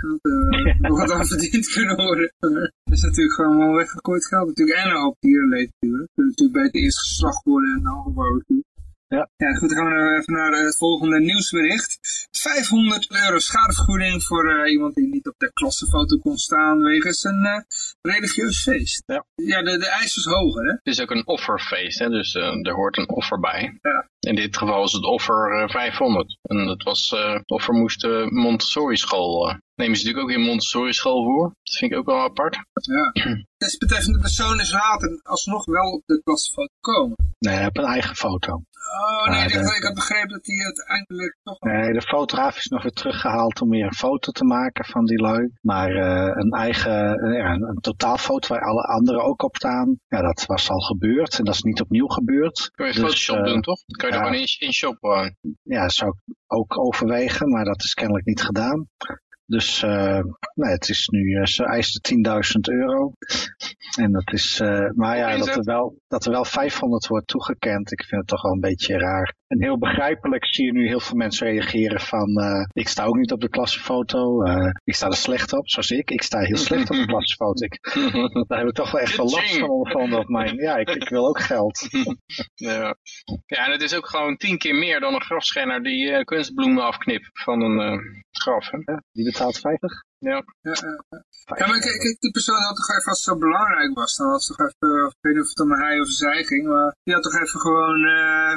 Dat uh, wat aan verdiend kunnen worden. Dat is natuurlijk gewoon wel weggegooid geld. Natuurlijk. En een hoop dierenleed natuurlijk. Kunnen natuurlijk beter eerst geslacht worden en dan gebarbecue. Ja. ja, goed, dan gaan we even naar het volgende nieuwsbericht. 500 euro schadevergoeding voor uh, iemand die niet op de klassenfoto kon staan wegens een uh, religieus feest. Ja, ja de, de eis was hoger, hè? Het is ook een offerfeest, hè? dus uh, er hoort een offer bij. Ja. In dit geval is het offer 500. En dat was, het offer moest de Montessori school nemen ze natuurlijk ook in Montessori school voor. Dat vind ik ook wel apart. Ja. Desbetreffende persoon is later alsnog wel de klasfoto komen. Nee, hij heeft een eigen foto. Oh nee, ik, ik had begrepen dat hij uiteindelijk toch... Nee, de fotograaf is nog weer teruggehaald om weer een foto te maken van die lui. Maar uh, een eigen, uh, ja, een, een totaalfoto waar alle anderen ook op staan, ja, dat was al gebeurd en dat is niet opnieuw gebeurd. Kun je dus, Photoshop doen, toch? Je er gewoon in, in shoppen? Ja, dat zou ik ook overwegen, maar dat is kennelijk niet gedaan. Dus uh, nee, het is nu, uh, ze eisten 10.000 euro. En dat is, uh, maar ja, dat er, wel, dat er wel 500 wordt toegekend, ik vind het toch wel een beetje raar. En heel begrijpelijk zie je nu heel veel mensen reageren van, ik sta ook niet op de klassenfoto, ik sta er slecht op, zoals ik. Ik sta heel slecht op de klassenfoto. Ik, daar heb ik toch wel echt wel last van ondervonden op mijn, ja, ik, ik wil ook geld. ja. ja, en het is ook gewoon tien keer meer dan een grafschenner die kunstbloemen afknipt van een graf. Hè? Ja, die betaalt 50? Ja. Ja, ja, maar kijk, die persoon had toch even, als het zo belangrijk was, dan was toch even, ik weet niet of het om hij of zij ging, maar die had toch even gewoon, uh,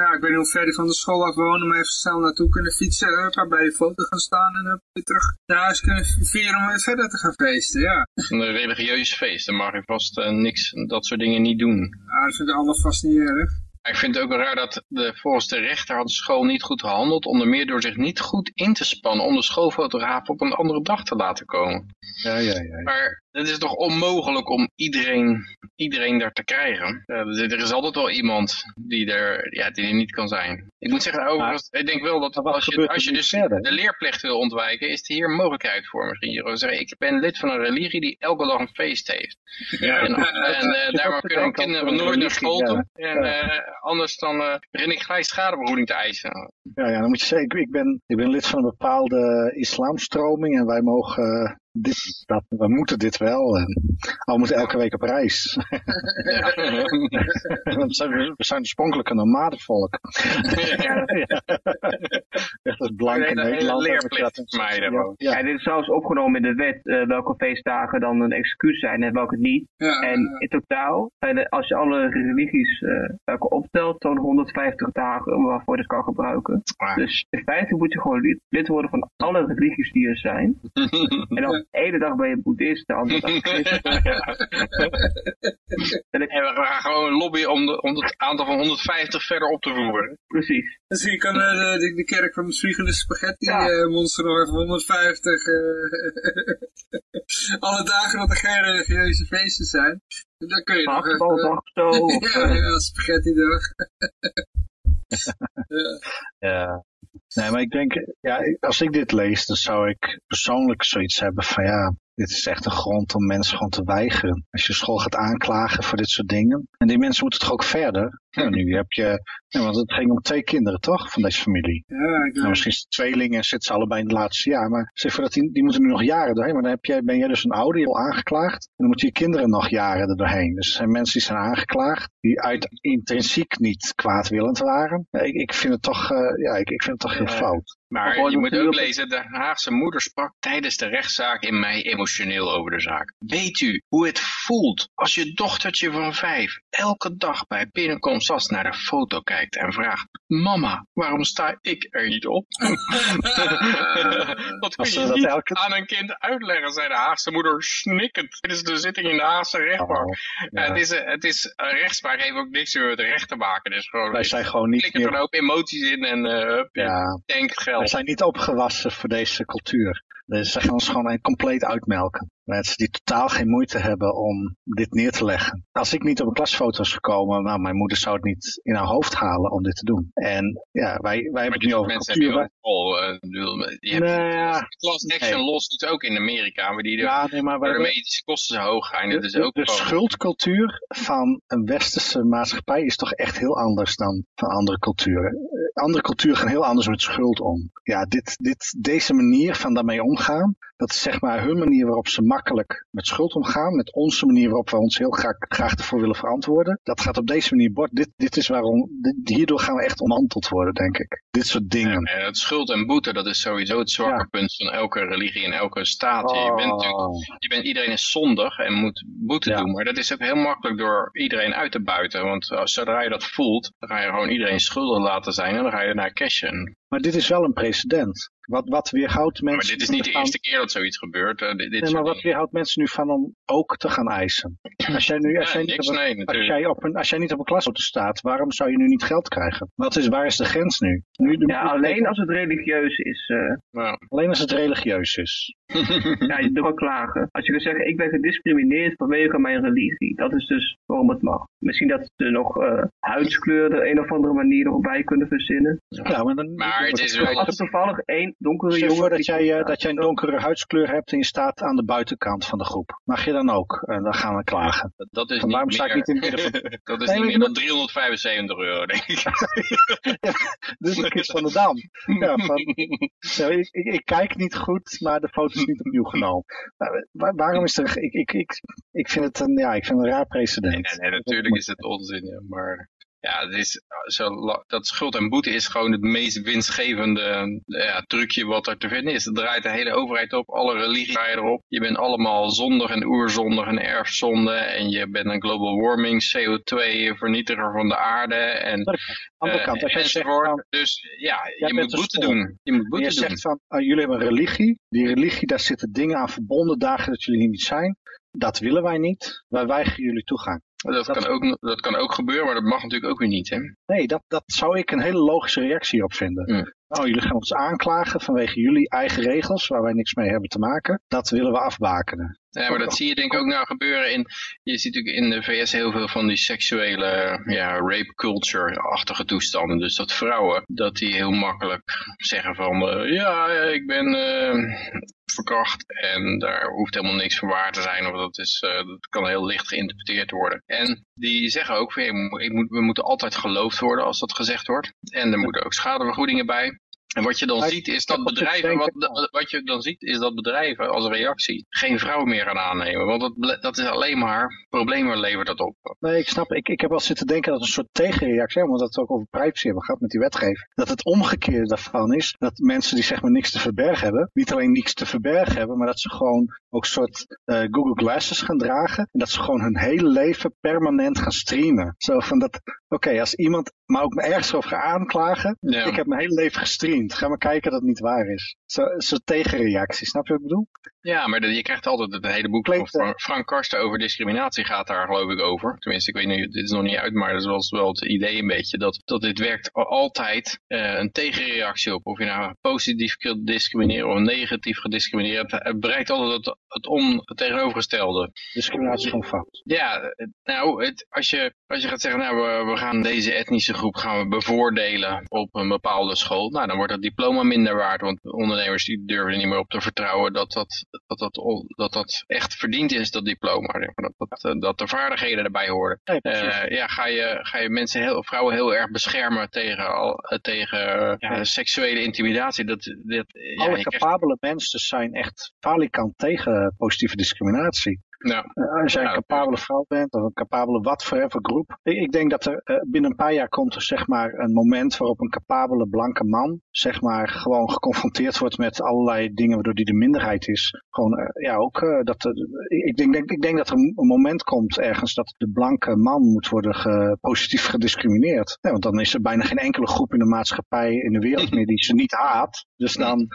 ja, ik weet niet hoe ver die van de school af wonen, maar even snel naartoe kunnen fietsen, uh, bij de foto gaan staan en uh, weer terug naar huis kunnen vieren om weer verder te gaan feesten, ja. Een religieus feest, dan mag je vast niks, dat soort dingen niet doen. Ja, dat vind ik allemaal vast niet erg. Ik vind het ook raar dat de, volgens de rechter had de school niet goed gehandeld, onder meer door zich niet goed in te spannen om de schoolfotograaf op een andere dag te laten komen. Ja, ja, ja. Maar het is toch onmogelijk om iedereen, iedereen daar te krijgen. Uh, er is altijd wel iemand die er, ja, die er niet kan zijn. Ik moet zeggen, overigens, ik denk wel dat als je, als je dus de leerplicht wil ontwijken, is er hier een mogelijkheid voor misschien. Je wil zeggen, ik ben lid van een religie die elke dag een feest heeft. Ja, en en uh, daarom kunnen kinderen nooit naar school toe. En uh, anders dan uh, begin ik gelijk schadevergoeding te eisen. Ja, ja, dan moet je zeggen, ik, ben, ik ben lid van een bepaalde islamstroming en wij mogen dit, dat, we moeten dit wel. En, we moeten elke week op reis. Ja. we, zijn, we zijn oorspronkelijk een nomadenvolk. Ja. ja. Echt als blanke Nederlander. Ja. ja, dit is zelfs opgenomen in de wet uh, welke feestdagen dan een excuus zijn en welke niet. Ja, en in totaal, als je alle religies uh, welke optelt, dan 150 dagen waarvoor je dit kan gebruiken. Dus in feite moet je gewoon lid, lid worden van alle religies die er zijn. en dan de ene dag ben je boeddhist, de andere dag en ik... we gaan gewoon lobbyen om, de, om het aantal van 150 verder op te voeren. Precies. Misschien kan uh, de, de, kerk van de vliegende spaghetti ja. uh, monster nog even 150. Uh, alle dagen dat er geen religieuze feesten zijn. Dan kun je nog even... zo. ja, ja, spaghetti dag. ja. ja. Nee, maar ik denk, ja, als ik dit lees, dan zou ik persoonlijk zoiets hebben van ja, dit is echt een grond om mensen gewoon te weigeren. Als je school gaat aanklagen voor dit soort dingen. En die mensen moeten toch ook verder. Ja, nu heb je, ja, want het ging om twee kinderen toch, van deze familie. Ja, ik nou, misschien is het tweelingen en zitten ze allebei in het laatste jaar. Maar zeg voor dat die, die moeten nu nog jaren doorheen. Maar dan heb jij, ben jij dus een ouder, al aangeklaagd. En dan moeten je kinderen nog jaren er doorheen. Dus er zijn mensen die zijn aangeklaagd, die uit intrinsiek niet kwaadwillend waren. Ja, ik, ik vind het toch, uh, ja, ik, ik vind het toch heel fout. Maar je moet ook lezen, de Haagse moeder sprak tijdens de rechtszaak in mei emotioneel over de zaak. Weet u hoe het voelt als je dochtertje van vijf elke dag bij binnenkomst vast naar de foto kijkt en vraagt, mama, waarom sta ik er niet op? Wat kun Als je ze dat niet elke- aan een kind uitleggen, zei de Haagse moeder snikkend. Dit is de zitting in de Haagse rechtbank. Oh, Ja, het is, eh, het is, eh, rechtspraak heeft ook niks meer met recht te maken. Het is gewoon, Wij zijn gewoon niet klikken er meer, een hoop emoties in en eh je ja, denkt wij geld. zijn niet opgewassen voor deze cultuur. Dus ze gaan ons gewoon een compleet uitmelken. Mensen die totaal geen moeite hebben om dit neer te leggen. Als ik niet op een klasfoto was gekomen, nou, mijn moeder zou het niet in haar hoofd halen om dit te doen. En ja, wij, wij hebben het nu over mensen cultuur. bedoel, je hebt Nou ja, class, action nee. loss doet ook in Amerika, maar die Ja, nee, maar de medische kosten zo hoog gaan. Dat is de, ook de gewoon- schuldcultuur van een westerse maatschappij is toch echt heel anders dan van andere culturen. Andere culturen gaan heel anders met schuld om. Ja, dit, dit, deze manier van daarmee omgaan, dat is zeg maar hun manier waarop ze makkelijk met schuld omgaan, met onze manier waarop we ons heel graag, graag ervoor willen verantwoorden. Dat gaat op deze manier bord. Dit, dit is waarom, dit- hierdoor gaan we echt omanteld worden, denk ik. Dit soort dingen. En het schuld en boete, dat is sowieso het zwakke Ja. punt van elke religie en elke staat. Je, bent natuurlijk, Oh, je bent, iedereen is zondig en moet boete Ja. doen, maar dat is ook heel makkelijk door iedereen uit te buiten. Want zodra je dat voelt, dan ga je gewoon iedereen schuldig laten zijn en dan ga je naar cashen. maar dit is wel een precedent. Wat, wat weerhoudt mensen... Maar dit is niet de eerste keer dat zoiets gebeurt. eh, dit, dit Nee, maar wat dingen. weerhoudt mensen nu van om ook te gaan eisen? Als jij, nu, als Ja, jij, niet, niks, op een, nee, als natuurlijk. jij, op een, als jij niet op een klasauto staat, waarom zou je nu niet geld krijgen? Wat is, waar is de grens nu? nu Ja, alleen als het religieus is. eh Nou, alleen als het religieus is. ja, je mag klagen. Als je kunt zeggen, ik ben gediscrimineerd vanwege mijn religie. Dat is dus waarom het mag. Misschien dat ze nog eh huidskleur er een of andere manier nog bij kunnen verzinnen. Ja, maar dan, Maar het is wel- Als er toevallig één donkere Stel jongen... voor dat jij, eh, dat jij een donkere huidskleur hebt en je staat aan de buitenkant van de groep. Mag je dan ook? En dan gaan we klagen. dat- dat is waarom sta ik meer, niet in het midden van... dat is Nee, niet meer dan 375 euro, denk ik. Is een kist van de Dam. Ja, van, ja, ik, ik, ik kijk niet goed, maar de foto is niet opnieuw genomen. Wa- waarom is er... Ik, ik, ik, ik vind het een, ja, ik vind het een raar precedent. Nee, nee, natuurlijk is het onzin, ja, maar ja, het is, zo, dat schuld en boete is gewoon het meest winstgevende eh, ja, trucje wat er te vinden is. Het draait de hele overheid op, alle religies draaien erop. Je bent allemaal zondig en oerzondig en erfzonde en je bent een global warming, CO2-vernietiger van de aarde en Aan de andere eh, kant, als zegt enzovoort. van, Dus ja, je moet boete doen. Je moet en boete je doen. zegt van, ah, jullie hebben een religie. Die religie, daar zitten dingen aan verbonden, dagen dat jullie hier niet zijn. Dat willen wij niet. Wij weigeren jullie toegang. Dat, dat- kan ook, dat kan ook gebeuren, maar dat mag natuurlijk ook weer niet. Hè? Nee, dat, dat zou ik een hele logische reactie hierop vinden. Nou, jullie gaan ons aanklagen vanwege jullie eigen regels, waar wij niks mee hebben te maken. Dat willen we afbakenen. Ja, maar dat zie je denk ik ook nou gebeuren in, je ziet natuurlijk in de VS heel veel van die seksuele, ja, rape culture-achtige toestanden. Dus dat vrouwen, dat die heel makkelijk zeggen van, eh, ja, ik ben verkracht en daar hoeft helemaal niks voor waar te zijn. Of dat, is, eh, dat kan heel licht geïnterpreteerd worden. En die zeggen ook, van, we moeten altijd geloofd worden als dat gezegd wordt. En er moeten ook schadevergoedingen bij. En wat je dan Maar ziet is dat bedrijven, wat, wat je dan ziet is dat bedrijven als reactie geen vrouw meer gaan aannemen. Want dat, dat is alleen maar problemen levert dat op. Nee, ik snap. Ik, ik heb wel zitten denken dat een soort tegenreactie, omdat we het ook over privacy hebben gehad met die wetgeving. Dat het omgekeerde daarvan is dat mensen die zeg maar niks te verbergen hebben, niet alleen niks te verbergen hebben, maar dat ze gewoon ook een soort eh, Google Glasses gaan dragen. En dat ze gewoon hun hele leven permanent gaan streamen. Zo van dat, oké, als iemand maar ook me ergens over gaat aanklagen, Ja. ik heb mijn hele leven gestreamd. Ga maar kijken dat het niet waar is. Zo- Een soort tegenreactie, snap je wat ik bedoel? Ja, maar je krijgt altijd het hele boek van Frank, Frank Karsten over discriminatie gaat daar geloof ik over. Tenminste, ik weet niet, dit is nog niet uit, maar dat was wel het idee een beetje. Dat, dat dit werkt altijd eh, een tegenreactie op. Of je nou positief kunt discrimineren of negatief gediscrimineerd. Het, bereikt altijd het, het, on, het tegenovergestelde. Discriminatie is gewoon fout. Ja, het- nou, het, als, je, als je gaat zeggen, nou, we, we gaan deze etnische groep gaan we bevoordelen op een bepaalde school. Nou, dan wordt dat diploma minder waard, want ondernemers die durven er niet meer op te vertrouwen dat dat, dat, dat, dat, dat echt verdiend is, dat diploma. Dat, dat, dat, dat de vaardigheden erbij horen. Precies. Eh, ja, ga je, ga je mensen, heel, vrouwen heel erg beschermen tegen, al, eh, tegen ja, seksuele intimidatie. Dat, dat, ja, Alle krijgt- capabele mensen zijn echt falikant tegen positieve discriminatie. Ja. Eh, als jij een capabele vrouw bent of een capabele whatever groep. Ik, ik denk dat er eh, binnen een paar jaar komt er zeg maar een moment waarop een capabele blanke man zeg maar gewoon geconfronteerd wordt met allerlei dingen waardoor die de minderheid is. Gewoon eh, ja ook dat ik, denk, denk, ik denk dat er een moment komt ergens dat de blanke man moet worden ge- positief gediscrimineerd. Ja, want dan is er bijna geen enkele groep in de maatschappij in de wereld meer die ze niet haat. Dus dan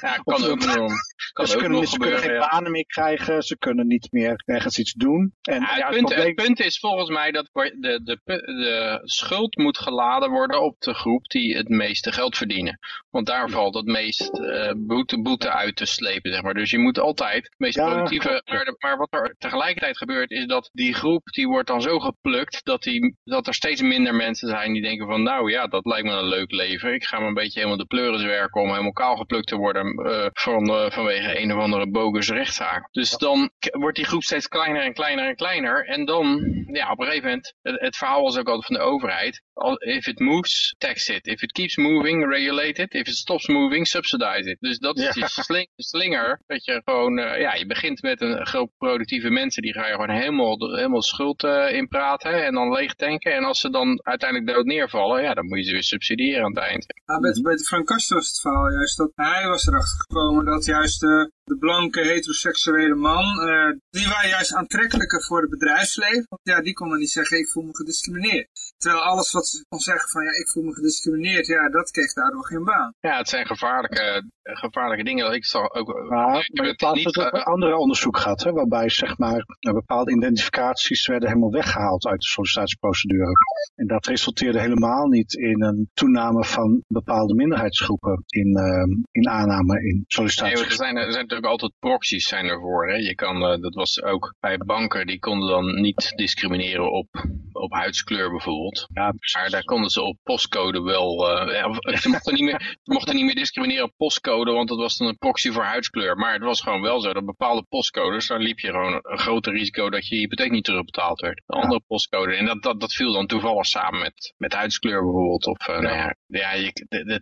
Ja, kan ook ze- nog, kan ze ook kunnen, nog ze kunnen geen ja. banen meer krijgen, ze kunnen niet meer ergens iets doen. En Ja, ja, het, punt, probleem- het punt is volgens mij dat de, de, de schuld moet geladen worden op de groep die het meeste geld verdienen. Want daar valt het meest eh, boete, boete uit te slepen, zeg maar. Dus je moet altijd het meest Ja, productieve... Maar, wat er tegelijkertijd gebeurt is dat die groep die wordt dan zo geplukt dat, die, dat er steeds minder mensen zijn die denken van nou ja, dat lijkt me een leuk leven. Ik ga me een beetje helemaal de pleuris werken om helemaal kaal geplukt te worden eh, van, eh, vanwege een of andere bogus rechtszaak. Dus dan wordt die groep steeds kleiner en kleiner en kleiner. En dan, ja, op een gegeven moment, het, verhaal was ook altijd van de overheid. If it moves, tax it. If it keeps moving, regulate it. If it stops moving, subsidize it. Dus dat is Ja. die sling- slinger, dat je gewoon, eh, ja, je begint met een groep productieve mensen, die ga je gewoon helemaal, helemaal schuld eh inpraten en dan leeg tanken. En als ze dan uiteindelijk dood neervallen, ja, dan moet je ze weer subsidiëren aan het eind. Ja, bij, bij Frank Kaster was het verhaal juist dat hij was erachter gekomen dat juist de, de blanke heteroseksuele man, eh, die waren juist aantrekkelijker voor het bedrijfsleven. Want ja, die kon dan niet zeggen ik voel me gediscrimineerd. Terwijl alles wat ze kon zeggen van ja, ik voel me gediscrimineerd, ja, dat kreeg daardoor geen baan. Ja, het zijn gevaarlijke, gevaarlijke dingen. Ik zag ook... Maar ik heb het niet dat er een andere onderzoek gehad, hè, waarbij zeg maar, eh, bepaalde identificaties werden helemaal weggehaald uit de sollicitatieprocedure. En dat resulteerde helemaal niet in een toename van bepaalde minderheidsgroepen in, eh, in aanname in Nee, want sollicitaties. er zijn, er zijn natuurlijk altijd proxies zijn ervoor. Hè? Je kan, eh, dat was ook bij banken, die konden dan niet discrimineren op, op huidskleur bijvoorbeeld. Ja, Maar daar konden ze op postcode wel, eh, ze, mochten niet meer, ze mochten niet meer discrimineren op postcode, want dat was dan een proxy voor huidskleur. Maar het was gewoon wel zo dat bepaalde postcodes, daar liep je gewoon een groter risico dat je hypotheek niet terugbetaald werd. Een andere postcode. En dat, dat, dat viel dan toevallig samen met, met huidskleur bijvoorbeeld. Of, eh, nou ja, ja je,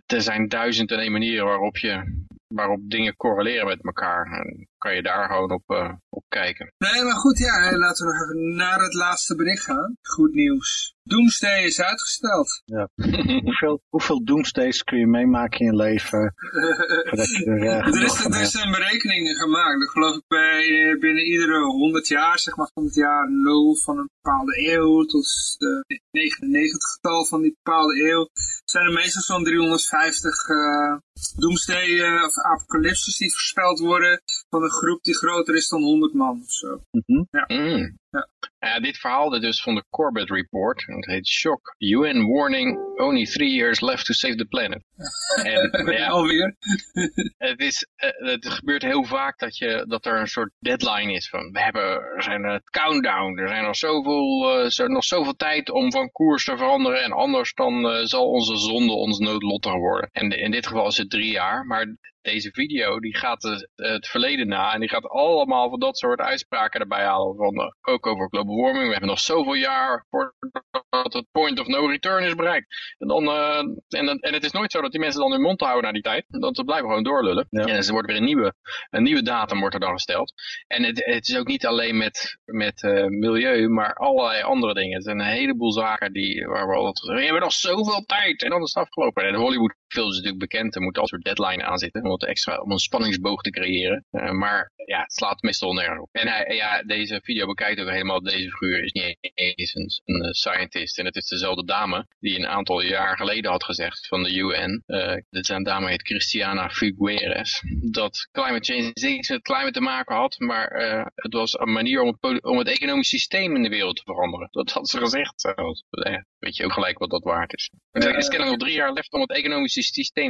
er zijn duizend en één manieren waarop je waarop dingen correleren met elkaar. En kan je daar gewoon op, eh, op kijken. Nee, maar goed, ja, laten we nog even naar het laatste bericht gaan. Goed nieuws. Doomsday is uitgesteld. hoeveel, hoeveel doomsdays kun je meemaken in je leven voordat je er eh, Er is, er is een berekening gemaakt. Dat geloof ik bij eh, binnen iedere 100 jaar, zeg maar van het jaar 0 van een bepaalde eeuw tot de 99 getal van die bepaalde eeuw, zijn er meestal zo'n 350 eh doomsday of apocalypses die voorspeld worden van een groep die groter is dan 100 man of zo. Mhm. Mm. Ja. Ja, dit verhaal dit dus van de Corbett Report. Het heet Shock. UN warning, only three years left to save the planet. En ja, Alweer. het, is, eh, het gebeurt heel vaak dat, je, dat er een soort deadline is van we hebben, er zijn een countdown, er zijn nog zoveel, eh, zo, nog zoveel tijd om van koers te veranderen en anders dan eh, zal onze zonde ons noodlottig worden. En in dit geval is het drie jaar, maar deze video die gaat het verleden na en die gaat allemaal van dat soort uitspraken erbij halen. Van, eh, ook over global warming. We hebben nog zoveel jaar voordat het point of no return is bereikt. En, dan, eh, en, en het is nooit zo dat die mensen dan hun mond houden na die tijd. Want ze blijven gewoon doorlullen. Ja. En er wordt weer een nieuwe, een nieuwe datum wordt er dan gesteld. En het, het is ook niet alleen met, met eh, milieu, maar allerlei andere dingen. Het zijn een heleboel zaken die, waar we altijd zeggen, we hebben nog zoveel tijd en dan is het afgelopen. En Hollywood film is natuurlijk bekend, er moet al een soort deadline aan zitten, om, het extra, om een spanningsboog te creëren. Eh, maar ja, het slaat meestal nergens op. En hij, ja, deze video bekijkt ook helemaal, deze figuur is niet eens een, een eh, scientist. En het is dezelfde dame die een aantal jaar geleden had gezegd van de UN, eh dit zijn dame heet Christiana Figueres, dat climate change niks met climate te maken had, maar eh, het was een manier om het, om het economisch systeem in de wereld te veranderen. Dat had ze gezegd zelfs. Eh, weet je ook gelijk wat dat waard is. Er is kennelijk nog drie jaar left om het economische systeem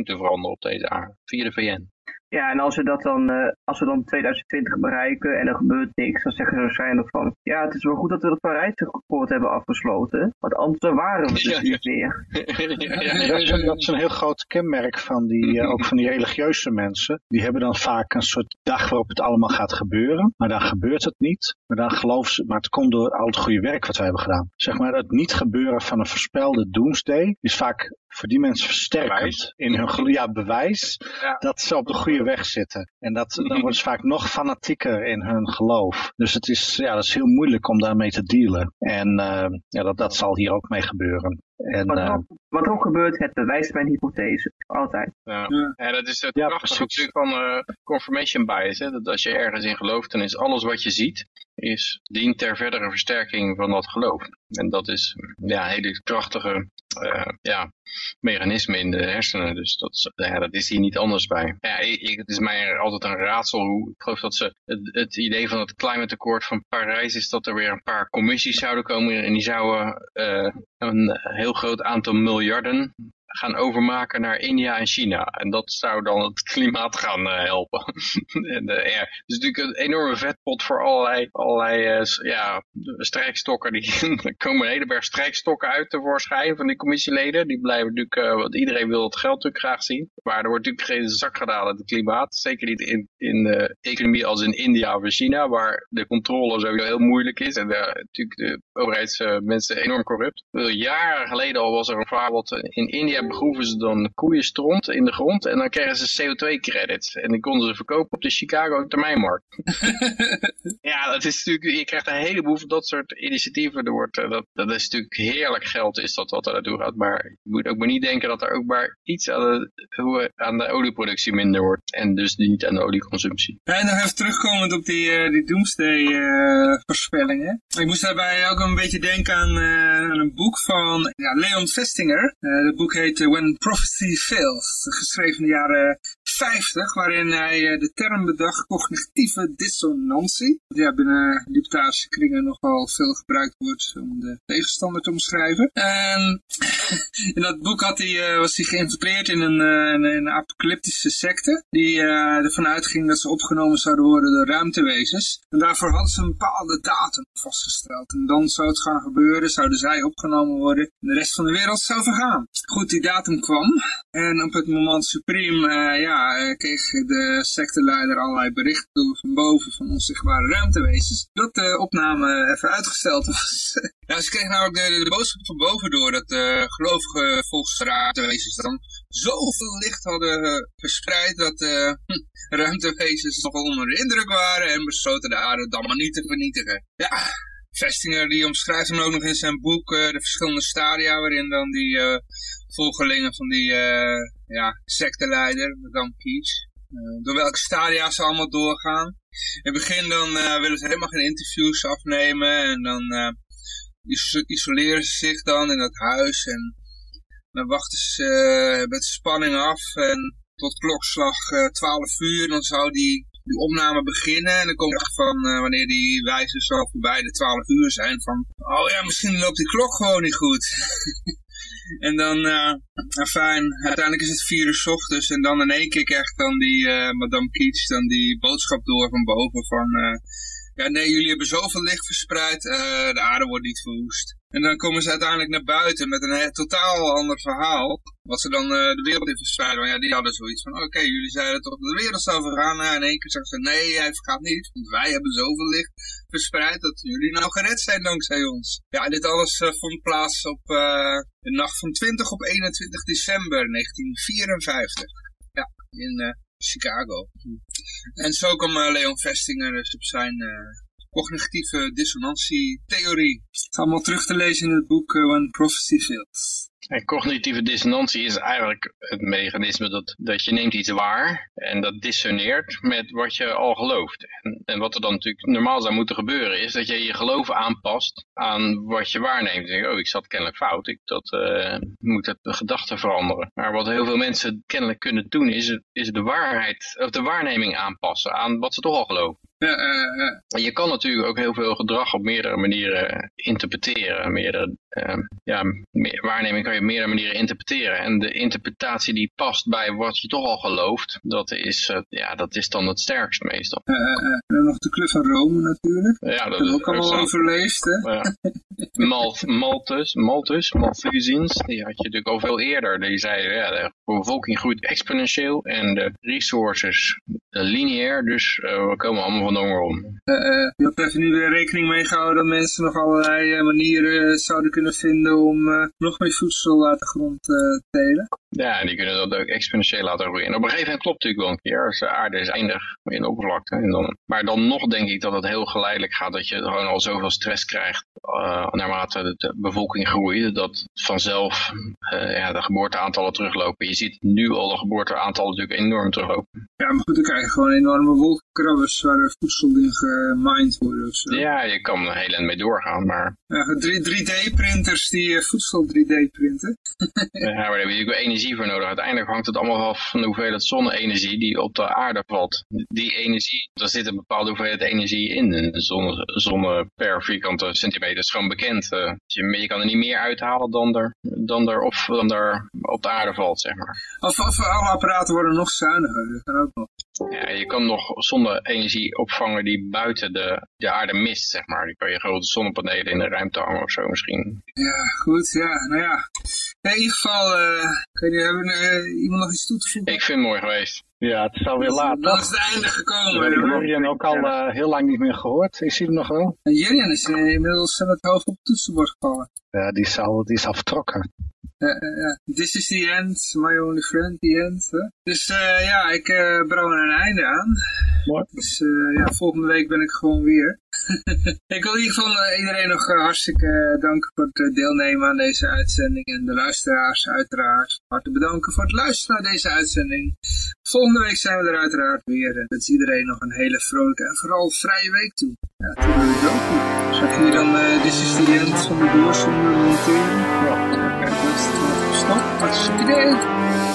te veranderen op deze aarde, via de VN. Ja, en als we dat dan, eh, als we dan 2020 bereiken en er gebeurt niks, dan zeggen ze waarschijnlijk van, ja, het is wel goed dat we het Parijsakkoord hebben afgesloten, want anders waren we dus Ja, ja. niet meer. Dat is, een- dat is een heel groot kenmerk van die, eh, ook van die religieuze mensen. Die hebben dan vaak een soort dag waarop het allemaal gaat gebeuren. Maar dan gebeurt het niet. Maar dan geloven ze, maar het komt door al het goede werk wat wij hebben gedaan. Zeg maar, het niet gebeuren van een voorspelde doomsday is vaak voor die mensen versterkend Bewijs. in hun ja, bewijs Ja. dat ze op de goede weg zitten. En dat, dan worden ze vaak nog fanatieker in hun geloof. Dus het is, ja, dat is heel moeilijk om daarmee te dealen. En uh, ja, dat, dat zal hier ook mee gebeuren. En, wat, ook, wat ook gebeurt, het bewijst mijn hypothese. Altijd. Ja, ja dat is het ja, prachtige natuurlijk van uh, confirmation bias. Hè? Dat als je ergens in gelooft, dan is alles wat je ziet, is, dient ter verdere versterking van dat geloof. En dat is ja, een hele krachtige uh, ja, mechanisme in de hersenen. Dus dat, ja, dat is hier niet anders bij. Ja, ik, het is mij altijd een raadsel hoe, ik geloof dat ze, het, het idee van het climate accord van Parijs is dat er weer een paar commissies zouden komen en die zouden uh, een heel groot aantal miljarden gaan overmaken naar India en China. En dat zou dan het klimaat gaan uh, helpen. en, uh, is natuurlijk een enorme vetpot voor allerlei, allerlei uh, ja, strijkstokken. Die, er komen een hele berg strijkstokken uit tevoorschijn van die commissieleden. Die blijven natuurlijk, want iedereen wil het geld natuurlijk graag zien. Maar er wordt natuurlijk geen zak gedaan aan het klimaat. Zeker niet in, in de economie als in India of in China, waar de controle sowieso heel moeilijk is. En de, natuurlijk de overheidsmensen enorm corrupt. Jaren geleden al was er een wat in India begroeven ze dan koeienstront in de grond en dan kregen ze CO2-credits. En die konden ze verkopen op de Chicago termijnmarkt. ja, dat is natuurlijk, je krijgt een heleboel van dat soort initiatieven. Er wordt, dat, dat is natuurlijk heerlijk geld is dat wat er naartoe gaat. Maar je moet ook maar niet denken dat er ook maar iets aan de, hoe, aan de olieproductie minder wordt. En dus niet aan de olieconsumptie. En nog even terugkomend op die, uh, die doomsday uh, voorspellingen. Ik moest daarbij ook een beetje denken aan, uh, aan een boek van ja, Leon Vestinger. het boek heet When Prophecy Fails, geschreven in de jaren 50, waarin hij de term bedacht cognitieve dissonantie. Ja, binnen libertarische kringen nogal veel gebruikt wordt om de tegenstander te omschrijven. En in dat boek had hij, was hij geïnfiltreerd in een, een, een apocalyptische secte, die ervan uitging dat ze opgenomen zouden worden door ruimtewezens. En daarvoor hadden ze een bepaalde datum vastgesteld. En dan zou het gaan gebeuren, zouden zij opgenomen worden en de rest van de wereld zou vergaan. Goed, die datum kwam. En op het moment supreme, ja, kreeg de secteleider allerlei berichten door van boven van onzichtbare ruimtewezens. Dat de opname even uitgesteld was. ja, ze kregen namelijk de, de, de boodschap van boven door dat de gelovige volgens de ruimtewezens dan zoveel licht hadden verspreid dat uh, ruimtewezens nogal onder de indruk waren en besloten de aarde dan maar niet te vernietigen. Ja, Vestinger die omschrijft hem ook nog in zijn boek uh, de verschillende stadia waarin dan die uh, volgelingen van die ja, secteleider, Madame Keats, door welke stadia ze allemaal doorgaan. In het begin dan willen ze helemaal geen interviews afnemen en dan isoleren ze zich dan in dat huis en dan wachten ze uh, met spanning af en tot klokslag uh, 12 uur, dan zou die, die opname beginnen. En dan komt echt van, uh, wanneer die wijzers zo voorbij de 12 uur zijn, van, oh ja, misschien loopt die klok gewoon niet goed. en dan, uh, fijn, uiteindelijk is het 4 uur s ochtends en dan in één keer krijgt dan die Madame Keats dan die boodschap door van boven van, ja nee, jullie hebben zoveel licht verspreid, de aarde wordt niet verwoest. En dan komen ze uiteindelijk naar buiten met een totaal ander verhaal. Wat ze dan de wereld in verspreiden. Want ja, die hadden zoiets van, oké, jullie zeiden toch dat de wereld zou vergaan. Nou, in één keer zeggen ze, nee, hij vergaat niet. Want wij hebben zoveel licht verspreid dat jullie nou gered zijn dankzij ons. Ja, dit alles uh, vond plaats op uh, de nacht van 20 op 21 december 1954. Ja, in Chicago. En zo kwam Leon Vestinger dus op zijn cognitieve dissonantie-theorie. Het is allemaal terug te lezen in het boek uh, When Prophecy Fails. En cognitieve dissonantie is eigenlijk het mechanisme dat, dat je neemt iets waar en dat dissoneert met wat je al gelooft. En, en wat er dan natuurlijk normaal zou moeten gebeuren is dat je je geloof aanpast aan wat je waarneemt. Denk, oh, ik zat kennelijk fout, ik dat, uh, moet de gedachte veranderen. Maar wat heel veel mensen kennelijk kunnen doen is, is de waarheid, of de waarneming aanpassen aan wat ze toch al geloven. Ja, uh, uh. Je kan natuurlijk ook heel veel gedrag op meerdere manieren interpreteren. Meerdere, ja, meer, waarneming kan je op meerdere manieren interpreteren. En de interpretatie die past bij wat je toch al gelooft, dat is, ja, dat is dan het sterkst meestal. en nog de Club van Rome natuurlijk. Ja, dat, dat is ook allemaal overleefd. Hè? Ja. Mal Malthus, Malthus, Malthusians, die had je natuurlijk al veel eerder. Die zeiden, ja, de bevolking groeit exponentieel en de resources lineair, dus we komen allemaal van de honger om. Uh, uh, je had even nu weer rekening mee gehouden dat mensen nog allerlei manieren zouden kunnen vinden om nog meer voedsel uit de grond te telen. Ja, en die kunnen dat ook exponentieel laten groeien. En op een gegeven moment klopt het natuurlijk wel een keer. Als de aarde is eindig in de oppervlakte. En dan, maar dan nog denk ik dat het heel geleidelijk gaat. Dat je gewoon al zoveel stress krijgt. Uh, naarmate de bevolking groeit. Dat vanzelf uh, ja, de geboorteaantallen teruglopen. Je ziet nu al de geboorteaantallen natuurlijk enorm teruglopen. Ja, maar goed, dan krijg je gewoon enorme wolkenkrabbers waar er voedsel in gemined worden of zo. Ja, je kan er heel mee doorgaan, maar... Ja, 3D-printers die uh, voedsel 3D-printen. ja, maar daar heb je natuurlijk energie Uiteindelijk hangt het allemaal af van de hoeveelheid zonne-energie die op de aarde valt. Die energie, daar zit een bepaalde hoeveelheid energie in. Zonne, zonne per vierkante centimeter is gewoon bekend. Uh, je, je, kan er niet meer uithalen dan er, dan er, of, dan er op de aarde valt, zeg maar. Of, of alle apparaten worden nog zuiniger, dat ook nog. Ja, je kan nog zonne-energie opvangen die buiten de, de aarde mist, zeg maar. Die kan je grote zonnepanelen in de ruimte hangen of zo misschien. Ja, goed, ja, nou ja. In ieder geval, uh, kun je, hebben uh, iemand nog iets toe te voegen? Ik vind het mooi geweest. Ja, het is alweer laat. Dan is het einde gekomen. We hebben Jurjen ook al uh, heel lang niet meer gehoord. Is hij er nog wel? En Jurjen is inmiddels met het hoofd op het toetsenbord gevallen. Ja, die is al, die is al vertrokken. This is the end, my only friend, the end. Huh? Dus uh, ja, ik uh, brouw er een einde aan. Mooi. Dus ja, volgende week ben ik gewoon weer. ik wil in ieder geval iedereen nog hartstikke danken voor het deelnemen aan deze uitzending. En de luisteraars uiteraard hartelijk bedanken voor het luisteren naar deze uitzending. Volgende week zijn we er uiteraard weer. En dat is iedereen nog een hele vrolijke en vooral vrije week toe. Ja, ook goed. Zag je dan, this is the end van de doos zonder monteren? Ja. Kijk, dat is